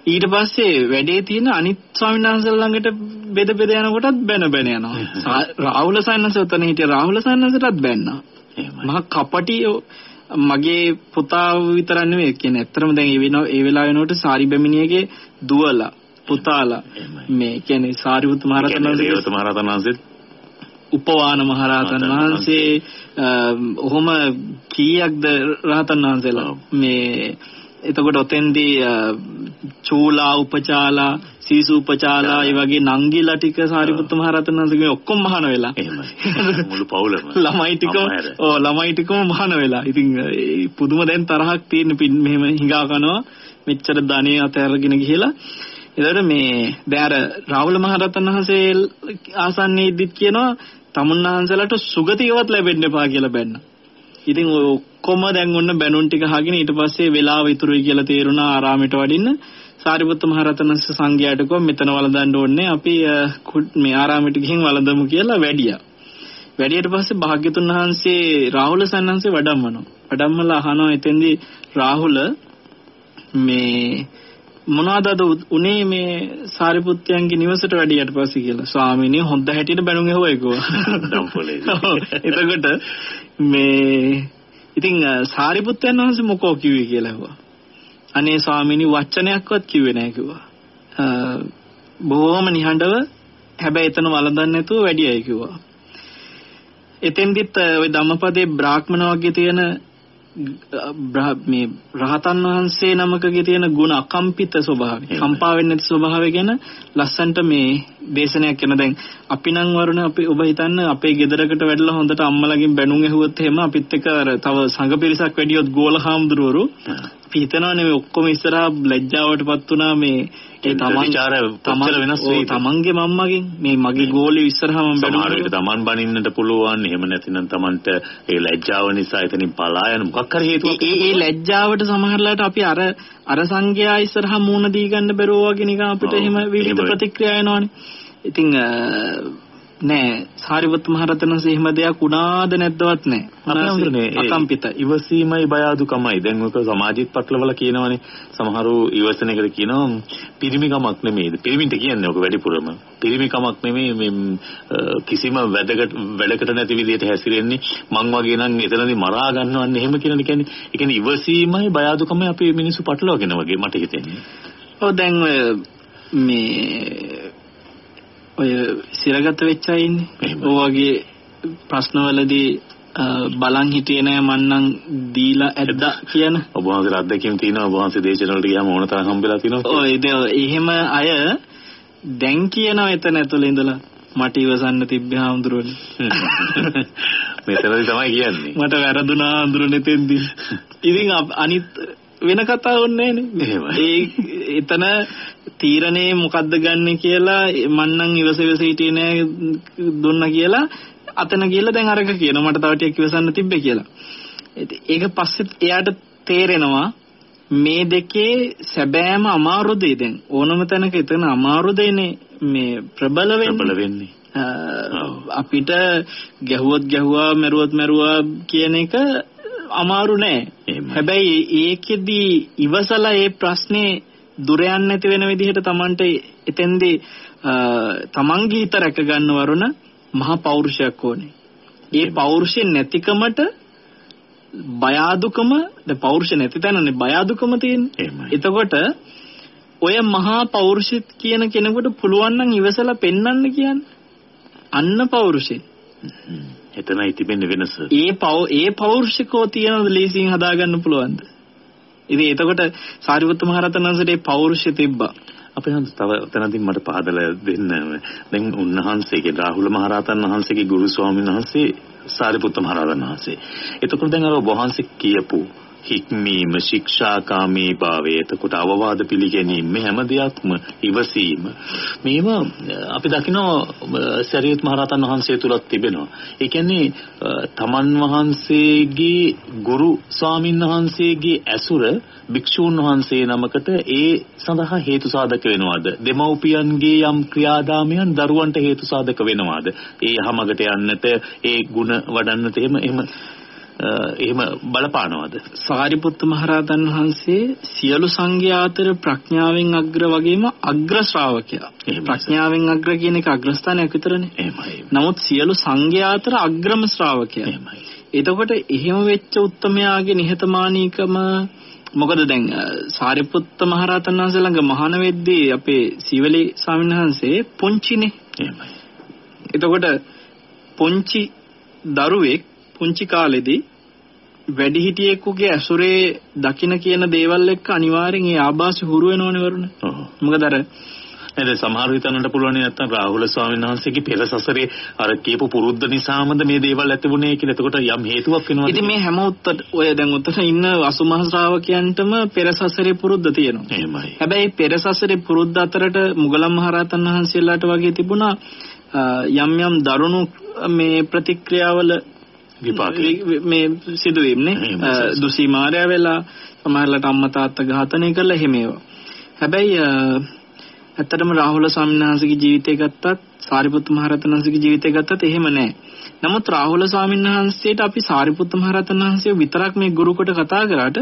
ඊට පස්සේ වැඩේ තියෙන අනිත් ස්වාමීන් වහන්සේලා ළඟට බෙද බෙද යනකොටත් බැන බැන යනවා. රාහුල සයන්වන්ස උතන හිටිය රාහුල සයන්වන්සටත් බැන්නා. මහා කපටි මගේ පුතා විතරක් නෙවෙයි කියන්නේ ඇත්තටම දැන් ඒ වෙන ඒ වෙලාව වෙනකොට සාරි බැමිණියගේ දුවලා පුතාලා. මේ කියන්නේ සාරිපුත් මහ රහතන් කියන්නේ වහන්සේ රේවත මහ රහතන් වහන්සේත් උපවාන මහරහතන් වහන්සේ ඔහොම කීයක්ද රහතන් වහන්සේලා. මේ එතකොට ඔතෙන්දී චූලා උපචාලා සීසු උපචාලා ඒ වගේ නංගිලා ටික සාරිපුත්ත මහරහතන් වහන්සේගේ ඔක්කොම මහාන වෙලා එහෙමයි. මුළු පවුලම. ළමයි ටිකම. ඔව් ළමයි ටිකම මහාන වෙලා ඉතින් පුදුම දැන් තරහක් තියෙන පින් මෙහෙම හිඟා කනවා මෙච්චර ධනෙ අතහැරගෙන ගිහිලා එතකොට මේ දැන් අර රාහුල මහරහතන් වහන්සේ ආසන්නයේ ඉද්දිත් කියනවා තමුන්වහන්සේලාට සුගතියවත් ලැබෙන්න එපා කියලා බැන්න. ඉතින් ඔය ඔක්කොම දැන් ඔන්න බැනුන් ටික අහගෙන ඊට පස්සේ වෙලාව ඉතුරුයි කියලා තේරුණා ආරාමයට වඩින්න. සාරිපුත්ත මහරහතන් වහන්සේ සංඝයාට කිව්වා මෙතන වළඳන්න ඕනේ අපි අ, කුඩ්- මේ ආරාමයට ගිහින් වළඳමු කියලා වැඩියා. වැඩියට පස්සේ භාග්‍යතුන් වහන්සේ රාහුල සන්නන්සේ වඩම්මනවා. වඩම්මලා අහනවා එතෙන්දී රාහුල මේ මොනවද අද උනේ මේ සාරිපුත්යන්ගේ නිවසට වැඩියට පස්සේ කියලා. ස්වාමීනි හොඳ හැටියට බැනුම් ඇහුවා ඒකෝ. දම්පොලේදී. ඔව්. එතකොට මේ ඉතින් සාරිපුත්යන් වහන්සේ මොකෝ කිව්වේ කියලා ඇහුවා. අනේ ස්වාමීනි වචනයක්වත් කිව්වේ නැහැ කිව්වා. බොහොම නිහඬව හැබැයි එතන වළඳන්නේ නැතුව වැඩියයි කිව්වා. එතෙන්දිත් ওই ධම්මපදයේ බ්‍රාහ්මණ වර්ගයේ තියෙන මේ රහතන් වහන්සේ නමකගේ තියෙන ಗುಣ අකම්පිත ස්වභාවය. කම්පා වෙන්නේ නැති ස්වභාවය ගැන ලස්සන්ට මේ දේශනයක් කරන. දැන් අපි නම් වරුණ අපි ඔබ හිතන්න අපේ ගෙදරකට වැඩලා හොඳට අම්මලාගෙන් බැනුම් ඇහුවොත් එහෙම අපිත් එක්ක අර තව සංඝ පිරිසක් වැඩියොත් ගෝල හාමුදුරුවරු අපි හිතනවානේ මේ ඔක්කොම ඉස්සරහා ලැජ්ජාවටපත් වුණා මේ ඒ තමන් විචාර කොච්චර වෙනස් වෙයිද? තමන්ගේ මම්මගෙන් මේ මගේ ගෝලේ ඉස්සරහා මම බැනුම් සමහර විට. තමන් බනින්නට පුළුවන් එහෙම නැතිනම් තමන්ට ඒ ලැජ්ජාව නිසා එතනින් පලා යන මොකක් හරි හේතුවක් ඒ ඒ ලැජ්ජාවට සමහරලාට අපි අර අර සංඝයා ඉස්සරහා මූණ දී ගන්න බැරුව වගේ නිකන් අපිට එහෙම විවිධ. ප්‍රතික්‍රියා එනවනේ. ඉතින් නෑ සාරිපුත් මහ රහතන් වහන්සේ එහෙම දෙයක් උනාද නැද්දවත් නෑ. අකම්පිතයි. ඉවසීමයි බය අඩුකමයි. දැන් ඔක සමාජිත පටලවල කියනවනේ. සමහරු ඉවසන එකට කියනවා පිරිමිකමක් නෙමෙයිද? පිරිමින්ට කියන්නේ ඔක වැඩිපුරම. පිරිමිකමක් නෙමෙයි මේ කිසිම වැදගත් වැඩකට නැති විදිහට හැසිරෙන්නේ මං වගේ නම් එතනදී මරා ගන්නවන්නේ එහෙම කියන කියන්නේ. ඒ කියන්නේ ඉවසීමයි බය අඩුකමයි අපි මිනිස්සු පටලවාගෙන වගේ මට හිතෙන්නේ. ඔව් දැන් ඔය මේ ඔය සිරගත වෙච්ච අය ඉන්නේ. එහෙම. ඔය වගේ ප්‍රශ්නවලදී බලන් හිටියේ නෑ මන්නම් දීලා ඇද්දා කියන ඔබ වහන්සේ අත්දැකීම් තියෙනවා ඔබ වහන්සේ දේශන වලට ගියාම ඕන තරම් හම්බෙලා තියෙනවා. ඔය එහෙම අය දැන් කියනවා එතන ඇතුළේ ඉඳලා මට ඉවසන්න තිබ්බේ හාමුදුරුවනේ. මෙතනදී තමයි කියන්නේ. මට වැරදුනා හාමුදුරුවනේ තෙන්දී. ඉතින් අනිත් වෙන කතාවක්. එහෙමයි. ඒ එතන තීරණේ මොකද්ද ගන්නෙ කියලා මන්නම් ඉවස ඉවස හිටියේ නෑ දුන්නා කියලා අතන ගිහලා දැන් අරක කියනවා මට තව ටිකක් ඉවසන්න තිබ්බේ කියලා. ඒක පස්සේ එයාට තේරෙනවා මේ දෙකේ සැබෑම අමාරු දේ දැන් ඕනම තැනක එතන අමාරු දෙන්නේ මේ ප්‍රබල වෙන්නේ අපිට ගැහුවොත් ගැහුවා මැරුවොත් මැරුවා කියන එක අමාරු නෑ. හැබැයි ඒකෙදි ඉවසලා ඒ ප්‍රශ්නේ දුර යන්නේ නැති වෙන විදිහට Tamanට එතෙන්දී තමන්ගේ හිත රැක ගන්න වරුණ මහා පෞරුෂයක් ඕනේ. ඒ පෞරුෂය නැතිකමට බය අඩුකම ද පෞරුෂ නැති තැනනේ බය අඩුකම තියෙන්නේ. එතකොට ඔය මහා පෞරුෂිත කියන කෙනෙකුට පුළුවන් නම් ඉවසලා පෙන්වන්න කියන්නේ. අන්න පෞරුෂය. එතනයි තිබෙන්නේ වෙනස. ඒ පෞ ඒ පෞරුෂිකෝ තියනද ලීසින් හදාගන්න පුළුවන්ද? ඉතින් එතකොට සාරිපුත්ත මහ රහතන් වහන්සේට ඒ පෞරුෂය තිබ්බා. අපේ හන්ද තව තැනදී මට පහදලා දෙන්න දැන් උන්වහන්සේගේ රාහුල මහරහතන් වහන්සේගේ ගුරු ස්වාමීන් වහන්සේ සාරිපුත්ත මහරහතන් වහන්සේ. එතකොට දැන් අර වහන්සේ කියපු හික්මීම ශික්ෂාකාමී භාවය එතකොට අවවාද පිළිගැනීම මේ හැම දෙයක්ම ඉවසීම. මේවා අපි දකිනවා සරියුත් මහරහතන් වහන්සේ තුලත් තිබෙනවා. ඒ කියන්නේ තමන් වහන්සේගේ ගුරු ස්වාමින් වහන්සේගේ ඇසුර භික්ෂූන් වහන්සේ නමකට ඒ සඳහා හේතු සාධක වෙනවාද? දෙමව්පියන්ගේ යම් ක්‍රියාදාමයන් දරුවන්ට හේතු සාධක වෙනවාද? ඒ යහමගට යන්නට ඒ ಗುಣ වඩන්නට එහෙම එහෙම එහෙම බලපානවද සාරිපුත්ත මහරහතන් වහන්සේ සියලු සංඝයා අතර ප්‍රඥාවෙන් අග්‍ර වගේම අග්‍ර ශ්‍රාවකයා. ප්‍රඥාවෙන් අග්‍ර කියන එක අග්‍රස්ථානයක් විතරනේ. එහෙමයි නමුත් සියලු සංඝයා අතර අග්‍රම ශ්‍රාවකයා. එහෙමයි එතකොට එහෙම වෙච්ච උත්තමයාගේ නිහතමානීකම මොකද දැන් සාරිපුත්ත මහරහතන් වහන්සේ ළඟ මහාන වෙද්දී අපේ සීවලී ස්වාමීන් වහන්සේ පුංචිනේ. එහෙමයි එතකොට පුංචි දරුවෙක් පුංචි කාලෙදී වැඩිහිටියෙකුගේ ඇසුරේ දකින්න කියන දේවල් එක්ක අනිවාර්යෙන් ඒ ආభాස හුරු වෙනවනේ වරුණ. ඔව් මොකද අර නේද සමහර හිතන්නට පුළුවන් නැත්තම් රාහුල ස්වාමීන් වහන්සේගේ පෙර සසරේ අර කියපු පුරුද්ද නිසාමද මේ දේවල් ඇතිවුනේ කියලා. එතකොට යම් හේතුවක් වෙනවද? ඉතින් මේ හැම උත්තර ඔය දැන් උත්තර ඉන්න අසුමහ ශ්‍රාවකයන්ටම පෙර සසරේ පුරුද්ද තියෙනවා. එහෙමයි. හැබැයි පෙර සසරේ පුරුද්ද අතරට මුගලන් මහරහතන් වහන්සේලාට වගේ තිබුණා යම් යම් දරුණු මේ ප්‍රතික්‍රියාවල විපාක. මේ සිදුවීම් නේ එහෙම අ, සිදුවීම්. දුසී මාර්යා වෙලා සමහරලාට අම්මා තාත්තා ඝාතනය කරලා එහෙම ඒවා. හැබැයි ඇත්තටම රාහුල ස්වාමීන් වහන්සේගේ ජීවිතය ගත්තත් සාරිපුත්ත මහරහතන් වහන්සේගේ ජීවිතය ගත්තත් එහෙම නැහැ. නමුත් රාහුල ස්වාමීන් වහන්සේට අපි සාරිපුත්ත මහරහතන් වහන්සේ විතරක් මේ ගුරු කොට කතා කරාට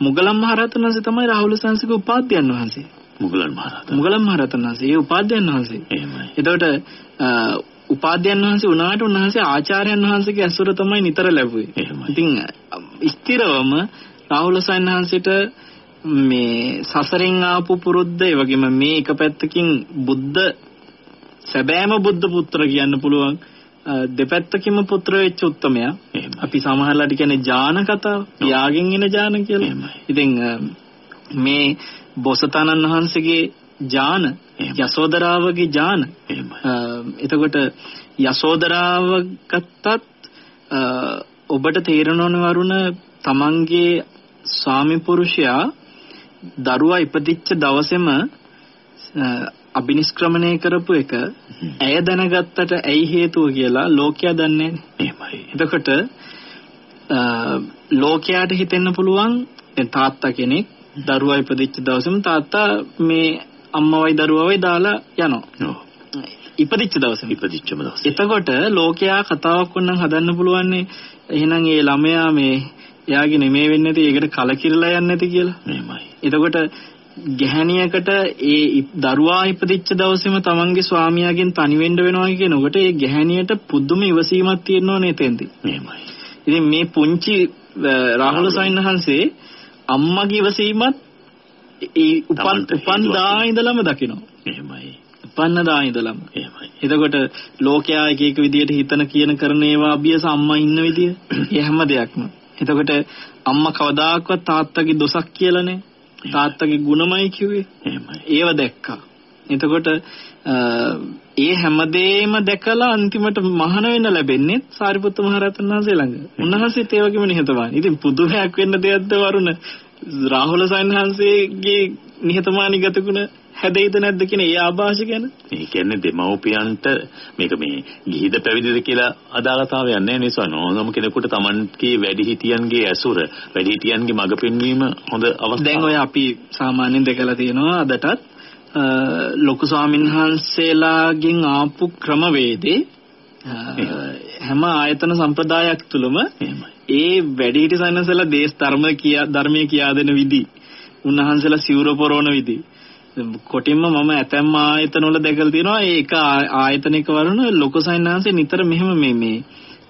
මුගලන් මහරහතන් වහන්සේ තමයි රාහුල සංසික උපාධ්‍යයන් වහන්සේ. මුගලන් මහරහතන්. මුගලන් මහරහතන් වහන්සේ ඒ උපාධ්‍යයන් වහන්සේ. එහෙමයි. එතකොට උපාධ්‍යයන් වහන්සේ වුණාට උන්වහන්සේ ආචාර්යයන් වහන්සේගේ ඇසුර තමයි නිතර ලැබුවේ. ඉතින් ස්ථිරවම රාහුල සයන්හන්සේට මේ සසරෙන් ආපු පුරුද්ද ඒ වගේම මේ එක පැත්තකින් බුද්ධ සැබෑම බුද්ධ පුත්‍ර කියන්න පුළුවන් දෙපැත්තකින්ම පුත්‍ර වෙච්ච උත්තමයා. අපි සමහරලාට කියන්නේ ඥාන කතාව. යාගෙන් එන ඥාන කියලා. ඉතින් මේ බොසතාණන් වහන්සේගේ එහෙමයි. යසෝදරාවගේ. අ, එතකොට යසෝදරාව ගත්තත් ඔබට තේරෙනවන වරුණ තමන්ගේ ස්වාමි පුරුෂයා දරුවා ඉපදිච්ච දවසේම අබිනිෂ්ක්‍රමණය කරපු එක ඇය දැනගත්තට ඇයි හේතුව කියලා ලෝකයා දන්නේ. එහෙමයි. එතකොට ලෝකයාට හිතෙන්න පුළුවන් තාත්තා කෙනෙක් දරුවා ඉපදිච්ච දවසේම තාත්තා මේ අම්මවයි දරුවවයි දාලා යනවා. ඉපදිච්ච දවසේම. ඉපදිච්චම දවසේ. එතකොට ලෝකයා කතාවක් වුණනම් හදන්න පුළුවන්නේ එහෙනම් ඒ ළමයා මේ එයාගේ නෙමෙයි වෙන්නේ නැති ඒකට කලකිරලා යන්නේ නැති කියලා. එහෙමයි. එතකොට ගැහණියකට ඒ දරුවා ඉපදිච්ච දවසේම තමන්ගේ ස්වාමියාගෙන් තනි වෙන්න වෙනවා කියනකොට ඒ ගැහණියට පුදුම ඉවසීමක් තියෙනවනේ එතෙන්දී. එහෙමයි. ඉතින් මේ පුංචි රාහුල සයින්හන්සේ අම්මගේ ඉවසීමත් ඒ උපන් තමන්ට උපන් හේතුවක්. දා ඉඳලම දකිනවා. එහෙමයි. උපන්න දා ඉඳලම. එහෙමයි. එතකොට ලෝකයා එක එක විදියට හිතන කියන කරන ඒවා අභියස අම්මා ඉන්න විදිය ඒ හැම දෙයක්ම. එතකොට අම්මා කවදාකවත් තාත්තගේ දොසක් කියලානේ තාත්තගේ ගුණමයි කිව්වේ. එහෙමයි. ඒව දැක්කා. එතකොට ඒ හැමදේම දැකලා අන්තිමට මහාන වෙන්න ලැබෙන්නේ සාරිපුත්ත මහ රහතන් වහන්සේ ළඟ. උන්වහන්සේත් ඒ වගේම නිහතමානී. ඉතින් පුදුමයක් වෙන්න දෙයක්ද වරුණ රාහුල සයන්හන්සේගේ නිහතමානී ගතගුණ හැදෙයිද නැද්ද කියන ඒ ආభాෂ ගැන ඒ කියන්නේ දෙමව්පියන්ට මේක මේ ගිහිද පැවිදිද කියලා අදාළතාවයක් නැහැ නේද ඕනම කෙනෙකුට Tamanගේ වැඩිහිටියන්ගේ ඇසුර වැඩිහිටියන්ගේ මඟ පෙන්වීම හොඳ අවස්ථාවක්. දැන් ඔය අපි සාමාන්‍යයෙන් දැකලා තියෙනවා අදටත් ලොකු ස්වාමීන් වහන්සේලාගෙන් ආපු ක්‍රමවේදේ හැම ආයතන සම්ප්‍රදායක් තුළම. ඒ වැඩිහිටි සයන්සලා දේශ ධර්ම කියා ධර්මයේ කියා දෙන විදි. උන්වහන්සේලා සිවුර පොරවන විදි. කොටින්ම මම ඇතැම් ආයතන වල දැකලා තියෙනවා. ඒක ආ- ආයතනික වරුණ ලොකු සයන්හන්සේ නිතර මෙහෙම මේ මේ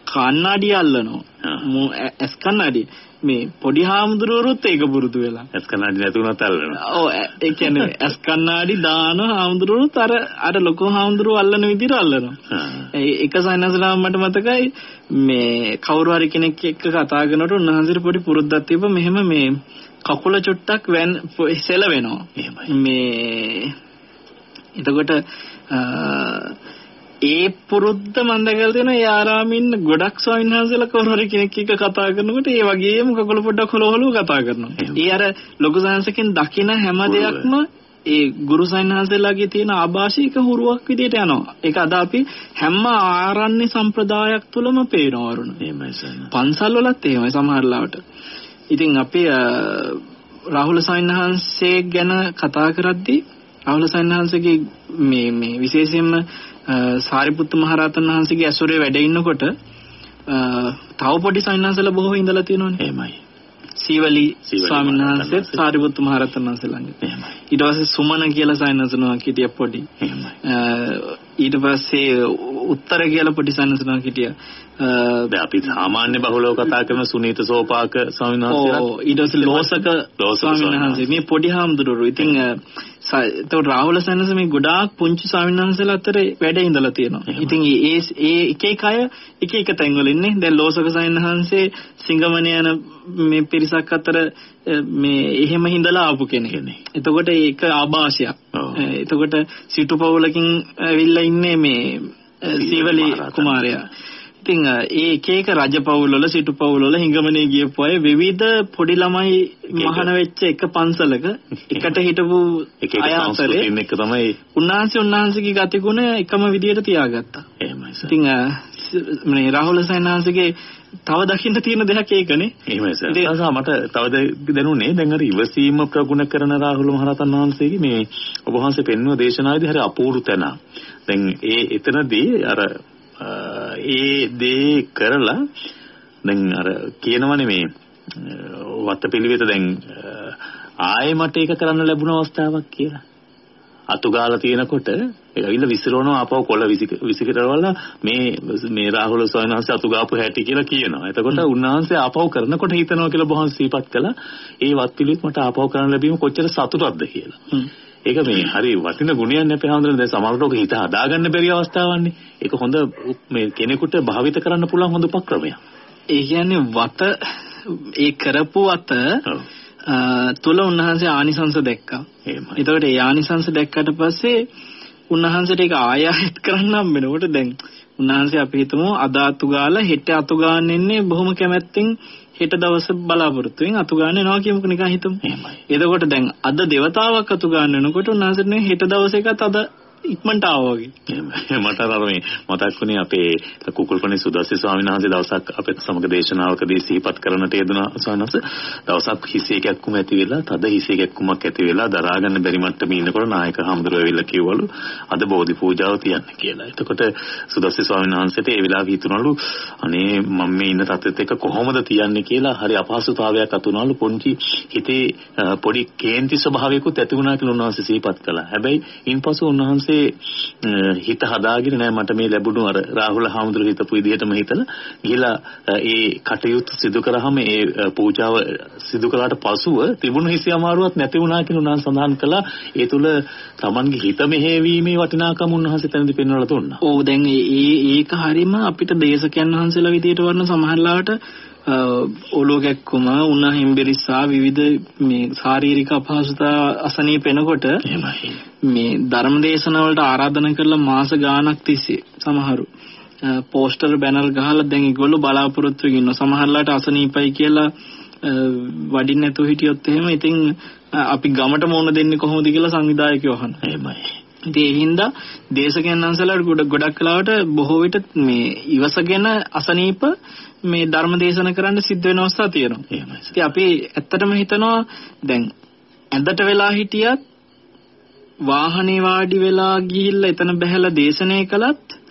කණ්ණාඩිය අල්ලනවා. මු- ඇස් කණ්ණාඩිය මේ පොඩි හාමුදුරුවරුත් ඒක පුරුදු වෙලා ඇස් කනාඩි නැතුණත් අල්ලනවා. ඔව් ඒ කියන්නේ ඇස් කණ්ණාඩි දාන හාමුදුරුවරුත් අර අර ලොකු හාමුදුරුවෝ අල්ලන විදිහට අල්ලනවා ආ. ඒ එක සයන්සලා මට මතකයි මේ කවුරු හරි කෙනෙක් එක්ක කතා කරනකොට උන්වහන්සේට පොඩි පුරුද්දක් තිබ්බ මෙහෙම මේ කකුල චුට්ටක් වැන් සෙලවෙනවා. මේ එතකොට ඒ පුරුද්ද මම දැකලා තියෙනවා ඒ ආරාමේ ඉන්න ගොඩක් ස්වාමීන් වහන්සේලා කවුරු හරි කෙනෙක් එක්ක කතා කරනකොට ඒ වගේම කකුල පොඩ්ඩක් හොලවලු කතා කරනවා. ඒ අර ලොකු සංසකෙන් දකින හැම. දෙයක්ම ඒ ගුරු සයන්හන්සේලාගේ තියෙන ආభాෂික හුරුවක් විදිහට යනවා. ඒක අද අපි හැම ආරණ්‍ය සම්ප්‍රදායක් තුළම පේනවා වරුණ. එහෙමයි සයන්ස්. පන්සල් වලත් එහෙමයි සමහර ලාවට. ඉතින් අපි රාහුල සයන්හන්සේ ගැන කතා කරද්දී රාහුල සයන්හන්සේගේ මේ මේ විශේෂයෙන්ම සාරිපුත්ත මහරහතන් වහන්සේගේ ඇසුරේ වැඩ ඉන්නකොට තව පොඩි සයන්හන්සේලා බොහෝ ඉඳලා තියෙනවනේ. එහෙමයි. සීවලි ස්වාමීන් වහන්සේ. සාරිපුත්ත මහරහතන් වහන්සේ ළඟ. එහෙමයි. ඊට පස්සේ සුමන කියලා සයන්හන්සේනවා හිටිය පොඩි. එහෙමයි. ඊට පස්සේ උත්තර කියලා පොඩි සයන්හන්සේනවා හිටියා. අ, දැන් අපි සාමාන්‍ය බහුලව කතා කරන සුනීත සෝපාක ස්වාමීන් වහන්සේලා ඕ ඊට පස්සේ ලෝසක ස්වාමීන් වහන්සේ මේ පොඩි හාමුදුරුවෝ ඉතින් ස- එතකොට රාහුල සෙනස මේ ගොඩාක් පුංචි ස්වාමීන් වහන්සේලා අතර වැඩ ඉඳලා තියෙනවා. ඉතින් ඒ ඒ එක එක අය එක එක තැන්වල ඉන්නේ. දැන් ලෝසක ස්වාමීන් වහන්සේ සිංගමන යන මේ පිරිසක් අතර අ, මේ එහෙම හිඳලා ආපු කෙනෙක්. එතකොට ඒක ආభాෂයක්. ඔව්. එතකොට සිටු පවුලකින් ඇවිල්ලා ඉන්නේ මේ සීවලි. කුමාරයා. ඉතින් ඒ එක එක රජපෞල් වල සිටු පෞල් වල හිඟමනේ ගියපු අය විවිධ පොඩි ළමයි. මහාන වෙච්ච එක පන්සලක එකට හිටපු අය අතරේ එක තමයි උන්වහන්සේ උන්වහන්සේගේ ගතිගුණ එකම විදියට තියාගත්තා. එහෙමයි සර්. ඉතින් මේ රාහුල සයන්හන්සේගේ තව දකින්න තියෙන දෙයක් ඒකනේ. එහෙමයි සර්. සාසා මට තව දෙයක් දැනුනේ දැන් අර ඉවසීම ප්‍රගුණ කරන රාහුල මහරහතන් වහන්සේගේ මේ ඔබ වහන්සේ පෙන්වන දේශනාවේදී හරි අපූර්ව තැන. දැන් ඒ එතනදී අර ඒ දේ කරලා දැන් අර කියනවනේ මේ අ, වත්තපිළිවෙත දැන් ආයෙ මට ඒක කරන්න ලැබුණ අවස්ථාවක් කියලා. අතුගාලා තියෙනකොට ඒක ඇවිල්ලා විසිරවනවා ආපහු කොළ විසිකරවලා මේ මේ රාහුල ස්වාමීන් වහන්සේ අතුගාපු හැටි කියලා කියනවා. එතකොට උන්වහන්සේ ආපහු කරනකොට හිතනවා කියලා බොහොම සීපත් කළා. ඒ වත් පිළිවෙත් මට ආපහු කරන්න ලැබීම කොච්චර සතුටක්ද කියලා. ඒක මේ හරි වටින ගුණයක් නේ අපේ හැමෝටම දැන් සමහරවිට ඔක හිත හදාගන්න බැරි අවස්ථාවන්නේ. ඒක හොඳ මේ කෙනෙකුට භාවිත කරන්න පුළුවන් හොඳ උපක්‍රමයක්. ඒ කියන්නේ වත ඒ කරපු වත ඔව්. අ, තුල උන්වහන්සේ ආනිසංස දැක්කා. එහෙමයි. එතකොට ඒ ආනිසංස දැක්කට පස්සේ උන්වහන්සේට ඒක ආයෙත් කරන්න හම් වෙනකොට දැන් උන්වහන්සේ අපි හිතමු අද අතු ගාලා හෙට අතු ගන්න ඉන්නේ බොහොම කැමැත්තෙන් හෙට දවස බලාපොරොත්තු වෙන අතු ගන්න එනවා කියමුකෝ නිකන් හිතමු. එහෙමයි. එතකොට දැන් අද දෙවතාවක් අතු ගන්න වෙනකොට උන්වහන්සේට නේ හෙට දවස් එකත් අද ඉක්මනට ආවා වගේ. එහෙමයි. මට අර මේ මතක් වුණේ අපේ කුකුල්පනේ සුදස්සි ස්වාමීන් වහන්සේ දවසක් අපේ සමග දේශනාවකදී සිහිපත් කරන්නට යෙදුනා ස්වාමීන් වහන්සේ දවසක් හිසේ කැක්කුම ඇති වෙලා තද හිසේ කැක්කුමක් ඇති වෙලා දරා ගන්න බැරි මට්ටමේ ඉන්නකොට නායක හමුදුරුවෝ ඇවිල්ලා කිව්වලු අද බෝධි පූජාව තියන්න කියලා. එතකොට සුදස්සි ස්වාමීන් වහන්සේට ඒ වෙලාවේ හිතුණලු අනේ මම මේ ඉන්න තත්ත්වෙත් එක්ක කොහොමද තියන්නේ කියලා හරි අපහසුතාවයක් අතුණලු පොන්චි හිතේ අ, පොඩි කේන්ති ස්වභාවයකුත් ඇති වුණා කියලා උන්වහන්සේ සිහිපත් කළා. හැබැයි ඉන්පසු උන්වහන්සේ අ, හිත හදාගෙන නෑ මට මේ ලැබුණු අර රාහුල හාමුදුරුවෝ හිතපු විදිහටම හිතලා ගිහලා අ, ඒ කටයුතු සිදු කරාම ඒ අ, පූජාව සිදු කළාට පසුව තිබුණු හිසි අමාරුවක් නැති වුණා කියලා උන්වහන්සේ සඳහන් කළා. ඒ තුල Tamanගේ හිත මෙහෙවීමේ වටිනාකම උන්වහන්සේ තැනදී පෙන්වලා දුන්නා. ඔව් දැන් ඒ ඒ- ඒක හරීම අපිට දේශකයන් වහන්සේලා විදියට වර්ණ සමහරලාට ඔලෝ කැක්කුම උණ හිම්බිරිස්සා විවිධ මේ ශාරීරික අපහසුතා අසනීප වෙනකොට. මේ ධර්ම දේශනාවලට ආරාධනා කරලා මාස ගාණක් තිස්සේ සමහරු පෝස්ටර් බැනර් ගහලා දැන් ඒගොල්ලෝ බලාපොරොත්තු වෙගෙන ඉන්නවා සමහරලාට අසනීපයි කියලා අ, වඩින්න නැතුව හිටියොත් එහෙම ඉතින් අපි ගමට මොන දෙන්නේ කොහොමද කියලා සංවිධායකයෝ අහනවා එහෙමයි. ඉතින් ඒ හින්දා දේශකයන් ගොඩ ගොඩක් කලාවට බොහෝ විට මේ ඉවසගෙන අසනීප මේ ධර්ම දේශන කරන්න සිද්ධ වෙන අවස්ථා තියෙනවා. ඉතින් අපි ඇත්තටම හිතනවා දැන් ඇඳට වෙලා හිටියත් වාහනේ වාඩි වෙලා ගිහිල්ලා එතන බැහැලා දේශනය කළත්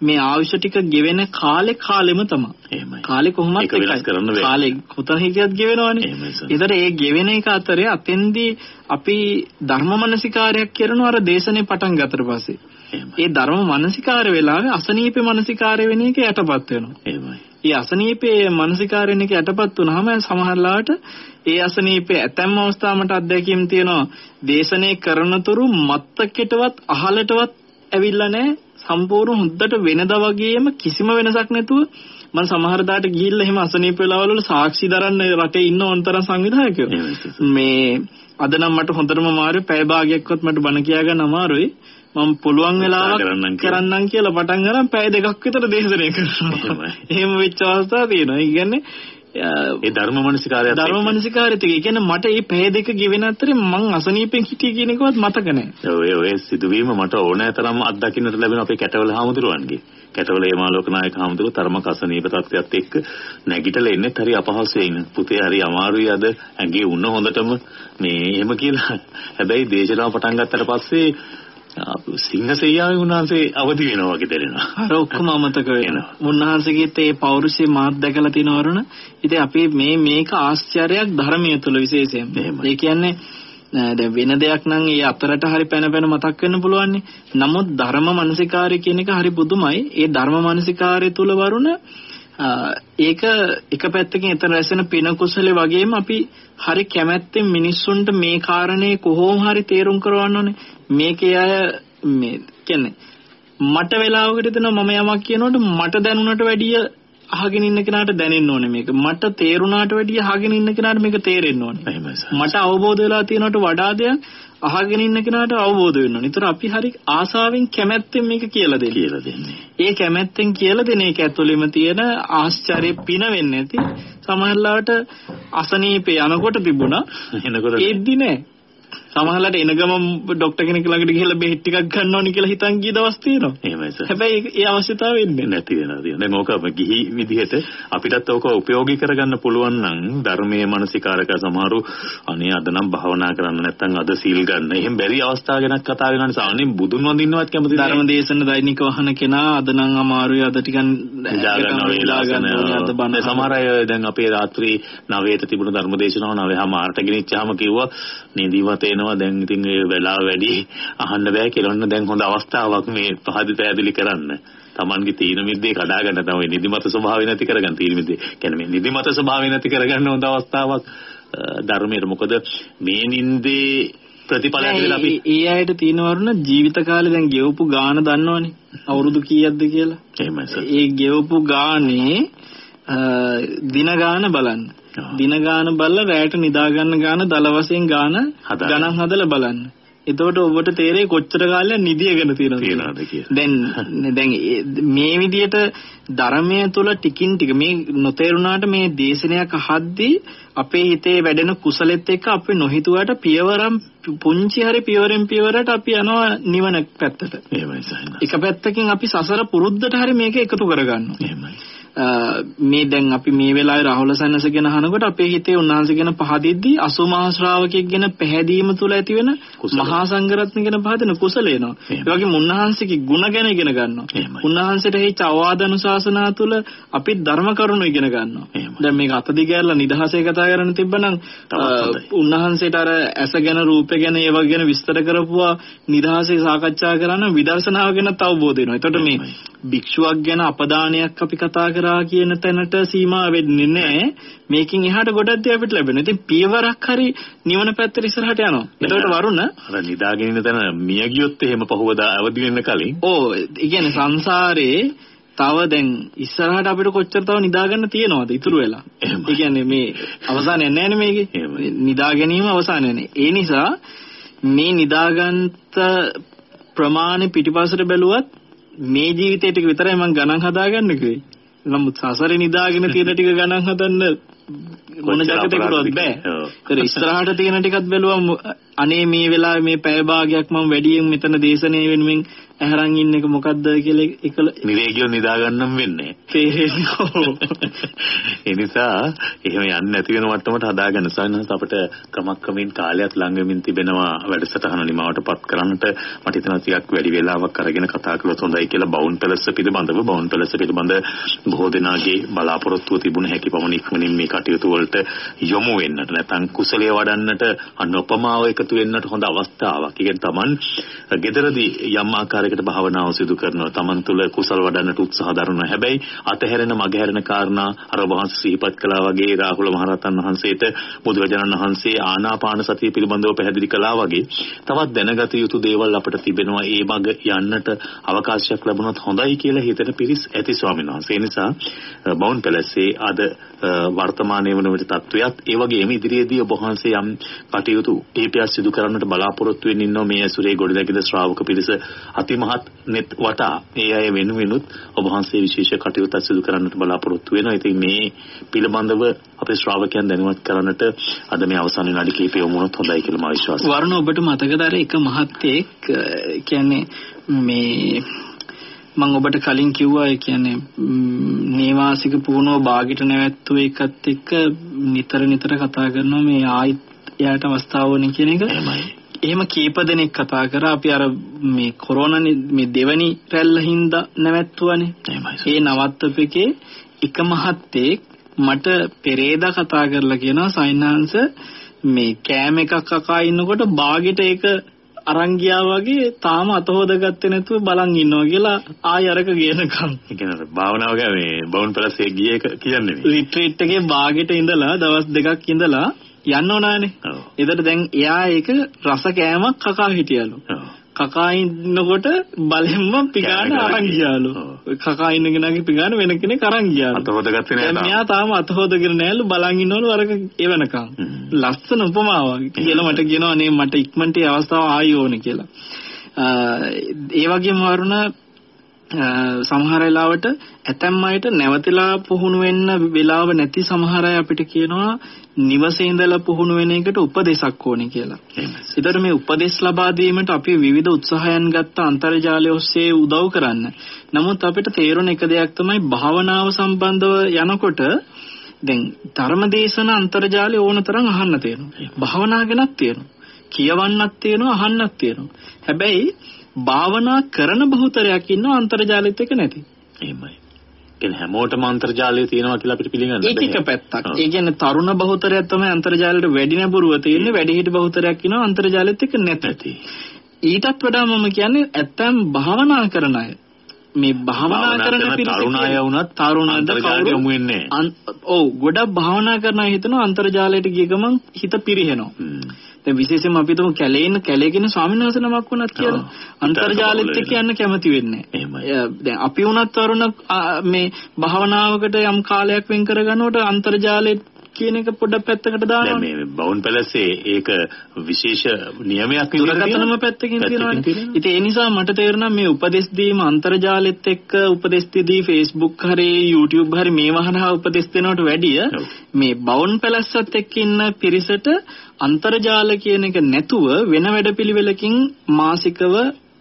මේ ආයුෂ ටික ගෙවෙන කාලේ කාලෙම තමයි. එහෙමයි. කාලේ කොහොමත් ඒක වෙනස් කරන්න බෑ. කාලේ කොතන හිටියත් ගෙවෙනවනේ. ඒතර ඒ ගෙවෙන එක අතරේ අතෙන්දී අපි ධර්ම මනසිකාරයක් කරනවා අර දේශනේ පටන් ගත්තට පස්සේ. ඒ ධර්ම මනසිකාර වෙලාවේ අසනීපේ මනසිකාරය වෙන එක යටපත් වෙනවා. එහෙමයි. ඒ අසනීපේ මනසිකාරයෙන් එක යටපත් වුනහම සමහරලාට ඒ අසනීපේ ඇතැම් අවස්ථාවකට අත්දැකීම් තියෙනවා දේශනේ කරනතුරු මත්තකෙටවත් අහලටවත් ඇවිල්ලා නැහැ සම්පූර්ණ හොද්දට වෙනදා වගේම කිසිම වෙනසක් නැතුව මම සමහර දාට ගිහිල්ලා එහෙම අසනීප වෙලාවල වල සාක්ෂි දරන්න රටේ ඉන්න ඕනතරම් සංවිධායකයෝ. මේ අද නම් මට හොඳටම අමාරුයි පැය භාගයක්වත් මට බණ කියා ගන්න අමාරුයි මම පුළුවන් වෙලාවක් කරන්නම් කියලා. පටන් ගන්න පැය දෙකක් විතර දේශනය කරනවා. එහෙම වෙච්ච අවස්ථා තියෙනවා ඒ කියන්නේ ඒ ධර්ම මනසිකාරයත්. ධර්ම මනසිකාරිත ඒ කියන්නේ මට මේ පැය දෙක ගෙවෙන අතරේ මං අසනීපෙන් හිටිය කියන එකවත් මතක නැහැ ඔය ඔය සිදුවීම මට ඕනෑ තරම් අත්දකින්නට ලැබෙන අපේ කැටවල හාමුදුරුවන්ගේ. කැටවල හේමාලෝක නායක හාමුදුරුවෝ තරමක අසනීප තත්ත්වයක් එක්ක නැගිටලා එන්නේ හරි අපහසුයෙන්. පුතේ හරි අමාරුයි අද ඇඟේ උණ හොඳටම මේ එහෙම කියලා. හැබැයි දේශනාව පටන් ගත්තට පස්සේ සිංහසෙයියාවේ උන්වහන්සේ අවදි වෙනවා වගේ දැනෙනවා. අර ඔක්කොම අමතක වෙනවා. මුන්නහන්සේගෙත් ඒ පෞරුෂය මාත් දැකලා තිනව වරුණ. ඉතින් අපි මේ මේක ආශ්චර්යයක් ධර්මයේ තුල විශේෂයෙන්. ඒ කියන්නේ දැන් වෙන දෙයක් නම් ඒ අතරට හරි පැන පැන මතක් වෙන්න පුළුවන්. නමුත් ධර්ම මානසිකාරය කියන එක හරි පුදුමයි. ඒ ධර්ම මානසිකාරය තුල වරුණ ඒක එක පැත්තකින් එතන රැසෙන පින කුසලේ වගේම අපි හරි කැමැත්තෙන් මිනිස්සුන්ට මේ කාරණේ කොහොම හරි තේරුම් කරවන්න ඕනේ. මේකේ අය මේ කියන්නේ මට වෙලාවකට දෙනවා මම යමක් කියනකොට මට දැනුණට වැඩිය අහගෙන ඉන්න කෙනාට දැනෙන්න ඕනේ මේක. මට තේරුණාට වැඩිය අහගෙන ඉන්න කෙනාට මේක තේරෙන්න ඕනේ. මට අවබෝධ වෙලා තියෙනවට වඩා දෙයක් අහගෙන ඉන්න කෙනාට අවබෝධ වෙන්න ඕනේ. ඒතර අපි හරි ආසාවෙන් කැමැත්තෙන් මේක කියලා දෙන්නේ. කියලා දෙන්නේ. ඒ කැමැත්තෙන් කියලා දෙන එක ඇතුළෙම තියෙන ආශ්චර්ය පින වෙන්නේ නැති සමහරලාට අසනීපේ යනකොට තිබුණා එනකොට ඒද්දි නෑ සමහරලාට එන ගමන් ડોක්ටර් කෙනෙක් ළඟට ගිහලා බෙහෙත් ටිකක් ගන්න ඕනි කියලා හිතන් ගිය දවස් තියෙනවා එහෙමයි සර්. හැබැයි ඒ අවශ්‍යතාවය වෙන්නේ නැති වෙනවා තියෙනවා. දැන් ඕක ගිහි විදිහට අපිටත් ඕක ප්‍රයෝගී කරගන්න පුළුවන් නම් ධර්මයේ මානසිකාරක සමහරු අනේ අද නම් භාවනා කරන්න නැත්නම් අද සීල් ගන්න. එහෙම බැරි අවස්ථා ගැනක් කතා වෙනවා නිසා අනේ බුදුන් වඳින්නවත් කැමති. ධර්ම දේශන දෛනික වහන කෙනා අද නම් අමාරුයි අද ටිකක් නිදා ගන්න සමහර අය දැන් අපේ රාත්‍රී 9ට තිබුණු ධර්ම දේශනාව 9:00මාරට ගෙනිච්චාම කිව්වා නිදිමත එනවා දැන් ඉතින් ඒ වෙලාව වැඩි අහන්න බෑ කියලා ඔන්න දැන් හොඳ අවස්ථාවක් මේ පහදි පැහැදිලි කරන්න. Tamange තීන මිද්දේ කඩා ගන්න තමයි නිදිමත ස්වභාවය නැති කරගන්න තීන මිද්දේ. කියන්නේ මේ නිදිමත ස්වභාවය නැති කරගන්න හොඳ අවස්ථාවක් අ, ධර්මයට. මොකද මේ නින්දේ ප්‍රතිඵලයක් විදිහට අපි ඒ අයට තියෙන වරුණ ජීවිත කාලේ දැන් ගෙවපු ගාන දන්නවනේ අවුරුදු කීයක්ද කියලා එහෙමයි සර්. ඒ ගෙවපු ගානේ දින ගාන බලන්න. දින ගාන බලලා රැයට නිදා ගන්න ගාන දල වශයෙන් ගාන. ගණන් හදලා බලන්න. එතකොට ඔබට තේරෙයි කොච්චර කාලයක් නිදියගෙන තියෙනවද. දැන් දැන් මේ විදියට ධර්මයේ තුල ටිකින් ටික මේ නොතේරුණාට මේ දේශනයක් අහද්දී අපේ හිතේ වැඩෙන කුසලෙත් එක්ක අපි නොහිතුවට පියවරම් පුංචි හරි පියවරෙන් පියවරට අපි යනවා නිවන පැත්තට. එහෙමයි සර්. එක පැත්තකින් අපි සසර පුරුද්දට හරි මේක එකතු කරගන්නවා. එහෙමයි. මේ දැන් අපි මේ වෙලාවේ රාහුල සන්නස ගැන අහනකොට අපේ හිතේ උන්වහන්සේ ගැන පහදිද්දී අසුමහා ශ්‍රාවකෙක් ගැන පැහැදීම තුල ඇතිවෙන කුසල. මහා සංඝරත්න ගැන පහදින කුසලේනවා. එහෙම. ඒ වගේම උන්වහන්සේගේ ගුණ ගැන ඉගෙන ගන්නවා. උන්වහන්සේට හේච අවවාද අනුශාසනා තුල අපි ධර්ම කරුණු ඉගෙන ගන්නවා. දැන් මේක අතදිගෑරලා නිදහසේ කතා කරන්න තිබ්බනම්. උන්වහන්සේට අර ඇස ගැන රූප ගැන ඒවා ගැන විස්තර කරපුවා නිදහසේ සාකච්ඡා කරන විදර්ශනාව ගැනත් අවබෝධ වෙනවා. එතකොට මේ. භික්ෂුවක් ගැන අපදානයක් අපි කතා කරා කියන තැනට සීමා වෙන්නේ නැහැ. මේකෙන් එහාට ගොඩක් දේ අපිට ලැබෙනවා. ඉතින් පියවරක් හරි නිවන පැත්තට ඉස්සරහට යනවා. එතකොට වරුණ අර නිදාගෙන ඉන්න තැන මිය ගියොත් එහෙම පහුවදා අවදි වෙන්න කලින් ඕ ඒ කියන්නේ සංසාරේ තව දැන් ඉස්සරහට අපිට කොච්චර තව නිදා ගන්න තියෙනවද ඉතුරු වෙලා. ඒ කියන්නේ මේ අවසානයක් නැහැ නේ මේකේ. නිදා ගැනීම අවසානය නේ. ඒ නිසා මේ නිදාගන්ත ප්‍රමාණය පිටිපස්සට බැලුවත් මේ ජීවිතේ ටික විතරයි මම ගණන් හදාගන්න කිව්වේ. නමුත් සසරේ නිදාගෙන තියෙන ටික ගණන් හදන්න මොන ජගතේකටවත් බෑ. ඒතර ඉස්සරහට තියෙන ටිකත් බැලුවම අනේ මේ වෙලාවේ මේ පැය භාගයක් මම වැඩියෙන් මෙතන දේශනේ වෙනුවෙන් ඇහරන් ඉන්න එක මොකද්ද කියලා එකල නිරේගියෝ නිදා ගන්නම් වෙන්නේ. තේරෙන්නේ. ඒ නිසා එහෙම යන්නේ නැති වෙන මට්ටමට හදාගන්න සයන්හස් අපිට ක්‍රමක්‍රමයෙන් කාලයක් ලඟ වෙමින් තිබෙනවා වැඩසටහන නිමවටපත් කරන්නට මට හිතෙනවා ටිකක් වැඩි වෙලාවක් අරගෙන කතා කළොත් හොඳයි කියලා බවුන් පැලස්ස පිළිබඳව බවුන් පැලස්ස පිළිබඳ බොහෝ දෙනාගේ බලාපොරොත්තුව තිබුණ හැකි පමණ ඉක්මනින් මේ කටයුතු වලට යොමු වෙන්නට නැත්නම් කුසලයේ වඩන්නට අනුපමාව එකතු වෙන්නට හොඳ අවස්ථාවක්. ඒ කියන්නේ Taman ගෙදරදී යම් ආකාරයකට භාවනාව සිදු කරනවා. Taman තුල කුසල වඩන්නට උත්සාහ දරනවා. හැබැයි අතහැරෙන මගහැරෙන කාරණා අර වහන්සේ සිහිපත් කළා වගේ රාහුල මහරහතන් වහන්සේට බුදුරජාණන් වහන්සේ ආනාපාන සතිය පිළිබඳව පැහැදිලි කළා වගේ තවත් දැනගත යුතු දේවල් අපිට තිබෙනවා. ඒ මග යන්නට අවකාශයක් ලැබුණොත් හොඳයි කියලා හිතන පිරිස් ඇති ස්වාමීන් වහන්සේ. ඒ නිසා බවුන් පැලසේ අද වර්තමානයේ වන විට තත්වයක් ඒ වගේම ඉදිරියේදී ඔබ වහන්සේ යම් කටයුතු කීපයක් සිදු කරන්නට බලාපොරොත්තු වෙමින් ඉන්නවා මේ ඇසුරේ ගොඩනැගෙන ශ්‍රාවක පිරිස අතිමහත් net වටා ඒ අය වෙනුවෙනුත් ඔබ වහන්සේ විශේෂ කටයුත්තක් සිදු කරන්නට බලාපොරොත්තු වෙනවා. ඉතින් මේ පිළිබඳව අපේ ශ්‍රාවකයන් දැනුවත් කරන්නට අද මේ අවසන් විනාඩි කිහිපය වුණොත් හොඳයි කියලා මම විශ්වාස කරනවා. වරුණ ඔබට මතකද අර එක මහත්තයෙක් කියන්නේ මේ මම ඔබට කලින් කිව්වා ඒ කියන්නේ නේවාසික පුහුණුව ਬਾගිට නැවැත්තුව එකත් එක්ක නිතර නිතර කතා කරනවා මේ ආයිත් එයාට අවස්ථාව වුණේ කියන එක. එහෙම කීප දෙනෙක් කතා කරා අපි අර මේ කොරෝනා මේ දෙවනි රැල්ල හින්දා නැවැත්තුවානේ. ඒ නවත්තපෙකේ එක මහත්තයෙක් මට පෙරේදා කතා කරලා කියනවා සයින්හන්ස මේ කෑම එකක් කකා ඉන්නකොට ਬਾගෙට ඒක අරන් ගියා වගේ තාම අත හොදගත්තේ නැතුව බලන් ඉන්නවා කියලා ආය අරක ගියනකම්. ඒ කියන්නේ භාවනාව ගැන මේ බවුන් පැලසේ ගියේ කියන්නේ. රිට්‍රීට් එකේ ਬਾගෙට ඉඳලා දවස් දෙකක් ඉඳලා යන්න ඕනානේ. එතකොට දැන් එයා ඒක රස කෑමක් කකා හිටියලු. කකා ඉන්නකොට බලෙන්ම පිගාන අරන් ගියාලු. කකා ඉන්න කෙනාගේ පිගාන වෙන කෙනෙක් අරන් ගියාලු. අත හොදගත්තේ නෑ දැන් තාම. මෙයා තාම අත හොදගෙන නෑලු බලන් ඉන්නවලු අරක එවනකම්. ලස්සන උපමාවක් කියලා මට කියනවා නේ මට ඉක්මනට ඒ අවස්ථාව ආයි ඕනේ කියලා. ඒ වගේම වරුණ සමහර වෙලාවට ඇතැම් අයට නැවතිලා පුහුණු වෙන්න වෙලාව නැති සමහර අය අපිට කියනවා නිවසේ ඉඳලා පුහුණු වෙන එකට උපදේශක් ඕනේ කියලා. ඒතර මේ උපදෙස් ලබා දීමට අපි විවිධ උත්සාහයන් ගත්ත අන්තර්ජාලය ඔස්සේ උදව් කරන්න. නමුත් අපිට තේරුණ එක දෙයක් තමයි භාවනාව සම්බන්ධව යනකොට දැන් ධර්මදේශන අන්තර්ජාලය ඕන තරම් අහන්න තියෙනවා. භාවනා ගැනත් තියෙනවා. කියවන්නත් තියෙනවා අහන්නත් තියෙනවා. හැබැයි භාවනා කරන බහුතරයක් ඉන්නවා අන්තර්ජාලෙත් එක නැති. එහෙමයි. කියන්නේ හැමෝටම අන්තර්ජාලය තියෙනවා කියලා අපිට පිළිගන්න ඒක එක. පැත්තක්. ඒ කියන්නේ තරුණ බහුතරයක් තමයි අන්තර්ජාලයට වැඩි නැඹුරුව තියෙන්නේ. වැඩිහිටි බහුතරයක් ඉන්නවා අන්තර්ජාලෙත් එක නැති. නැති. ඊටත් වඩා මම කියන්නේ ඇත්තම් භාවනා කරන අය. මේ භාවනා කරන තරුණ අය වුණත් තරුණද අන්තර්ජාලයට කවුරු යොමු වෙන්නේ ඔව් ගොඩක් භාවනා කරන අය හිතනවා අන්තර්ජාලයට ගිය ගමන් හිත පිරිහෙනවා. දැන් විශේෂයෙන්ම අපි තුමු කැලේන කැලේගෙන ස්වාමීන් වහන්සේ නමක් වුණත් කියලා. අන්තර්ජාලෙත් එක්ක යන්න කැමති වෙන්නේ. නැහැ. දැන් අපි වුණත් වරුණ මේ භාවනාවකට යම් කාලයක් වෙන් කරගන්නකොට අන්තර්ජාලෙ කියන එක පොඩ්ඩක් පැත්තකට දැන් දානවා. මේ බවුන් පැලසේ ඒක විශේෂ නියමයක් දුරකථනම. පැත්තකින් තියෙනවානේ. තියෙනවා. ඉතින් ඒ නිසා මට තේරුණා මේ උපදෙස් දීම අන්තර්ජාලෙත් එක්ක උපදෙස් දෙදී Facebook හරි YouTube හරි මේවා හරහා උපදෙස් දෙනවට වැඩිය. මේ බවුන් පැලැස්සත් එක්ක ඉන්න පිරිසට අන්තර්ජාල කියන එක නැතුව වෙන වැඩපිළිවෙලකින් මාසිකව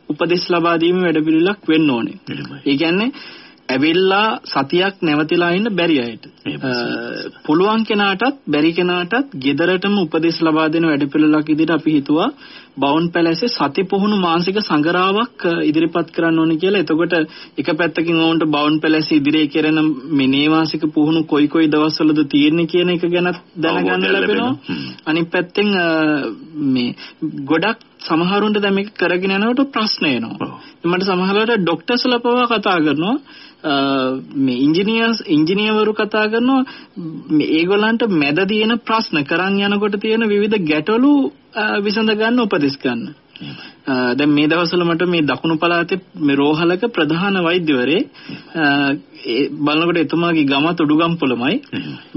උපදෙස් ලබා දීමේ වැඩපිළිවෙලක් වෙන්න ඕනේ. ඒ කියන්නේ ඇවිල්ලා සතියක් නැවතිලා ඉන්න බැරි අයට. පුළුවන් කෙනාටත් බැරි කෙනාටත් ගෙදරටම උපදෙස් ලබා දෙන වැඩපිළිවෙලක් විදිහට අපි හිතුවා බවුන් පැලැස්සේ සති පුහුණු මානසික සංගරාවක් ඉදිරිපත් කරන්න ඕනේ කියලා. එතකොට එක පැත්තකින් ඕන්ට බවුන් පැලැස්සේ ඉදිරියේ කෙරෙන මිනේවාසික පුහුණු කොයි කොයි දවස්වලද තියෙන්නේ කියන එක ගැන දැනගන්න ලැබෙනවා. අනිත් පැත්තෙන් මේ ගොඩක් සමහරුන්ට දැන් මේක කරගෙන යනකොට ප්‍රශ්න එනවා. මට සමහරවිට ડોක්ටර්ස්ලා පවා කතා කරනවා මේ ඉංජිනේර්ස් ඉංජිනේවරු කතා කරනවා මේ ඒගොල්ලන්ට මැද තියෙන ප්‍රශ්න කරන් යනකොට තියෙන විවිධ ගැටලු විසඳ ගන්න උපදෙස් ගන්න. දැන් මේ දවස්වල මට මේ දකුණු පළාතේ මේ රෝහලක ප්‍රධාන වෛද්‍යවරේ බලනකොට එතුමාගේ ගමත් උඩුගම්පොළමයි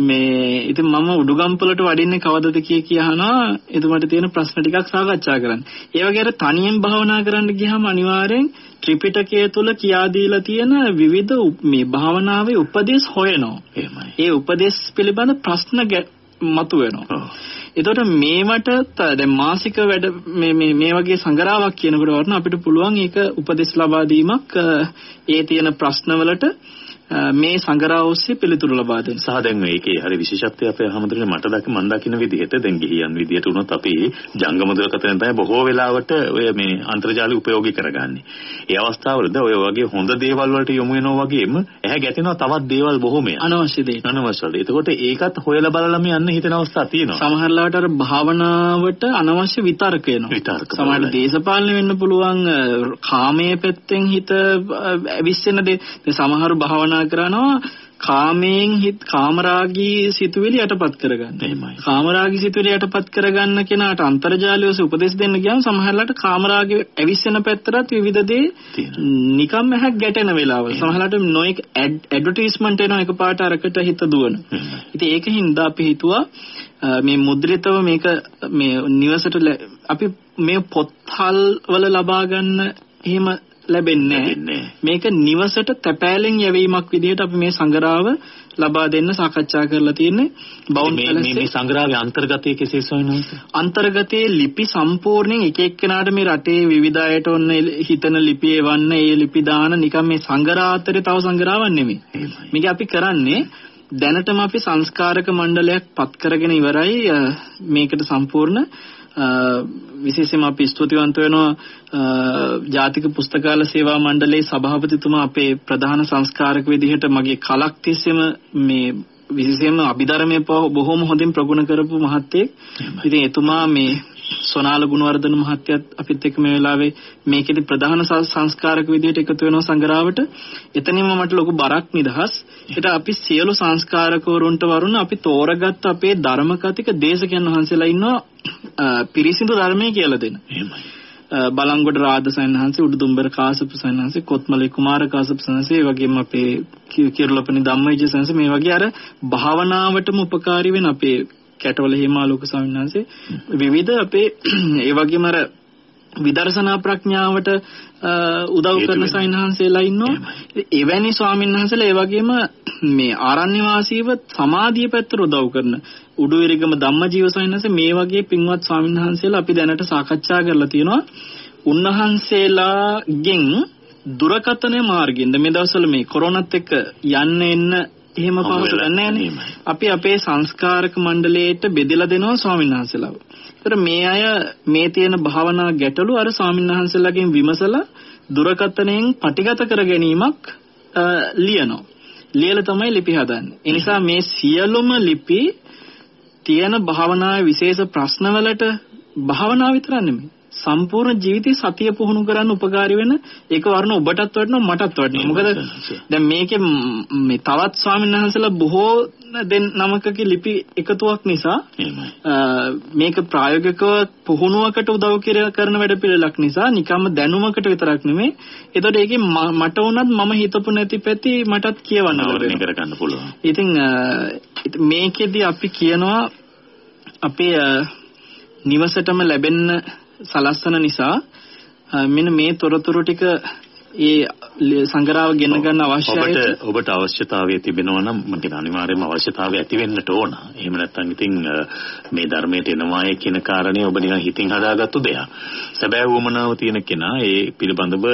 මේ ඉතින් මම උඩුගම්පොළට වඩින්නේ කවදද කිය කිය අහනවා එතුමාට තියෙන ප්‍රශ්න ටිකක් සාකච්ඡා කරන්න. ඒ වගේ අර තනියෙන් භාවනා කරන්න ගියාම අනිවාර්යෙන් ත්‍රිපිටකය තුල කියා දීලා තියෙන විවිධ මේ භාවනාවේ උපදේශ හොයනවා. එහෙමයි. ඒ උපදේශ පිළිබඳ ප්‍රශ්න මතුවෙනවා. ඔව්. එතකොට මේවට ත- දැන් මාසික වැඩ මේ මේ මේ වගේ සංගරාවක් කියනකොට වරන අපිට පුළුවන් ඒක උපදෙස් ලබා දීමක් අ, ඒ තියෙන ප්‍රශ්නවලට අ, මේ සංගරාව ඔස්සේ පිළිතුරු ලබා දෙන්න. සහ දැන් මේකේ හරි විශේෂත්වය අපේ හැමදෙරේ මට දක මන් දකින්න විදිහට දැන් ගිහියන් විදිහට උනොත් අපි ජංගම දුරකථන තමයි බොහෝ වෙලාවට ඔය මේ අන්තර්ජාලය ප්‍රයෝගී කරගන්නේ. ඒ අවස්ථාවලද ඔය වගේ හොඳ දේවල් වලට යොමු වෙනවා වගේම ඇහැ ගැටෙනවා තවත් දේවල් බොහෝමයක්. අනවශ්‍ය දේ. අනවශ්‍ය දේ. එතකොට ඒකත් හොයලා බලලාම යන්න හිතෙන අවස්ථා තියෙනවා. සමහරලාට අර භාවනාවට අනවශ්‍ය විතර්ක එනවා. විතර්ක සමහරට බලයි. දේශපාලන වෙන්න පුළුවන් කාමයේ පැත්තෙන් හිත ඇවිස්සෙන දේ. සමහරු භාවනා කරනවා කාමයෙන් හිත කාමරාගී සිතුවිලි යටපත් කරගන්න. එහෙමයි. කාමරාගී සිතුවිලි යටපත් කරගන්න කෙනාට අන්තර්ජාලය ඔස්සේ උපදෙස් දෙන්න ගියාම සමහරලාට කාමරාගේ ඇවිස්සෙන පැත්තටත් විවිධ දේ. නිකම් ඇහක් ගැටෙන වෙලාවල්. සමහරලාට නොයෙක් ඇඩ්වර්ටයිස්මන්ට් එනවා එකපාරට අරකට හිත දුවන. ඉතින් ඒකින් හින්දා අපි හිතුවා මේ මුද්‍රිතව මේක මේ නිවසට අපි මේ පොත්හල් වල ලබා ගන්න එහෙම ලැබෙන්නේ. මේක නිවසට තැපෑලෙන් යැවීමක් විදිහට අපි මේ සංගරාව ලබා දෙන්න සාකච්ඡා කරලා තියෙන්නේ බවුන් මේ මේ මේ සංග්‍රහයේ අන්තර්ගතය කෙසේ සොයනවද? අන්තර්ගතයේ ලිපි සම්පූර්ණයෙන් එක එක්කෙනාට මේ රටේ විවිධ අයට ඔන්න හිතන ලිපි එවන්න ඒ ලිපි දාන නිකන් මේ සංගරාතරේ තව සංගරාවක් නෙමෙයි. මේක අපි කරන්නේ දැනටම අපි සංස්කාරක මණ්ඩලයක් පත් කරගෙන ඉවරයි මේකට සම්පූර්ණ විශේෂයෙන්ම අපි ස්තුතිවන්ත වෙනවා ජාතික පුස්තකාල සේවා මණ්ඩලයේ සභාපතිතුමා අපේ ප්‍රධාන සංස්කාරක විදිහට මගේ කලක් තිස්සෙම මේ විශේෂයෙන්ම අභිධර්මයේ බොහොම හොඳින් ප්‍රගුණ කරපු මහත්තයෙක්. ඉතින් එතුමා මේ සොනාල ගුණවර්ධන මහත්තයත් අපිත් එක්ක මේ වෙලාවේ මේකෙදි ප්‍රධාන සංස්කාරක විදිහට එකතු වෙනවා සංගරාවට. එතනින්ම මට ලොකු බරක් නිදහස්. ඒට අපි සියලු සංස්කාරකවරුන්ට වරුණ අපි තෝරගත්ත අපේ ධර්ම කතික දේශකයන් වහන්සේලා ඉන්නවා පිරිසිදු ධර්මයේ කියලා දෙන. බලංගොඩ රාද සයන්හන්සේ උඩුදුම්බර කාසප සයන්හන්සේ කොත්මලේ කුමාර කාසප සයන්හන්සේ වගේම අපේ කි- කිරුළපනි ධම්මවිජය සයන්හන්සේ මේ වගේ අර භාවනාවටම උපකාරී වෙන අපේ කැටවල හේමාලෝක ස්වාමීන් වහන්සේ විවිධ අපේ ඒ වගේම අර විදර්ශනා ප්‍රඥාවට උදව් කරන. සයන්හන්සේලා ඉන්නවා. එවැනි ස්වාමීන් වහන්සේලා ඒ වගේම මේ ආරණ්‍ය වාසීව සමාධිය පැත්තට උදව් කරන උඩුවිරිගම ධම්මජීව සයන්හන්සේ මේ වගේ පින්වත් ස්වාමීන් වහන්සේලා අපි දැනට සාකච්ඡා කරලා තියෙනවා. උන්වහන්සේලාගෙන් දුරකථන මාර්ගෙන් මේ දවස්වල මේ කොරෝනාත් එක්ක යන්න එන්න එහෙම හම්බ පහසු වෙලා නැහැ එහෙමයි. අපි අපේ සංස්කාරක මණ්ඩලයට බෙදලා දෙනවා ස්වාමීන් වහන්සේලාව. ඒතර මේ අය මේ තියෙන භාවනා ගැටලු අර ස්වාමීන් වහන්සේලාගෙන් විමසලා දුරකථනයෙන් පටිගත කර ගැනීමක් ලියනවා. ලියලා තමයි ලිපි හදන්නේ. ඒ නිසා මේ සියලුම ලිපි තියෙන භාවනාවේ විශේෂ ප්‍රශ්නවලට භාවනාව විතර නෙමෙයි. සම්පූර්ණ ජීවිතේ සතිය පුහුණු කරන්න උපකාරී වෙන ඒක වර්ණ ඔබටත් වටිනවා මටත් වටිනවා. මොකද දැන් මේකේ ම්- තවත් ස්වාමීන් වහන්සේලා බොහෝ දෙන් නමකගේ ලිපි එකතුවක් නිසා මේක ප්‍රායෝගිකව පුහුණුවකට උදව් කිර- කරන වැඩපිළිවෙලක් නිසා නිකම්ම දැනුමකට විතරක් නෙමෙයි. ඒතකොට ඒකේ මට උනත් මම හිතපු නැති පැති මටත් කියවන්න ලැබෙනවා. කරගන්න පුළුවන්. ඉතින් මේකෙදි අපි කියනවා අපේ නිවසටම ලැබෙන්න සලස්සන නිසා මෙන්න මේ තොරතුරු ටික ඒ සංගරාව ගෙන ගන්න අවශ්‍යයි. ඔබට ඔබට අවශ්‍යතාවය තිබෙනවා නම් මම කියන අනිවාර්යයෙන්ම අවශ්‍යතාවය ඇති වෙන්නට ඕන. එහෙම නැත්නම් ඉතින් මේ ධර්මයට එනවාය කියන කාරණේ ඔබ නිකන් හිතින් හදාගත්තු දෙයක්. සැබෑ වුමනාව තියෙන කෙනා ඒ පිළිබඳව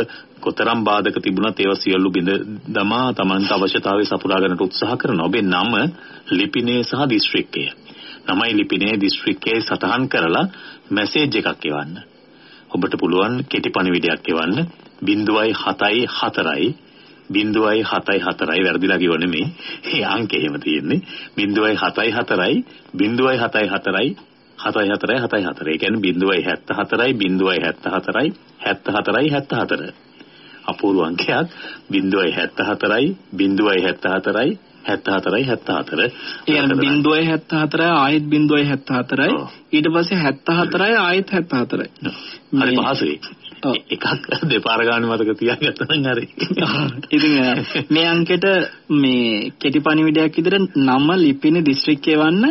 කොතරම් බාධක තිබුණත් ඒවා සියලු බිඳ දමා Tamanට අවශ්‍යතාවය සපුරා ගන්නට උත්සාහ කරනවා. ඔබේ නම ලිපිනේ සහ දිස්ත්‍රික්කය. නමයි ලිපිනේ දිස්ත්‍රික්කයේ සටහන් කරලා මැසේජ් එකක් එවන්න. ඔබට පුළුවන් කෙටි පණිවිඩයක් එවන්න 0.7යි 4යි 0.7යි 4යි වැරදිලා කිව්ව නෙමෙයි. ඒ අංකය එහෙම තියෙන්නේ 0.7යි 4යි 0.7යි 4යි 7යි 4යි 7යි 4. ඒ කියන්නේ 0.74යි 0.74යි 74යි 74. අපූර්ව අංකයක් 0.74යි 0.74යි 74යි 74. ඒ කියන්නේ 0.74 ආයෙත් 0.74යි ඔව්. ඊට පස්සේ 74යි ආයෙත් 74යි. හරි පහසුයි. එකක් දෙපාර ගන්න මතක තියාගත්තා නම් හරි. ඉතින් මේ අංකෙට මේ කෙටි පණිවිඩයක් විදිහට නම ලිපිනේ දිස්ත්‍රික්කය වන්න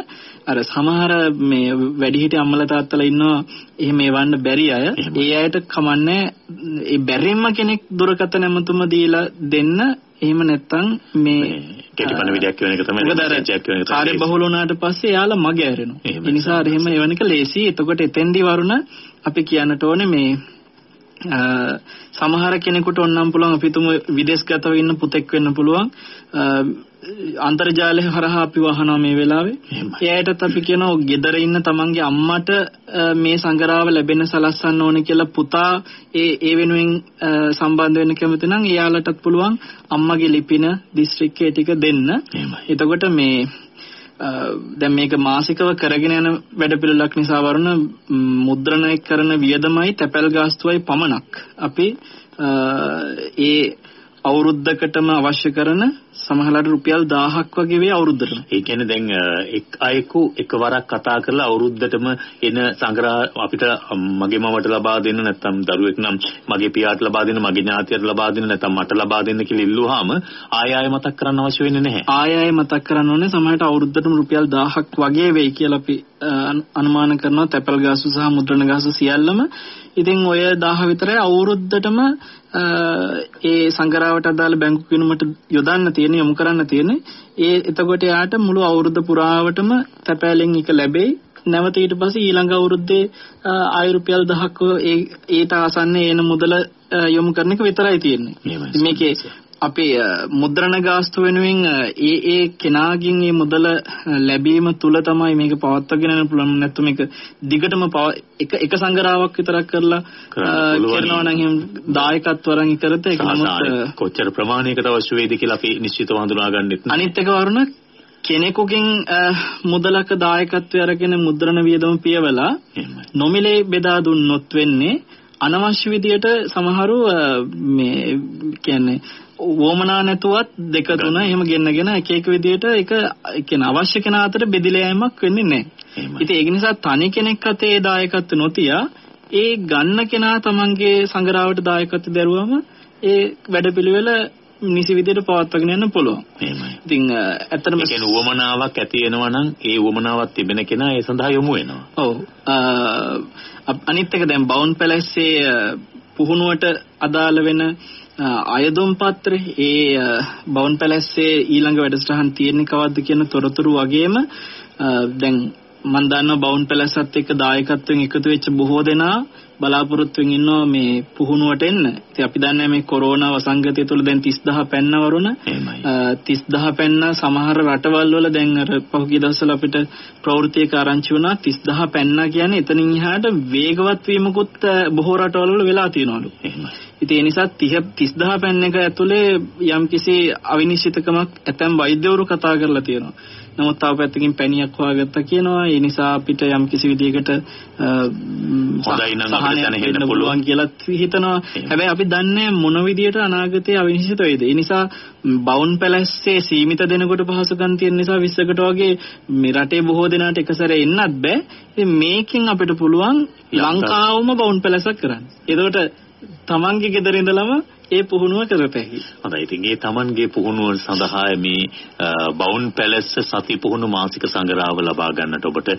අර සමහර මේ වැඩිහිටි අම්මලා තාත්තලා ඉන්නවා එහෙම එවන්න බැරි අය. ඒ අයට කමන්නේ ඒ බැරිම කෙනෙක් දුරකථන ඇමතුම දීලා දෙන්න එහෙම නැත්තම් මේ කෙටි පණිවිඩයක් කියන එක තමයි එකක් කියන එක තමයි කාර්ය. බහුල වුණාට පස්සේ එයාලා මග ඇරෙනවා. ඒ නිසා එහෙම එවන එක ලේසි. එතකොට එතෙන්දි වරුණ අපි කියන්නට ඕනේ මේ සමහර කෙනෙකුට ඕනම් පුළුවන් අපි තුමු විදේශගතව ඉන්න පුතෙක් වෙන්න පුළුවන් අන්තර්ජාලය හරහා අපි වහනවා මේ වෙලාවේ. එයාටත් අපි කියනවා ගෙදර ඉන්න තමන්ගේ අම්මට මේ සංගරාව ලැබෙන සලස්සන්න ඕනේ කියලා පුතා ඒ ඒ වෙනුවෙන් සම්බන්ධ වෙන්න කැමති නම් එයාලටත් පුළුවන් අම්මගේ ලිපින දිස්ත්‍රික්කයේ ටික දෙන්න. එතකොට මේ දැන් මේක මාසිකව කරගෙන යන වැඩපිළිවෙලක් නිසා වරුණ මුද්‍රණය කරන වියදමයි තැපැල් ගාස්තුවයි පමණක් අපි ඒ අවුරුද්දකටම අවශ්‍ය කරන සමහරවිට රුපියල් 1000ක් වගේ වේ අවුරුද්දටම. ඒ කියන්නේ දැන් එක් අයෙකු එකවරක් කතා කරලා අවුරුද්දටම එන සංග්‍රහ අපිට මගේ මවට ලබා දෙන්න නැත්නම් දරුවෙක් නම් මගේ පියාට ලබා දෙන්න මගේ ඥාතියට ලබා දෙන්න නැත්නම් මට ලබා දෙන්න කියලා ඉල්ලුවාම ආය ආය මතක් කරන්න අවශ්‍ය වෙන්නේ නැහැ. ආය ආය මතක් කරන්න ඕනේ සමහරට අවුරුද්දටම රුපියල් 1000ක් වගේ වෙයි කියලා අපි අනුමාන කරනවා තැපැල් ගාසු සහ මුද්‍රණ ගාසු සියල්ලම. ඉතින් ඔය 1000 විතරයි අවුරුද්දටම ඒ සංගරාවට අදාළ බැංකු කිනුමට යොදන්න තියෙන යොමු කරන්න තියෙන්නේ. ඒ එතකොට යාට මුළු අවුරුද්ද පුරාවටම තැපෑලෙන් එක ලැබෙයි. නැවත ඊට පස්සේ ඊළඟ අවුරුද්දේ ආය රුපියල් 1000ක ඒ ඒට ආසන්න එන මුදල යොමු කරන එක විතරයි තියෙන්නේ. මේකේ අපේ මුද්‍රණ ගාස්තු වෙනුවෙන් ඒ ඒ කෙනාගෙන් මේ මුදල ලැබීම තුල තමයි මේක පවත්වාගෙන යන්න පුළුවන්. නැත්නම් මේක දිගටම එක එක සංගරාවක් විතරක් කරලා කරනවා නම් එහෙම දායකත්ව වරන් කරත ඒක නමුත් කොච්චර ප්‍රමාණයකට අවශ්‍ය වේද කියලා අපි නිශ්චිතව හඳුනා ගන්නෙත් අනිත් එක වරුණ කෙනෙකුගෙන් මුදලක දායකත්වය අරගෙන මුද්‍රණ වියදම පියවලා නොමිලේ බෙදා දුන්නොත් වෙන්නේ අනවශ්‍ය විදියට සමහරු මේ කියන්නේ වොමනා නැතුවත් දෙක තුන එහෙම ගෙන්නගෙන එක එක විදියට ඒක කියන අවශ්‍ය කෙනා අතර බෙදිලා යෑමක් වෙන්නේ නැහැ. ඉතින් ඒක නිසා තනි කෙනෙක් අතේ දායකත්ව නොතියා ඒ ගන්න කෙනා තමන්ගේ සංගරාවට දායකත්ව දරුවම ඒ වැඩපිළිවෙල නිසි විදියට පවත්වාගෙන යන්න පුළුවන්. එහෙමයි. ඉතින් ඇත්තටම ඒ කියන්නේ උවමනාවක් ඇති වෙනවා නම් ඒ උවමනාවක් තිබෙන කෙනා ඒ සඳහා යොමු වෙනවා. ඔව්. අනිත් එක දැන් බවුන් පැලැස්සේ පුහුණුවට අදාළ වෙන අයදුම් පත්‍රේ ඒ බවුන් පැලැස්සේ ඊළඟ වැඩසටහන් තියෙන්නේ කවද්ද කියන තොරතුරු වගේම දැන් මම දන්නවා බවුන් පැලැස්සත් එක්ක දායකත්වයෙන් එකතු වෙච්ච බොහෝ දෙනා බලාපොරොත්තුෙන් ඉන්නවා මේ පුහුණුවට එන්න. ඉතින් අපි දන්නේ මේ කොරෝනා වසංගතය තුළ දැන් 30000 පැන්න වරුණ 30000 පැන්න සමහර රටවල් වල දැන් අර පහුගිය දවස්වල අපිට ප්‍රවෘත්තියක ආරංචි වුණා 30000 පැන්න කියන්නේ එතනින් එහාට වේගවත් වීමකුත් බොහෝ රටවල් වල වෙලා තියෙනවලු. එහෙමයි. ඉතින් ඒ නිසා 30 30000 පැන්න එක ඇතුලේ යම්කිසි අවිනිශ්චිතකමක් ඇතැම් වෛද්‍යවරු කතා කරලා තියෙනවා. නමුත් තව පැත්තකින් පැණියක් හොයාගත්තා කියනවා. ඒ නිසා අපිට යම් කිසි විදියකට හොඳයි නම් අපිට දැනෙන්න පුළුවන් කියලා හිතනවා. හැබැයි අපි දන්නේ මොන විදියට අනාගතයේ අවිනිශ්චිත වෙයිද. ඒ නිසා බවුන් පැලැස්සේ සීමිත දෙනකොට පහසුකම් තියෙන නිසා 20කට වගේ මේ රටේ බොහෝ දෙනාට එකසැරේ එන්නත් බෑ. ඉතින් මේකෙන් අපිට පුළුවන් ලංකාවම බවුන් පැලැස්සක් කරන්න. එතකොට තමන්ගේ ගෙදර ඉඳලම ඒ පුහුණුව කරත හැකි. හොඳයි. ඉතින් ඒ Tamanගේ පුහුණුව සඳහා මේ බවුන් පැලැස්ස සති පුහුණු මාසික සංග්‍රහව ලබා ගන්නට ඔබට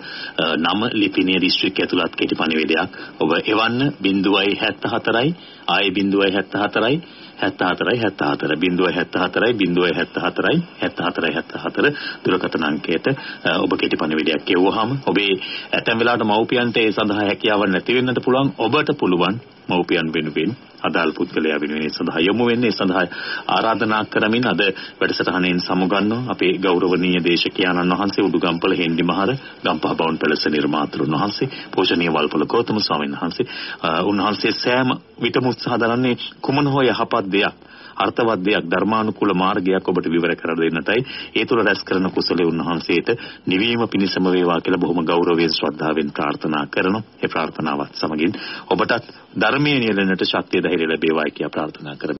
නම ලිපිනේ දිස්ත්‍රික්කය ඇතුළත් කෙටි පණිවිඩයක් ඔබ එවන්න 074යි ආයේ 074යි 74යි 74 074යි 074යි 74යි 74 දුරකථන අංකයට ඔබ කෙටි පණිවිඩයක් කියවුවාම ඔබේ ඇතැම් වෙලාවට මව්පියන්ට ඒ සඳහා හැකියාවක් නැති වෙන්නත් පුළුවන් ඔබට පුළුවන් මව්පියන් වෙනුවෙන් අදාළ පුද්ගලයා වෙනුවෙන් සඳහා යොමු වෙන්නේ සඳහා ආරාධනා කරමින් අද වැඩසටහනෙන් සමුගන්නවා. අපේ ගෞරවනීය දේශකයාණන් වහන්සේ උඩුගම්පල හෙන්දි මහර ගම්පහ බවුන් පැලස නිර්මාතෘන් වහන්සේ පෝෂණීය වල්පොල ගෞතම ස්වාමීන් වහන්සේ. උන්වහන්සේ සෑම විටම උත්සාහ දරන්නේ කුමන හෝ යහපත් දෙයක්. අර්ථවත් දෙයක් ධර්මානුකූල මාර්ගයක් ඔබට විවර කර දෙන්නටයි. ඒ තුළ රැස් කරන කුසලයේ උන්වහන්සේට නිවීම පිණිසම වේවා කියලා බොහොම ගෞරවයෙන් ශ්‍රද්ධාවෙන් ප්‍රාර්ථනා කරනවා. ඒ ප්‍රාර්ථනාවත් සමගින් ඔබටත් ධර්මයේ නියැලෙන්නට ශක්තිය ධෛර්ය ලැබේවායි කියලා ප්‍රාර්ථනා කරමි.